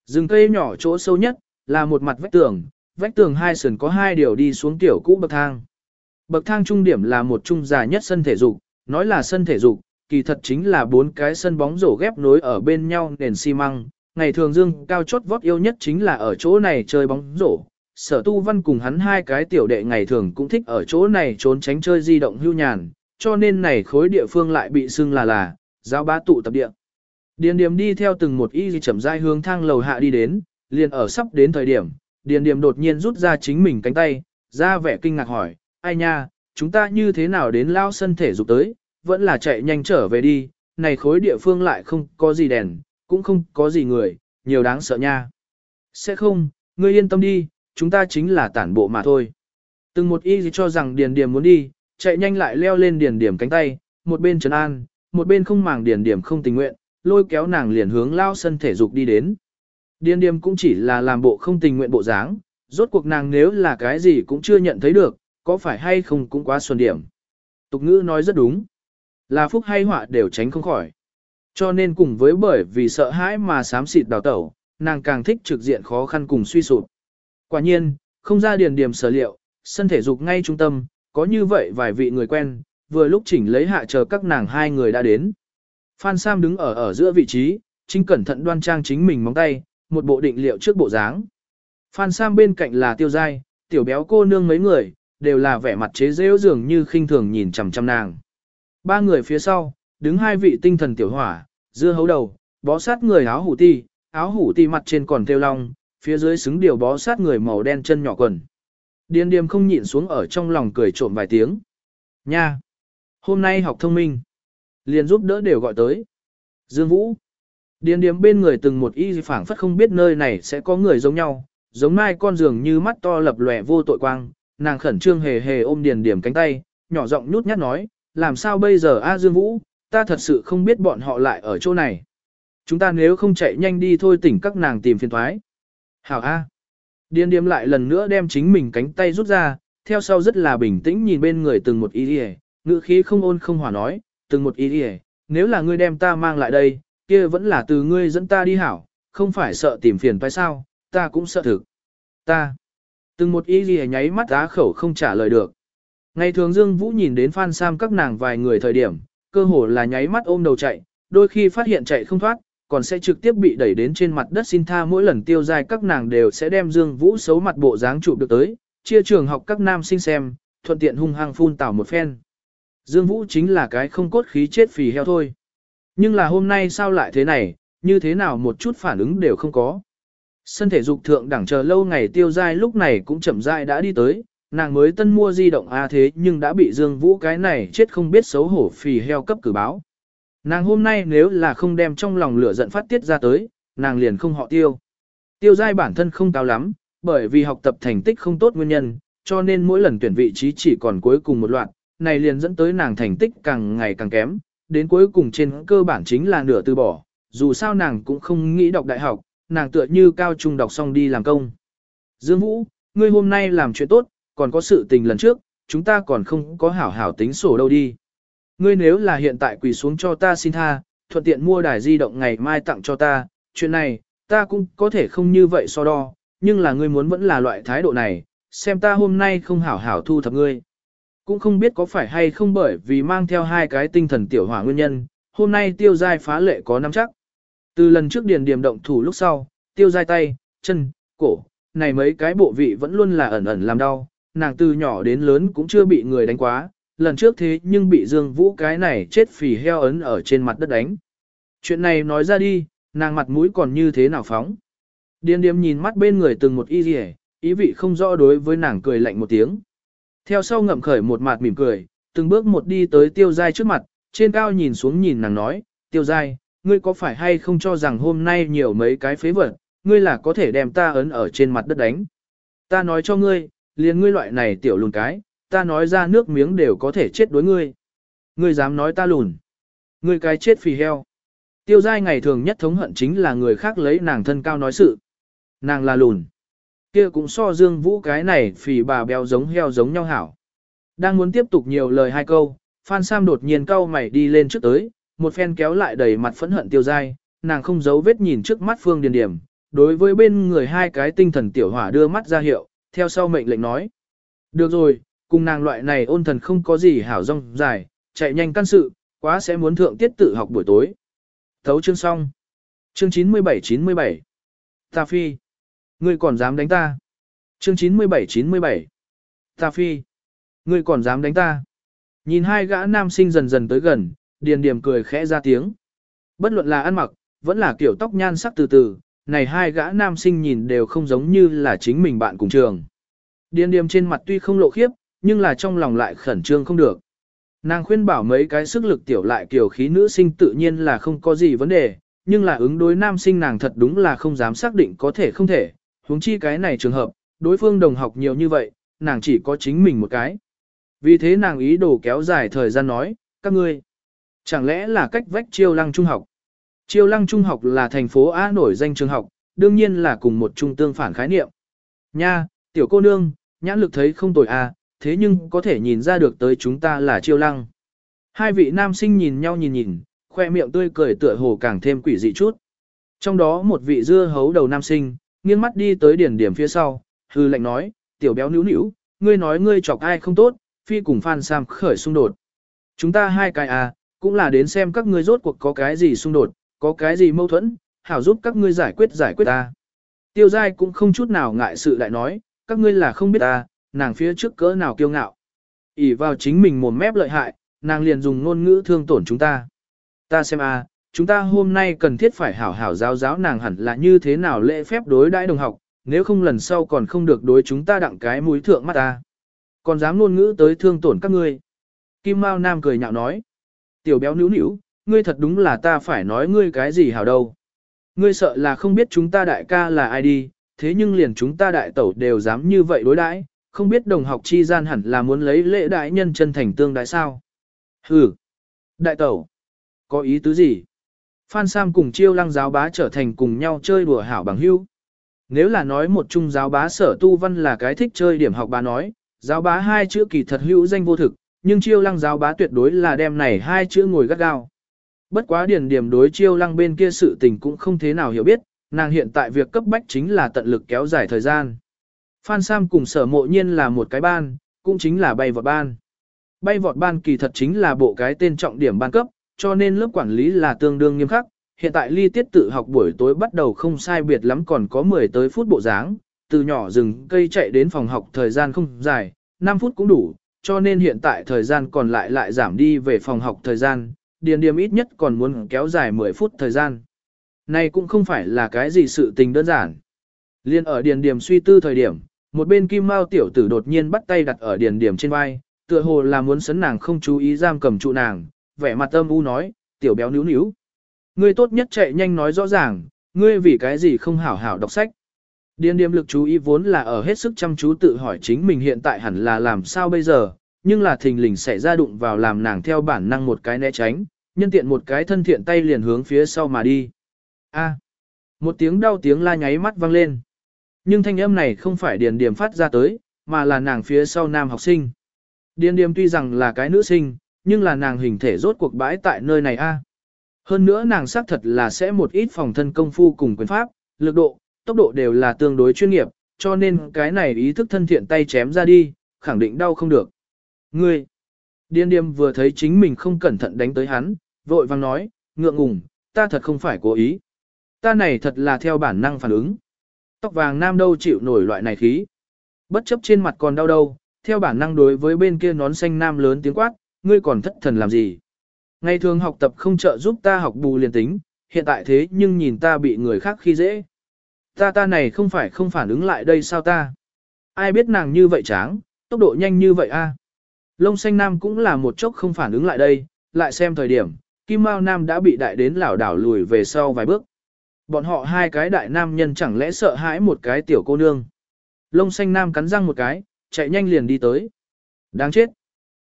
Rừng cây nhỏ chỗ sâu nhất, là một mặt vách tường, vách tường hai sườn có hai điều đi xuống tiểu cũ bậc thang. Bậc thang trung điểm là một trung dài nhất sân thể dục, nói là sân thể dục, kỳ thật chính là bốn cái sân bóng rổ ghép nối ở bên nhau nền xi măng. Ngày thường dương cao chót vót yêu nhất chính là ở chỗ này chơi bóng rổ, sở tu văn cùng hắn hai cái tiểu đệ ngày thường cũng thích ở chỗ này trốn tránh chơi di động hưu nhàn, cho nên này khối địa phương lại bị xưng là là, giáo bá tụ tập địa. Điền Điềm đi theo từng một y chậm rãi hướng thang lầu hạ đi đến, liền ở sắp đến thời điểm, Điền Điềm đột nhiên rút ra chính mình cánh tay, ra vẻ kinh ngạc hỏi, ai nha, chúng ta như thế nào đến lao sân thể dục tới, vẫn là chạy nhanh trở về đi, này khối địa phương lại không có gì đèn, cũng không có gì người, nhiều đáng sợ nha. Sẽ không, ngươi yên tâm đi, chúng ta chính là tản bộ mà thôi. Từng một y cho rằng Điền Điềm muốn đi, chạy nhanh lại leo lên Điền Điềm cánh tay, một bên trấn an, một bên không màng Điền Điềm không tình nguyện, lôi kéo nàng liền hướng lao sân thể dục đi đến. Điền Điềm cũng chỉ là làm bộ không tình nguyện bộ dáng, rốt cuộc nàng nếu là cái gì cũng chưa nhận thấy được, có phải hay không cũng quá xuân điểm. Tục ngữ nói rất đúng. Là phúc hay họa đều tránh không khỏi. Cho nên cùng với bởi vì sợ hãi mà sám xịt đào tẩu, nàng càng thích trực diện khó khăn cùng suy sụp. Quả nhiên, không ra điền điểm sở liệu, sân thể dục ngay trung tâm, có như vậy vài vị người quen, vừa lúc chỉnh lấy hạ chờ các nàng hai người đã đến. Phan Sam đứng ở ở giữa vị trí, chính cẩn thận đoan trang chính mình móng tay, một bộ định liệu trước bộ dáng. Phan Sam bên cạnh là tiêu giai, tiểu béo cô nương mấy người, đều là vẻ mặt chế rêu dường như khinh thường nhìn chằm chằm nàng. Ba người phía sau, đứng hai vị tinh thần tiểu hỏa, dưa hấu đầu, bó sát người áo hủ ti, áo hủ ti mặt trên còn theo long, phía dưới xứng điều bó sát người màu đen chân nhỏ quần. Điên điềm không nhịn xuống ở trong lòng cười trộm vài tiếng. Nha! Hôm nay học thông minh. Liền giúp đỡ đều gọi tới. Dương Vũ. Điền điếm bên người từng một y phảng phất không biết nơi này sẽ có người giống nhau, giống mai con giường như mắt to lập lòe vô tội quang, nàng khẩn trương hề hề ôm điền điểm cánh tay, nhỏ giọng nhút nhát nói, làm sao bây giờ A Dương Vũ, ta thật sự không biết bọn họ lại ở chỗ này. Chúng ta nếu không chạy nhanh đi thôi tỉnh các nàng tìm phiền thoái. Hảo A. Điền Điểm lại lần nữa đem chính mình cánh tay rút ra, theo sau rất là bình tĩnh nhìn bên người từng một ý y ngữ khí không ôn không hòa nói, từng một ý y nếu là ngươi đem ta mang lại đây, kia vẫn là từ ngươi dẫn ta đi hảo, không phải sợ tìm phiền phải sao, ta cũng sợ thực. Ta. Từng một ý gì nháy mắt á khẩu không trả lời được. Ngày thường Dương Vũ nhìn đến Phan Sam các nàng vài người thời điểm, cơ hồ là nháy mắt ôm đầu chạy, đôi khi phát hiện chạy không thoát, còn sẽ trực tiếp bị đẩy đến trên mặt đất xin tha mỗi lần tiêu dài các nàng đều sẽ đem Dương Vũ xấu mặt bộ dáng chụp được tới, chia trường học các nam sinh xem, thuận tiện hung hăng phun tảo một phen. Dương Vũ chính là cái không cốt khí chết phì heo thôi. Nhưng là hôm nay sao lại thế này, như thế nào một chút phản ứng đều không có. Sân thể dục thượng đẳng chờ lâu ngày tiêu dai lúc này cũng chậm dai đã đi tới, nàng mới tân mua di động A thế nhưng đã bị Dương Vũ cái này chết không biết xấu hổ phì heo cấp cử báo. Nàng hôm nay nếu là không đem trong lòng lửa giận phát tiết ra tới, nàng liền không họ tiêu. Tiêu dai bản thân không cao lắm, bởi vì học tập thành tích không tốt nguyên nhân, cho nên mỗi lần tuyển vị trí chỉ còn cuối cùng một loạt, này liền dẫn tới nàng thành tích càng ngày càng kém, đến cuối cùng trên cơ bản chính là nửa từ bỏ, dù sao nàng cũng không nghĩ đọc đại học, nàng tựa như cao trung đọc xong đi làm công. Dương Vũ, ngươi hôm nay làm chuyện tốt, còn có sự tình lần trước, chúng ta còn không có hảo hảo tính sổ đâu đi. Ngươi nếu là hiện tại quỳ xuống cho ta xin tha, thuận tiện mua đài di động ngày mai tặng cho ta, chuyện này, ta cũng có thể không như vậy so đo, nhưng là ngươi muốn vẫn là loại thái độ này, xem ta hôm nay không hảo hảo thu thập ngươi. Cũng không biết có phải hay không bởi vì mang theo hai cái tinh thần tiểu hỏa nguyên nhân, hôm nay tiêu giai phá lệ có nắm chắc. Từ lần trước điền điểm động thủ lúc sau, tiêu giai tay, chân, cổ, này mấy cái bộ vị vẫn luôn là ẩn ẩn làm đau, nàng từ nhỏ đến lớn cũng chưa bị người đánh quá, lần trước thế nhưng bị Dương Vũ cái này chết phì heo ấn ở trên mặt đất đánh. Chuyện này nói ra đi, nàng mặt mũi còn như thế nào phóng. Điền điềm nhìn mắt bên người từng một y rỉ, ý vị không rõ đối với nàng cười lạnh một tiếng. Theo sau ngậm khởi một mặt mỉm cười, từng bước một đi tới tiêu giai trước mặt, trên cao nhìn xuống nhìn nàng nói, tiêu giai, ngươi có phải hay không cho rằng hôm nay nhiều mấy cái phế vật, ngươi là có thể đem ta ấn ở trên mặt đất đánh. Ta nói cho ngươi, liền ngươi loại này tiểu lùn cái, ta nói ra nước miếng đều có thể chết đối ngươi. Ngươi dám nói ta lùn. Ngươi cái chết phì heo. Tiêu giai ngày thường nhất thống hận chính là người khác lấy nàng thân cao nói sự. Nàng là lùn kia cũng so Dương Vũ cái này phì bà béo giống heo giống nhau hảo. Đang muốn tiếp tục nhiều lời hai câu, Phan Sam đột nhiên cau mày đi lên trước tới, một phen kéo lại đầy mặt phẫn hận tiêu dai, nàng không giấu vết nhìn trước mắt Phương Điền Điểm, đối với bên người hai cái tinh thần tiểu hỏa đưa mắt ra hiệu, theo sau mệnh lệnh nói. Được rồi, cùng nàng loại này ôn thần không có gì hảo rong dài, chạy nhanh căn sự, quá sẽ muốn thượng tiết tự học buổi tối. Thấu chương xong. Chương 97-97. Ta phi. Ngươi còn dám đánh ta? Chương 97-97 Ta phi. Ngươi còn dám đánh ta? Nhìn hai gã nam sinh dần dần tới gần, điền điểm cười khẽ ra tiếng. Bất luận là ăn mặc, vẫn là kiểu tóc nhan sắc từ từ, này hai gã nam sinh nhìn đều không giống như là chính mình bạn cùng trường. Điền điềm trên mặt tuy không lộ khiếp, nhưng là trong lòng lại khẩn trương không được. Nàng khuyên bảo mấy cái sức lực tiểu lại kiểu khí nữ sinh tự nhiên là không có gì vấn đề, nhưng là ứng đối nam sinh nàng thật đúng là không dám xác định có thể không thể, huống chi cái này trường hợp, đối phương đồng học nhiều như vậy, nàng chỉ có chính mình một cái. Vì thế nàng ý đồ kéo dài thời gian nói, các ngươi, chẳng lẽ là cách vách chiêu lăng trung học. Chiêu lăng trung học là thành phố A nổi danh trường học, đương nhiên là cùng một trung tương phản khái niệm. Nha, tiểu cô nương, nhãn lực thấy không tồi à, thế nhưng có thể nhìn ra được tới chúng ta là chiêu lăng. Hai vị nam sinh nhìn nhau nhìn nhìn, khoe miệng tươi cười tựa hồ càng thêm quỷ dị chút. Trong đó một vị dưa hấu đầu nam sinh, nghiêng mắt đi tới điển điểm phía sau, hư lệnh nói, tiểu béo níu níu, ngươi nói ngươi chọc ai không tốt, phi cùng Phan Sam khởi xung đột. Chúng ta hai cái à, cũng là đến xem các ngươi rốt cuộc có cái gì xung đột, có cái gì mâu thuẫn, hảo giúp các ngươi giải quyết giải quyết ta. Tiêu giai cũng không chút nào ngại sự lại nói, các ngươi là không biết ta, nàng phía trước cỡ nào kiêu ngạo. ỉ vào chính mình mồm mép lợi hại, nàng liền dùng ngôn ngữ thương tổn chúng ta. Ta xem a, chúng ta hôm nay cần thiết phải hảo hảo giáo giáo nàng hẳn là như thế nào lễ phép đối đãi đồng học, nếu không lần sau còn không được đối chúng ta đặng cái mũi thượng mắt ta. Còn dám ngôn ngữ tới thương tổn các ngươi. Kim Mao Nam cười nhạo nói. Tiểu béo nữu nữu, ngươi thật đúng là ta phải nói ngươi cái gì hảo đâu. Ngươi sợ là không biết chúng ta đại ca là ai đi, thế nhưng liền chúng ta đại tẩu đều dám như vậy đối đãi, không biết đồng học chi gian hẳn là muốn lấy lễ đại nhân chân thành tương đái sao. Hừ, đại tẩu, có ý tứ gì? Phan Sam cùng chiêu lăng giáo bá trở thành cùng nhau chơi đùa hảo bằng hữu. Nếu là nói một chung giáo bá sở tu văn là cái thích chơi điểm học bá nói, giáo bá hai chữ kỳ thật hữu danh vô thực, nhưng chiêu lăng giáo bá tuyệt đối là đem này hai chữ ngồi gắt gao. Bất quá điển điểm đối chiêu lăng bên kia sự tình cũng không thế nào hiểu biết, nàng hiện tại việc cấp bách chính là tận lực kéo dài thời gian. Phan Sam cùng sở mộ nhiên là một cái ban, cũng chính là bay vọt ban. Bay vọt ban kỳ thật chính là bộ cái tên trọng điểm ban cấp, cho nên lớp quản lý là tương đương nghiêm khắc. Hiện tại ly tiết tự học buổi tối bắt đầu không sai biệt lắm còn có 10 tới phút bộ dáng, từ nhỏ rừng cây chạy đến phòng học thời gian không dài, 5 phút cũng đủ, cho nên hiện tại thời gian còn lại lại giảm đi về phòng học thời gian, điền điểm ít nhất còn muốn kéo dài 10 phút thời gian. Này cũng không phải là cái gì sự tình đơn giản. Liên ở điền điểm suy tư thời điểm, một bên kim mao tiểu tử đột nhiên bắt tay đặt ở điền điểm trên vai, tựa hồ là muốn sấn nàng không chú ý giam cầm trụ nàng, vẻ mặt âm u nói, tiểu béo níu níu. Ngươi tốt nhất chạy nhanh nói rõ ràng, ngươi vì cái gì không hảo hảo đọc sách. Điền điểm lực chú ý vốn là ở hết sức chăm chú tự hỏi chính mình hiện tại hẳn là làm sao bây giờ, nhưng là thình lình xảy ra đụng vào làm nàng theo bản năng một cái né tránh, nhân tiện một cái thân thiện tay liền hướng phía sau mà đi. A. một tiếng đau tiếng la nháy mắt vang lên. Nhưng thanh âm này không phải điền điểm phát ra tới, mà là nàng phía sau nam học sinh. Điền điểm tuy rằng là cái nữ sinh, nhưng là nàng hình thể rốt cuộc bãi tại nơi này a. Hơn nữa nàng xác thật là sẽ một ít phòng thân công phu cùng quyền pháp, lực độ, tốc độ đều là tương đối chuyên nghiệp, cho nên cái này ý thức thân thiện tay chém ra đi, khẳng định đau không được. Ngươi! Điên điềm vừa thấy chính mình không cẩn thận đánh tới hắn, vội vang nói, ngượng ngùng, ta thật không phải cố ý. Ta này thật là theo bản năng phản ứng. Tóc vàng nam đâu chịu nổi loại này khí. Bất chấp trên mặt còn đau đâu, theo bản năng đối với bên kia nón xanh nam lớn tiếng quát, ngươi còn thất thần làm gì. Ngày thường học tập không trợ giúp ta học bù liền tính, hiện tại thế nhưng nhìn ta bị người khác khi dễ. Ta ta này không phải không phản ứng lại đây sao ta? Ai biết nàng như vậy tráng, tốc độ nhanh như vậy a? Lông xanh nam cũng là một chốc không phản ứng lại đây, lại xem thời điểm, Kim Mao Nam đã bị đại đến lảo đảo lùi về sau vài bước. Bọn họ hai cái đại nam nhân chẳng lẽ sợ hãi một cái tiểu cô nương. Lông xanh nam cắn răng một cái, chạy nhanh liền đi tới. Đáng chết.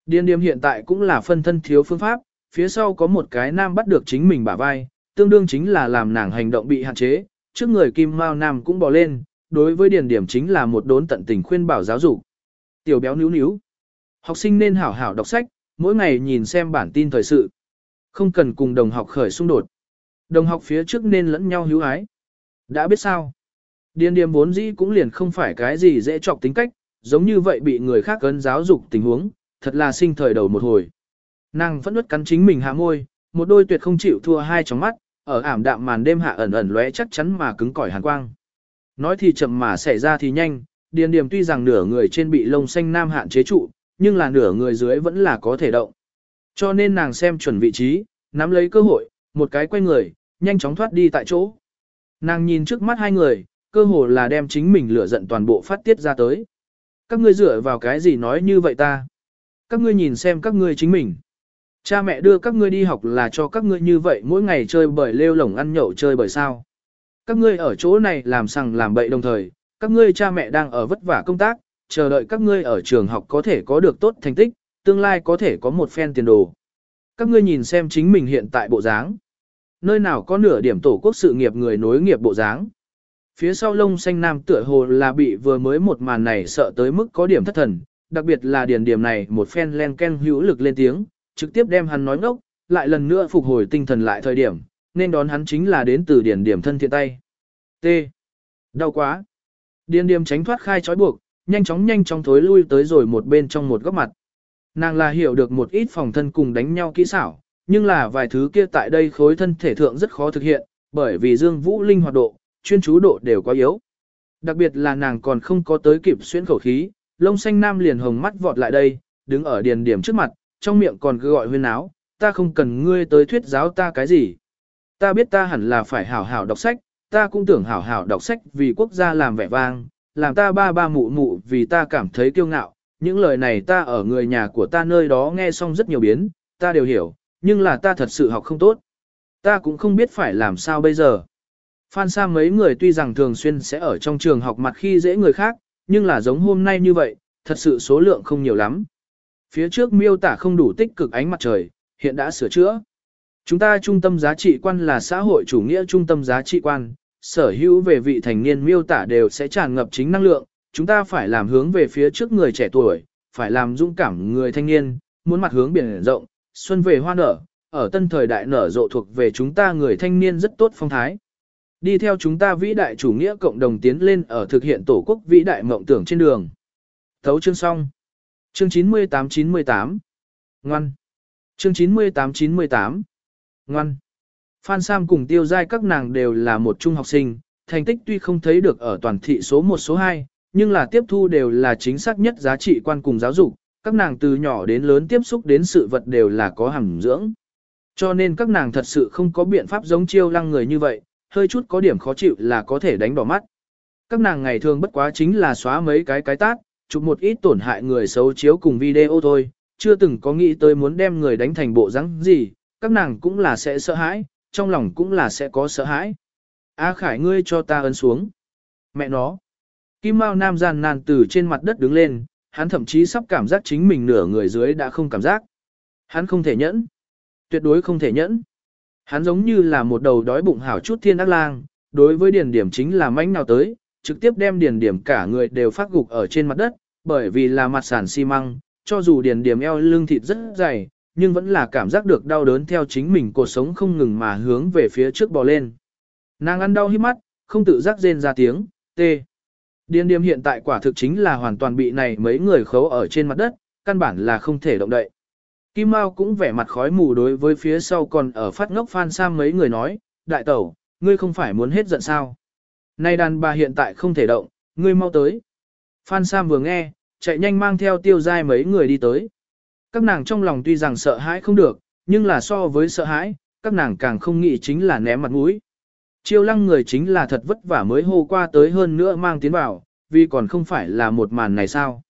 Điên điềm hiện tại cũng là phân thân thiếu phương pháp, phía sau có một cái nam bắt được chính mình bả vai, tương đương chính là làm nàng hành động bị hạn chế, trước người Kim Mao Nam cũng bỏ lên, đối với điền điểm chính là một đốn tận tình khuyên bảo giáo dục. Tiểu béo níu níu. Học sinh nên hảo hảo đọc sách, mỗi ngày nhìn xem bản tin thời sự. Không cần cùng đồng học khởi xung đột. Đồng học phía trước nên lẫn nhau hữu ái. Đã biết sao? Điền điểm vốn dĩ cũng liền không phải cái gì dễ chọc tính cách, giống như vậy bị người khác cấn giáo dục tình huống, thật là sinh thời đầu một hồi. Nàng phẫn nuốt cắn chính mình hạ môi, một đôi tuyệt không chịu thua hai tròng mắt, ở ảm đạm màn đêm hạ ẩn ẩn lóe chắc chắn mà cứng cỏi hàn quang. Nói thì chậm mà xảy ra thì nhanh, điền điểm tuy rằng nửa người trên bị lông xanh nam hạn chế trụ, nhưng là nửa người dưới vẫn là có thể động. Cho nên nàng xem chuẩn vị trí, nắm lấy cơ hội, một cái quay người, nhanh chóng thoát đi tại chỗ. Nàng nhìn trước mắt hai người, cơ hồ là đem chính mình lửa giận toàn bộ phát tiết ra tới. Các ngươi dựa vào cái gì nói như vậy ta? Các ngươi nhìn xem các ngươi chính mình. Cha mẹ đưa các ngươi đi học là cho các ngươi như vậy mỗi ngày chơi bời lêu lổng ăn nhậu chơi bời sao. Các ngươi ở chỗ này làm sằng làm bậy đồng thời, các ngươi cha mẹ đang ở vất vả công tác, chờ đợi các ngươi ở trường học có thể có được tốt thành tích, tương lai có thể có một phen tiền đồ. Các ngươi nhìn xem chính mình hiện tại bộ dáng. Nơi nào có nửa điểm tổ quốc sự nghiệp người nối nghiệp bộ dáng. Phía sau lông xanh nam tựa hồ là bị vừa mới một màn này sợ tới mức có điểm thất thần, đặc biệt là điền điểm này một phen len ken hữu lực lên tiếng, trực tiếp đem hắn nói ngốc, lại lần nữa phục hồi tinh thần lại thời điểm, nên đón hắn chính là đến từ điển điểm thân thiện tay. T. Đau quá. Điền điểm tránh thoát khai trói buộc, nhanh chóng nhanh chóng thối lui tới rồi một bên trong một góc mặt. Nàng là hiểu được một ít phòng thân cùng đánh nhau kỹ xảo, nhưng là vài thứ kia tại đây khối thân thể thượng rất khó thực hiện, bởi vì Dương Vũ linh hoạt độ, chuyên chú độ đều quá yếu. Đặc biệt là nàng còn không có tới kịp xuyên khẩu khí, lông xanh nam liền hồng mắt vọt lại đây, đứng ở điền điểm trước mặt, trong miệng còn cứ gọi huyên áo, ta không cần ngươi tới thuyết giáo ta cái gì. Ta biết ta hẳn là phải hảo hảo đọc sách, ta cũng tưởng hảo hảo đọc sách vì quốc gia làm vẻ vang, làm ta ba ba mụ mụ vì ta cảm thấy kiêu ngạo. Những lời này ta ở người nhà của ta nơi đó nghe xong rất nhiều biến, ta đều hiểu, nhưng là ta thật sự học không tốt. Ta cũng không biết phải làm sao bây giờ. Phan sa mấy người tuy rằng thường xuyên sẽ ở trong trường học mặt khi dễ người khác, nhưng là giống hôm nay như vậy, thật sự số lượng không nhiều lắm. Phía trước miêu tả không đủ tích cực ánh mặt trời, hiện đã sửa chữa. Chúng ta trung tâm giá trị quan là xã hội chủ nghĩa trung tâm giá trị quan, sở hữu về vị thành niên miêu tả đều sẽ tràn ngập chính năng lượng, chúng ta phải làm hướng về phía trước người trẻ tuổi, phải làm dũng cảm người thanh niên, muốn mặt hướng biển rộng, xuân về hoa nở, ở tân thời đại nở rộ thuộc về chúng ta người thanh niên rất tốt phong thái. Đi theo chúng ta vĩ đại chủ nghĩa cộng đồng tiến lên ở thực hiện tổ quốc vĩ đại mộng tưởng trên đường. Thấu chương xong. Chương 98-98. Ngoan. Chương 98-98. Ngoan. Phan Sam cùng tiêu giai các nàng đều là một trung học sinh, thành tích tuy không thấy được ở toàn thị số 1 số 2, nhưng là tiếp thu đều là chính xác nhất giá trị quan cùng giáo dục, các nàng từ nhỏ đến lớn tiếp xúc đến sự vật đều là có hàm dưỡng. Cho nên các nàng thật sự không có biện pháp giống chiêu lăng người như vậy, hơi chút có điểm khó chịu là có thể đánh đỏ mắt. Các nàng ngày thường bất quá chính là xóa mấy cái cái tát, chụp một ít tổn hại người xấu chiếu cùng video thôi, chưa từng có nghĩ tới muốn đem người đánh thành bộ rắn gì, các nàng cũng là sẽ sợ hãi, trong lòng cũng là sẽ có sợ hãi. A Khải ngươi cho ta ấn xuống. Mẹ nó. Kim Mao Nam gian nan từ trên mặt đất đứng lên, hắn thậm chí sắp cảm giác chính mình nửa người dưới đã không cảm giác. Hắn không thể nhẫn. Tuyệt đối không thể nhẫn. Hắn giống như là một đầu đói bụng hảo chút thiên ác lang, đối với điển điểm chính là manh nào tới, trực tiếp đem điền điểm cả người đều phát gục ở trên mặt đất, bởi vì là mặt sàn xi măng, cho dù điền điểm eo lưng thịt rất dày, nhưng vẫn là cảm giác được đau đớn theo chính mình cuộc sống không ngừng mà hướng về phía trước bò lên. Nàng ăn đau hít mắt, không tự giác rên ra tiếng, tê. Điền điểm hiện tại quả thực chính là hoàn toàn bị này mấy người khấu ở trên mặt đất, căn bản là không thể động đậy. Kim Mao cũng vẻ mặt khói mù đối với phía sau còn ở phát ngốc Phan Sam mấy người nói, đại tẩu, ngươi không phải muốn hết giận sao. Nay đàn bà hiện tại không thể động, ngươi mau tới. Phan Sam vừa nghe, chạy nhanh mang theo tiêu giai mấy người đi tới. Các nàng trong lòng tuy rằng sợ hãi không được, nhưng là so với sợ hãi, các nàng càng không nghĩ chính là ném mặt mũi. Chiêu lăng người chính là thật vất vả mới hô qua tới hơn nữa mang tiến vào, vì còn không phải là một màn này sao.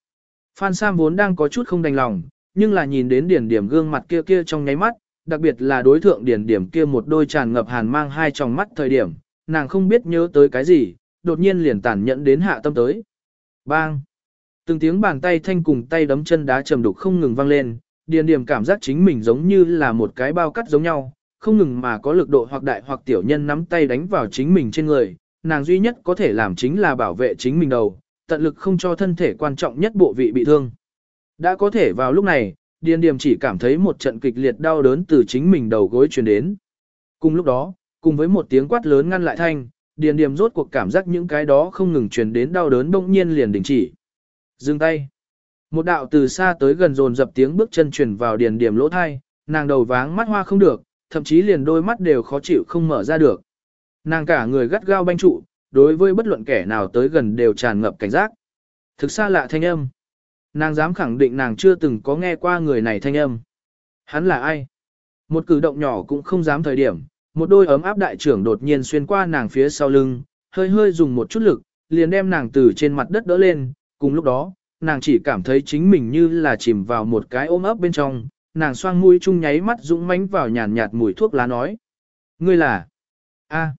Phan Sam vốn đang có chút không đành lòng, nhưng là nhìn đến điển điểm gương mặt kia kia trong nháy mắt, đặc biệt là đối thượng điển điểm kia một đôi tràn ngập hàn mang hai tròng mắt thời điểm, nàng không biết nhớ tới cái gì, đột nhiên liền tàn nhẫn đến hạ tâm tới. Bang! Từng tiếng bàn tay thanh cùng tay đấm chân đá trầm đục không ngừng vang lên, Điền điểm cảm giác chính mình giống như là một cái bao cắt giống nhau, không ngừng mà có lực độ hoặc đại hoặc tiểu nhân nắm tay đánh vào chính mình trên người, nàng duy nhất có thể làm chính là bảo vệ chính mình đầu, tận lực không cho thân thể quan trọng nhất bộ vị bị thương. Đã có thể vào lúc này, Điền Điềm chỉ cảm thấy một trận kịch liệt đau đớn từ chính mình đầu gối truyền đến. Cùng lúc đó, cùng với một tiếng quát lớn ngăn lại thanh, Điền Điềm rốt cuộc cảm giác những cái đó không ngừng truyền đến đau đớn bỗng nhiên liền đình chỉ. Dừng tay. Một đạo từ xa tới gần dồn dập tiếng bước chân truyền vào Điền Điềm lỗ thai, nàng đầu váng mắt hoa không được, thậm chí liền đôi mắt đều khó chịu không mở ra được. Nàng cả người gắt gao banh trụ, đối với bất luận kẻ nào tới gần đều tràn ngập cảnh giác. Thực xa lạ thanh âm. Nàng dám khẳng định nàng chưa từng có nghe qua người này thanh âm. Hắn là ai? Một cử động nhỏ cũng không dám thời điểm, một đôi ấm áp đại trưởng đột nhiên xuyên qua nàng phía sau lưng, hơi hơi dùng một chút lực, liền đem nàng từ trên mặt đất đỡ lên, cùng lúc đó, nàng chỉ cảm thấy chính mình như là chìm vào một cái ôm ấp bên trong, nàng xoang mũi chung nháy mắt dũng mánh vào nhàn nhạt mùi thuốc lá nói. Ngươi là... a.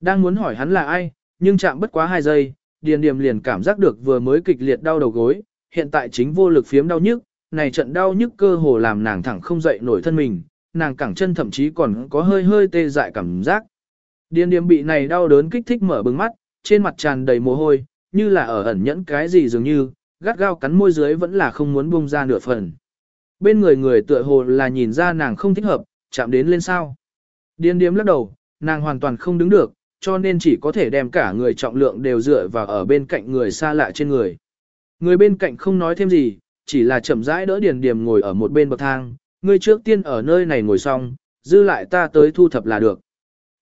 Đang muốn hỏi hắn là ai, nhưng chạm bất quá hai giây, điền điềm liền cảm giác được vừa mới kịch liệt đau đầu gối, hiện tại chính vô lực phiếm đau nhức, này trận đau nhức cơ hồ làm nàng thẳng không dậy nổi thân mình, nàng cẳng chân thậm chí còn có hơi hơi tê dại cảm giác. Điền điềm bị này đau đớn kích thích mở bừng mắt, trên mặt tràn đầy mồ hôi, như là ở ẩn nhẫn cái gì dường như, gắt gao cắn môi dưới vẫn là không muốn buông ra nửa phần. Bên người người tựa hồ là nhìn ra nàng không thích hợp, chạm đến lên sao. Điền điếm lắc đầu, nàng hoàn toàn không đứng được, cho nên chỉ có thể đem cả người trọng lượng đều dựa vào ở bên cạnh người xa lạ trên người. Người bên cạnh không nói thêm gì, chỉ là chậm rãi đỡ điền điềm ngồi ở một bên bậc thang, Ngươi trước tiên ở nơi này ngồi xong, dư lại ta tới thu thập là được.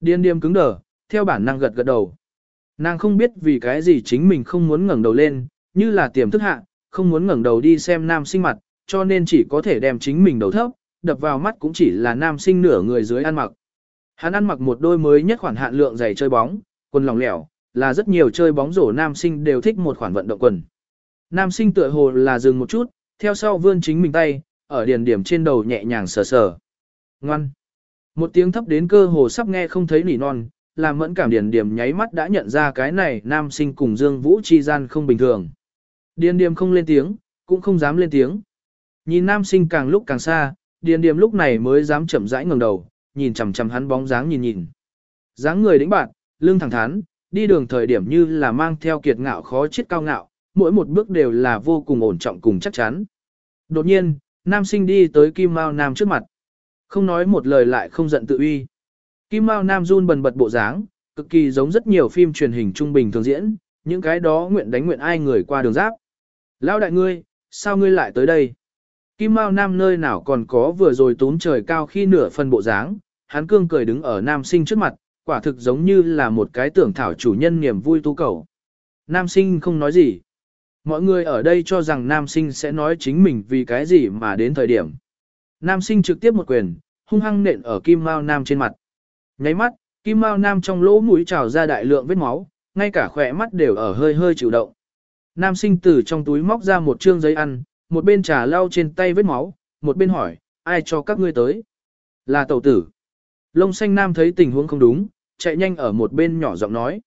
Điên điềm cứng đờ, theo bản năng gật gật đầu. Nàng không biết vì cái gì chính mình không muốn ngẩng đầu lên, như là tiềm thức hạ, không muốn ngẩng đầu đi xem nam sinh mặt, cho nên chỉ có thể đem chính mình đầu thấp, đập vào mắt cũng chỉ là nam sinh nửa người dưới ăn mặc. Hắn ăn mặc một đôi mới nhất khoản hạn lượng giày chơi bóng, quần lỏng lẻo, là rất nhiều chơi bóng rổ nam sinh đều thích một khoản vận động quần. Nam sinh tựa hồ là dừng một chút, theo sau vươn chính mình tay, ở điền điểm trên đầu nhẹ nhàng sờ sờ. Ngoan. Một tiếng thấp đến cơ hồ sắp nghe không thấy nỉ non, làm mẫn cảm điền điểm nháy mắt đã nhận ra cái này nam sinh cùng Dương Vũ chi gian không bình thường. Điền điểm không lên tiếng, cũng không dám lên tiếng. Nhìn nam sinh càng lúc càng xa, điền điểm lúc này mới dám chậm rãi ngẩng đầu, nhìn chằm chằm hắn bóng dáng nhìn nhìn. dáng người đĩnh bạn, lưng thẳng thắn, đi đường thời điểm như là mang theo kiệt ngạo khó chết cao ngạo, mỗi một bước đều là vô cùng ổn trọng cùng chắc chắn. Đột nhiên, nam sinh đi tới Kim Mao Nam trước mặt. Không nói một lời lại không giận tự uy. Kim Mao Nam run bần bật bộ dáng, cực kỳ giống rất nhiều phim truyền hình trung bình thường diễn, những cái đó nguyện đánh nguyện ai người qua đường giáp. Lão đại ngươi, sao ngươi lại tới đây? Kim Mao Nam nơi nào còn có vừa rồi tốn trời cao khi nửa phần bộ dáng, hắn cương cười đứng ở nam sinh trước mặt, quả thực giống như là một cái tưởng thảo chủ nhân niềm vui tu cầu. Nam sinh không nói gì. Mọi người ở đây cho rằng nam sinh sẽ nói chính mình vì cái gì mà đến thời điểm. Nam sinh trực tiếp một quyền, hung hăng nện ở Kim Mao Nam trên mặt. Nháy mắt, Kim Mao Nam trong lỗ mũi trào ra đại lượng vết máu, ngay cả khỏe mắt đều ở hơi hơi chịu động. Nam sinh từ trong túi móc ra một trương giấy ăn, một bên trà lau trên tay vết máu, một bên hỏi, ai cho các ngươi tới? Là tẩu tử. Lông xanh nam thấy tình huống không đúng, chạy nhanh ở một bên nhỏ giọng nói.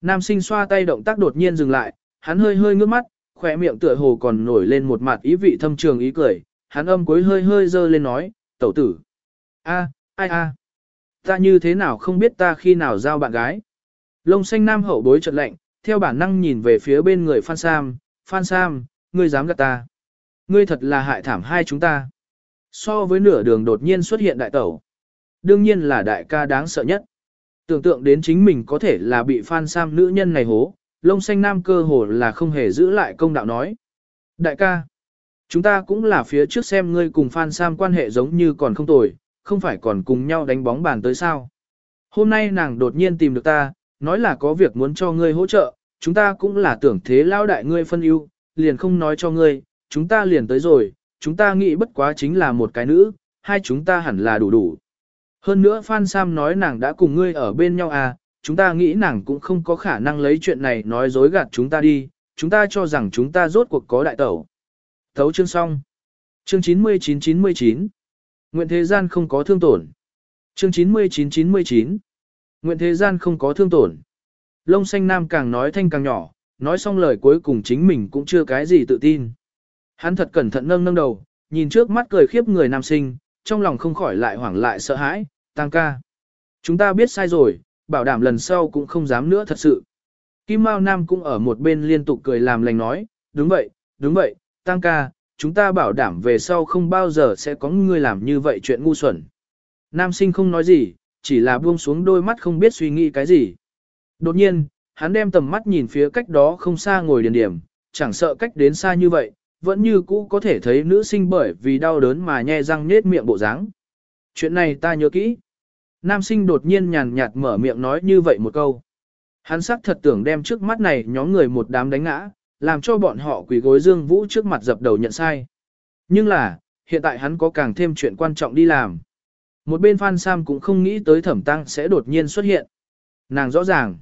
Nam sinh xoa tay động tác đột nhiên dừng lại, hắn hơi hơi ngước mắt, khỏe miệng tựa hồ còn nổi lên một mặt ý vị thâm trường ý cười, hắn âm cuối hơi hơi dơ lên nói, tẩu tử. a, ai a, ta như thế nào không biết ta khi nào giao bạn gái. Lông xanh nam hậu bối trật lạnh, theo bản năng nhìn về phía bên người Phan Sam, Phan Sam, ngươi dám gạt ta. Ngươi thật là hại thảm hai chúng ta. So với nửa đường đột nhiên xuất hiện đại tẩu. Đương nhiên là đại ca đáng sợ nhất. Tưởng tượng đến chính mình có thể là bị Phan Sam nữ nhân này hố, lông xanh nam cơ hồ là không hề giữ lại công đạo nói. Đại ca, chúng ta cũng là phía trước xem ngươi cùng Phan Sam quan hệ giống như còn không tồi, không phải còn cùng nhau đánh bóng bàn tới sao. Hôm nay nàng đột nhiên tìm được ta, nói là có việc muốn cho ngươi hỗ trợ, chúng ta cũng là tưởng thế lao đại ngươi phân ưu, liền không nói cho ngươi, chúng ta liền tới rồi, chúng ta nghĩ bất quá chính là một cái nữ, hai chúng ta hẳn là đủ đủ. Hơn nữa Phan Sam nói nàng đã cùng ngươi ở bên nhau à, chúng ta nghĩ nàng cũng không có khả năng lấy chuyện này nói dối gạt chúng ta đi, chúng ta cho rằng chúng ta rốt cuộc có đại tẩu. Thấu chương xong. Chương 99-99. Nguyện thế gian không có thương tổn. Chương 99-99. Nguyện thế gian không có thương tổn. Lông xanh nam càng nói thanh càng nhỏ, nói xong lời cuối cùng chính mình cũng chưa cái gì tự tin. Hắn thật cẩn thận nâng nâng đầu, nhìn trước mắt cười khiếp người nam sinh, trong lòng không khỏi lại hoảng lại sợ hãi, tăng ca. Chúng ta biết sai rồi, bảo đảm lần sau cũng không dám nữa thật sự. Kim Mao Nam cũng ở một bên liên tục cười làm lành nói, đúng vậy, đúng vậy, tăng ca, chúng ta bảo đảm về sau không bao giờ sẽ có người làm như vậy chuyện ngu xuẩn. Nam sinh không nói gì, chỉ là buông xuống đôi mắt không biết suy nghĩ cái gì. Đột nhiên, hắn đem tầm mắt nhìn phía cách đó không xa ngồi điền điểm, chẳng sợ cách đến xa như vậy, vẫn như cũ có thể thấy nữ sinh bởi vì đau đớn mà nhe răng nết miệng bộ dáng. Chuyện này ta nhớ kỹ. Nam sinh đột nhiên nhàn nhạt mở miệng nói như vậy một câu. Hắn sắc thật tưởng đem trước mắt này nhóm người một đám đánh ngã, làm cho bọn họ quỳ gối Dương Vũ trước mặt dập đầu nhận sai. Nhưng là, hiện tại hắn có càng thêm chuyện quan trọng đi làm. Một bên Phan Sam cũng không nghĩ tới thẩm tăng sẽ đột nhiên xuất hiện. Nàng rõ ràng.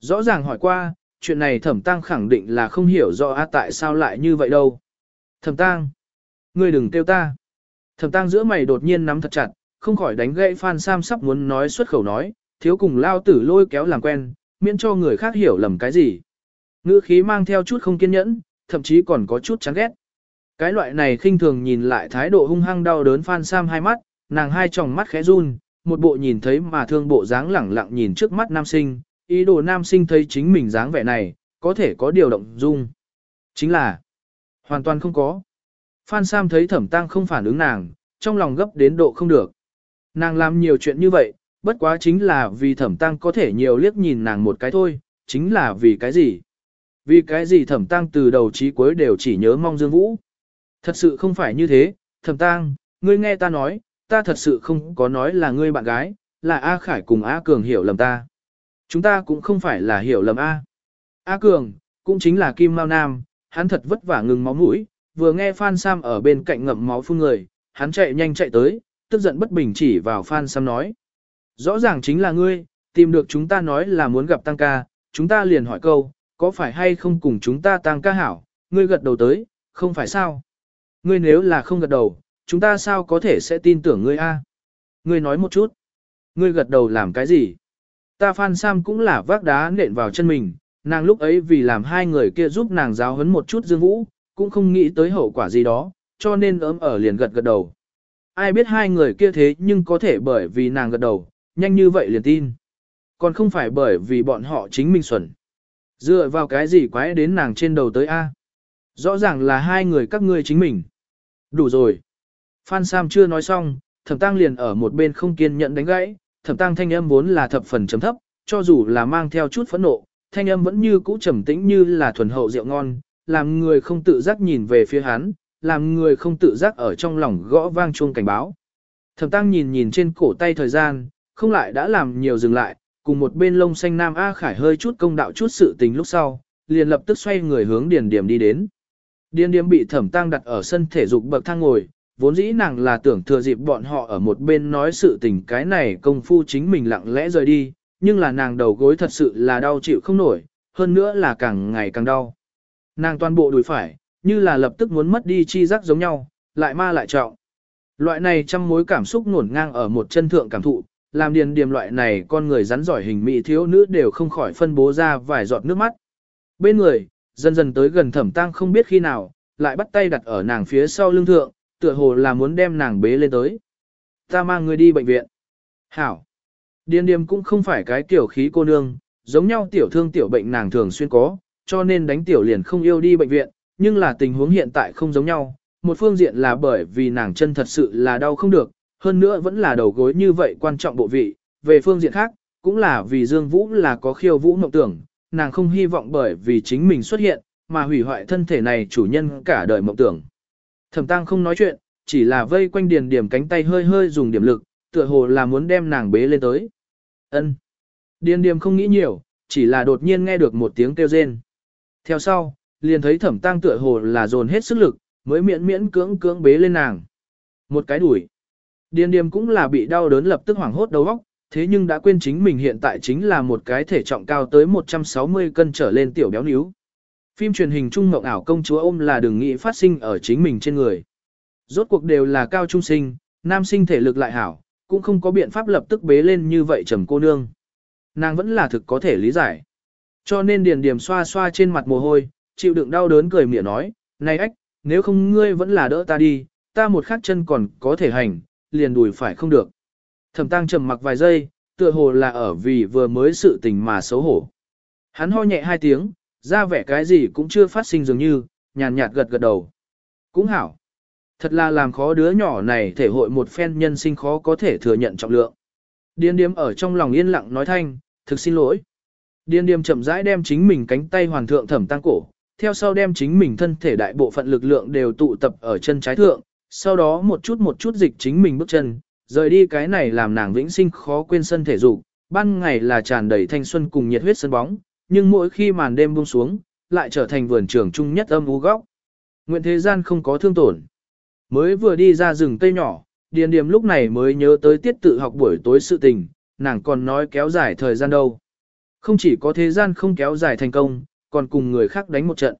Rõ ràng hỏi qua, chuyện này thẩm tăng khẳng định là không hiểu rõ a tại sao lại như vậy đâu. Thẩm tăng. Ngươi đừng kêu ta. Thẩm tăng giữa mày đột nhiên nắm thật chặt, không khỏi đánh gãy Phan Sam sắp muốn nói xuất khẩu nói, thiếu cùng lao tử lôi kéo làm quen, miễn cho người khác hiểu lầm cái gì. Ngữ khí mang theo chút không kiên nhẫn, thậm chí còn có chút chán ghét. Cái loại này khinh thường nhìn lại thái độ hung hăng đau đớn Phan Sam hai mắt, nàng hai tròng mắt khẽ run, một bộ nhìn thấy mà thương bộ dáng lẳng lặng nhìn trước mắt nam sinh, ý đồ nam sinh thấy chính mình dáng vẻ này, có thể có điều động dung. Chính là, hoàn toàn không có. Phan Sam thấy thẩm tăng không phản ứng nàng, trong lòng gấp đến độ không được. Nàng làm nhiều chuyện như vậy, bất quá chính là vì thẩm tăng có thể nhiều liếc nhìn nàng một cái thôi, chính là vì cái gì? Vì cái gì thẩm tăng từ đầu chí cuối đều chỉ nhớ mong Dương Vũ. Thật sự không phải như thế, thẩm tăng, ngươi nghe ta nói, ta thật sự không có nói là ngươi bạn gái, là A Khải cùng A Cường hiểu lầm ta. Chúng ta cũng không phải là hiểu lầm A. A Cường, cũng chính là Kim Mao Nam, hắn thật vất vả ngừng máu mũi, vừa nghe Phan Sam ở bên cạnh ngậm máu phun người, hắn chạy nhanh chạy tới, tức giận bất bình chỉ vào Phan Sam nói. Rõ ràng chính là ngươi, tìm được chúng ta nói là muốn gặp Tăng ca, chúng ta liền hỏi câu, có phải hay không cùng chúng ta Tăng ca hảo, ngươi gật đầu tới, không phải sao? Ngươi nếu là không gật đầu, chúng ta sao có thể sẽ tin tưởng ngươi a? Ngươi nói một chút. Ngươi gật đầu làm cái gì? Ta Phan Sam cũng là vác đá nện vào chân mình, nàng lúc ấy vì làm hai người kia giúp nàng giáo huấn một chút Dương Vũ, cũng không nghĩ tới hậu quả gì đó, cho nên ấm ở liền gật gật đầu. Ai biết hai người kia thế nhưng có thể bởi vì nàng gật đầu, nhanh như vậy liền tin. Còn không phải bởi vì bọn họ chính mình xuẩn. Dựa vào cái gì quái đến nàng trên đầu tới A. Rõ ràng là hai người các ngươi chính mình. Đủ rồi. Phan Sam chưa nói xong, thẩm tăng liền ở một bên không kiên nhẫn đánh gãy, thẩm tăng thanh âm vốn là thập phần chấm thấp, cho dù là mang theo chút phẫn nộ, thanh âm vẫn như cũ trầm tĩnh như là thuần hậu rượu ngon, làm người không tự giác nhìn về phía hắn, làm người không tự giác ở trong lòng gõ vang chuông cảnh báo. Thẩm tăng nhìn nhìn trên cổ tay thời gian, không lại đã làm nhiều dừng lại, cùng một bên lông xanh nam A Khải hơi chút công đạo chút sự tình lúc sau, liền lập tức xoay người hướng điền điểm đi đến. Điền điểm bị thẩm tăng đặt ở sân thể dục bậc thang ngồi, vốn dĩ nàng là tưởng thừa dịp bọn họ ở một bên nói sự tình cái này công phu chính mình lặng lẽ rời đi, nhưng là nàng đầu gối thật sự là đau chịu không nổi, hơn nữa là càng ngày càng đau. Nàng toàn bộ đùi phải, như là lập tức muốn mất đi chi giác giống nhau, lại ma lại trọng. Loại này trăm mối cảm xúc ngổn ngang ở một chân thượng cảm thụ, làm điền điềm loại này con người rắn giỏi hình mỹ thiếu nữ đều không khỏi phân bố ra vài giọt nước mắt. Bên người, dần dần tới gần thẩm tăng không biết khi nào, lại bắt tay đặt ở nàng phía sau lưng thượng, tựa hồ là muốn đem nàng bế lên tới. Ta mang người đi bệnh viện. Hảo. Điền điềm cũng không phải cái tiểu khí cô nương, giống nhau tiểu thương tiểu bệnh nàng thường xuyên có, cho nên đánh tiểu liền không yêu đi bệnh viện, nhưng là tình huống hiện tại không giống nhau. Một phương diện là bởi vì nàng chân thật sự là đau không được, hơn nữa vẫn là đầu gối như vậy quan trọng bộ vị. Về phương diện khác, cũng là vì Dương Vũ là có khiêu vũ mộng tưởng, nàng không hy vọng bởi vì chính mình xuất hiện, mà hủy hoại thân thể này chủ nhân cả đời mộng tưởng. Thẩm Tăng không nói chuyện, chỉ là vây quanh điền điểm cánh tay hơi hơi dùng điểm lực, tựa hồ là muốn đem nàng bế lên tới. Ân. Điền điểm không nghĩ nhiều, chỉ là đột nhiên nghe được một tiếng kêu rên. Theo sau, liền thấy Thẩm Tăng tựa hồ là dồn hết sức lực, mới miễn miễn cưỡng cưỡng bế lên nàng. Một cái đuổi. Điền điềm cũng là bị đau đớn lập tức hoảng hốt đầu óc, thế nhưng đã quên chính mình hiện tại chính là một cái thể trọng cao tới 160 cân trở lên tiểu béo níu. Phim truyền hình trung mộng ảo công chúa ôm là đừng nghĩ phát sinh ở chính mình trên người. Rốt cuộc đều là cao trung sinh, nam sinh thể lực lại hảo, cũng không có biện pháp lập tức bế lên như vậy trầm cô nương. Nàng vẫn là thực có thể lý giải. Cho nên điền điểm xoa xoa trên mặt mồ hôi, chịu đựng đau đớn cười mỉa nói, này ách, nếu không ngươi vẫn là đỡ ta đi, ta một khắc chân còn có thể hành, liền đùi phải không được. Thẩm tăng trầm mặc vài giây, tựa hồ là ở vì vừa mới sự tình mà xấu hổ. Hắn ho nhẹ hai tiếng, ra vẻ cái gì cũng chưa phát sinh dường như, nhàn nhạt gật gật đầu. Cũng hảo. Thật là làm khó đứa nhỏ này thể hội một phen nhân sinh khó có thể thừa nhận trọng lượng. Điên điếm ở trong lòng yên lặng nói thanh, thực xin lỗi. Điên điếm chậm rãi đem chính mình cánh tay hoàn thượng thẩm tăng cổ, theo sau đem chính mình thân thể đại bộ phận lực lượng đều tụ tập ở chân trái thượng, sau đó một chút một chút dịch chính mình bước chân, rời đi cái này làm nàng vĩnh sinh khó quên sân thể dục, ban ngày là tràn đầy thanh xuân cùng nhiệt huyết sân bóng, nhưng mỗi khi màn đêm buông xuống, lại trở thành vườn trường trung nhất âm u góc. Nguyện thế gian không có thương tổn. Mới vừa đi ra rừng cây nhỏ, Điền Điềm lúc này mới nhớ tới tiết tự học buổi tối sự tình, nàng còn nói kéo dài thời gian đâu. Không chỉ có thế gian không kéo dài thành công, còn cùng người khác đánh một trận.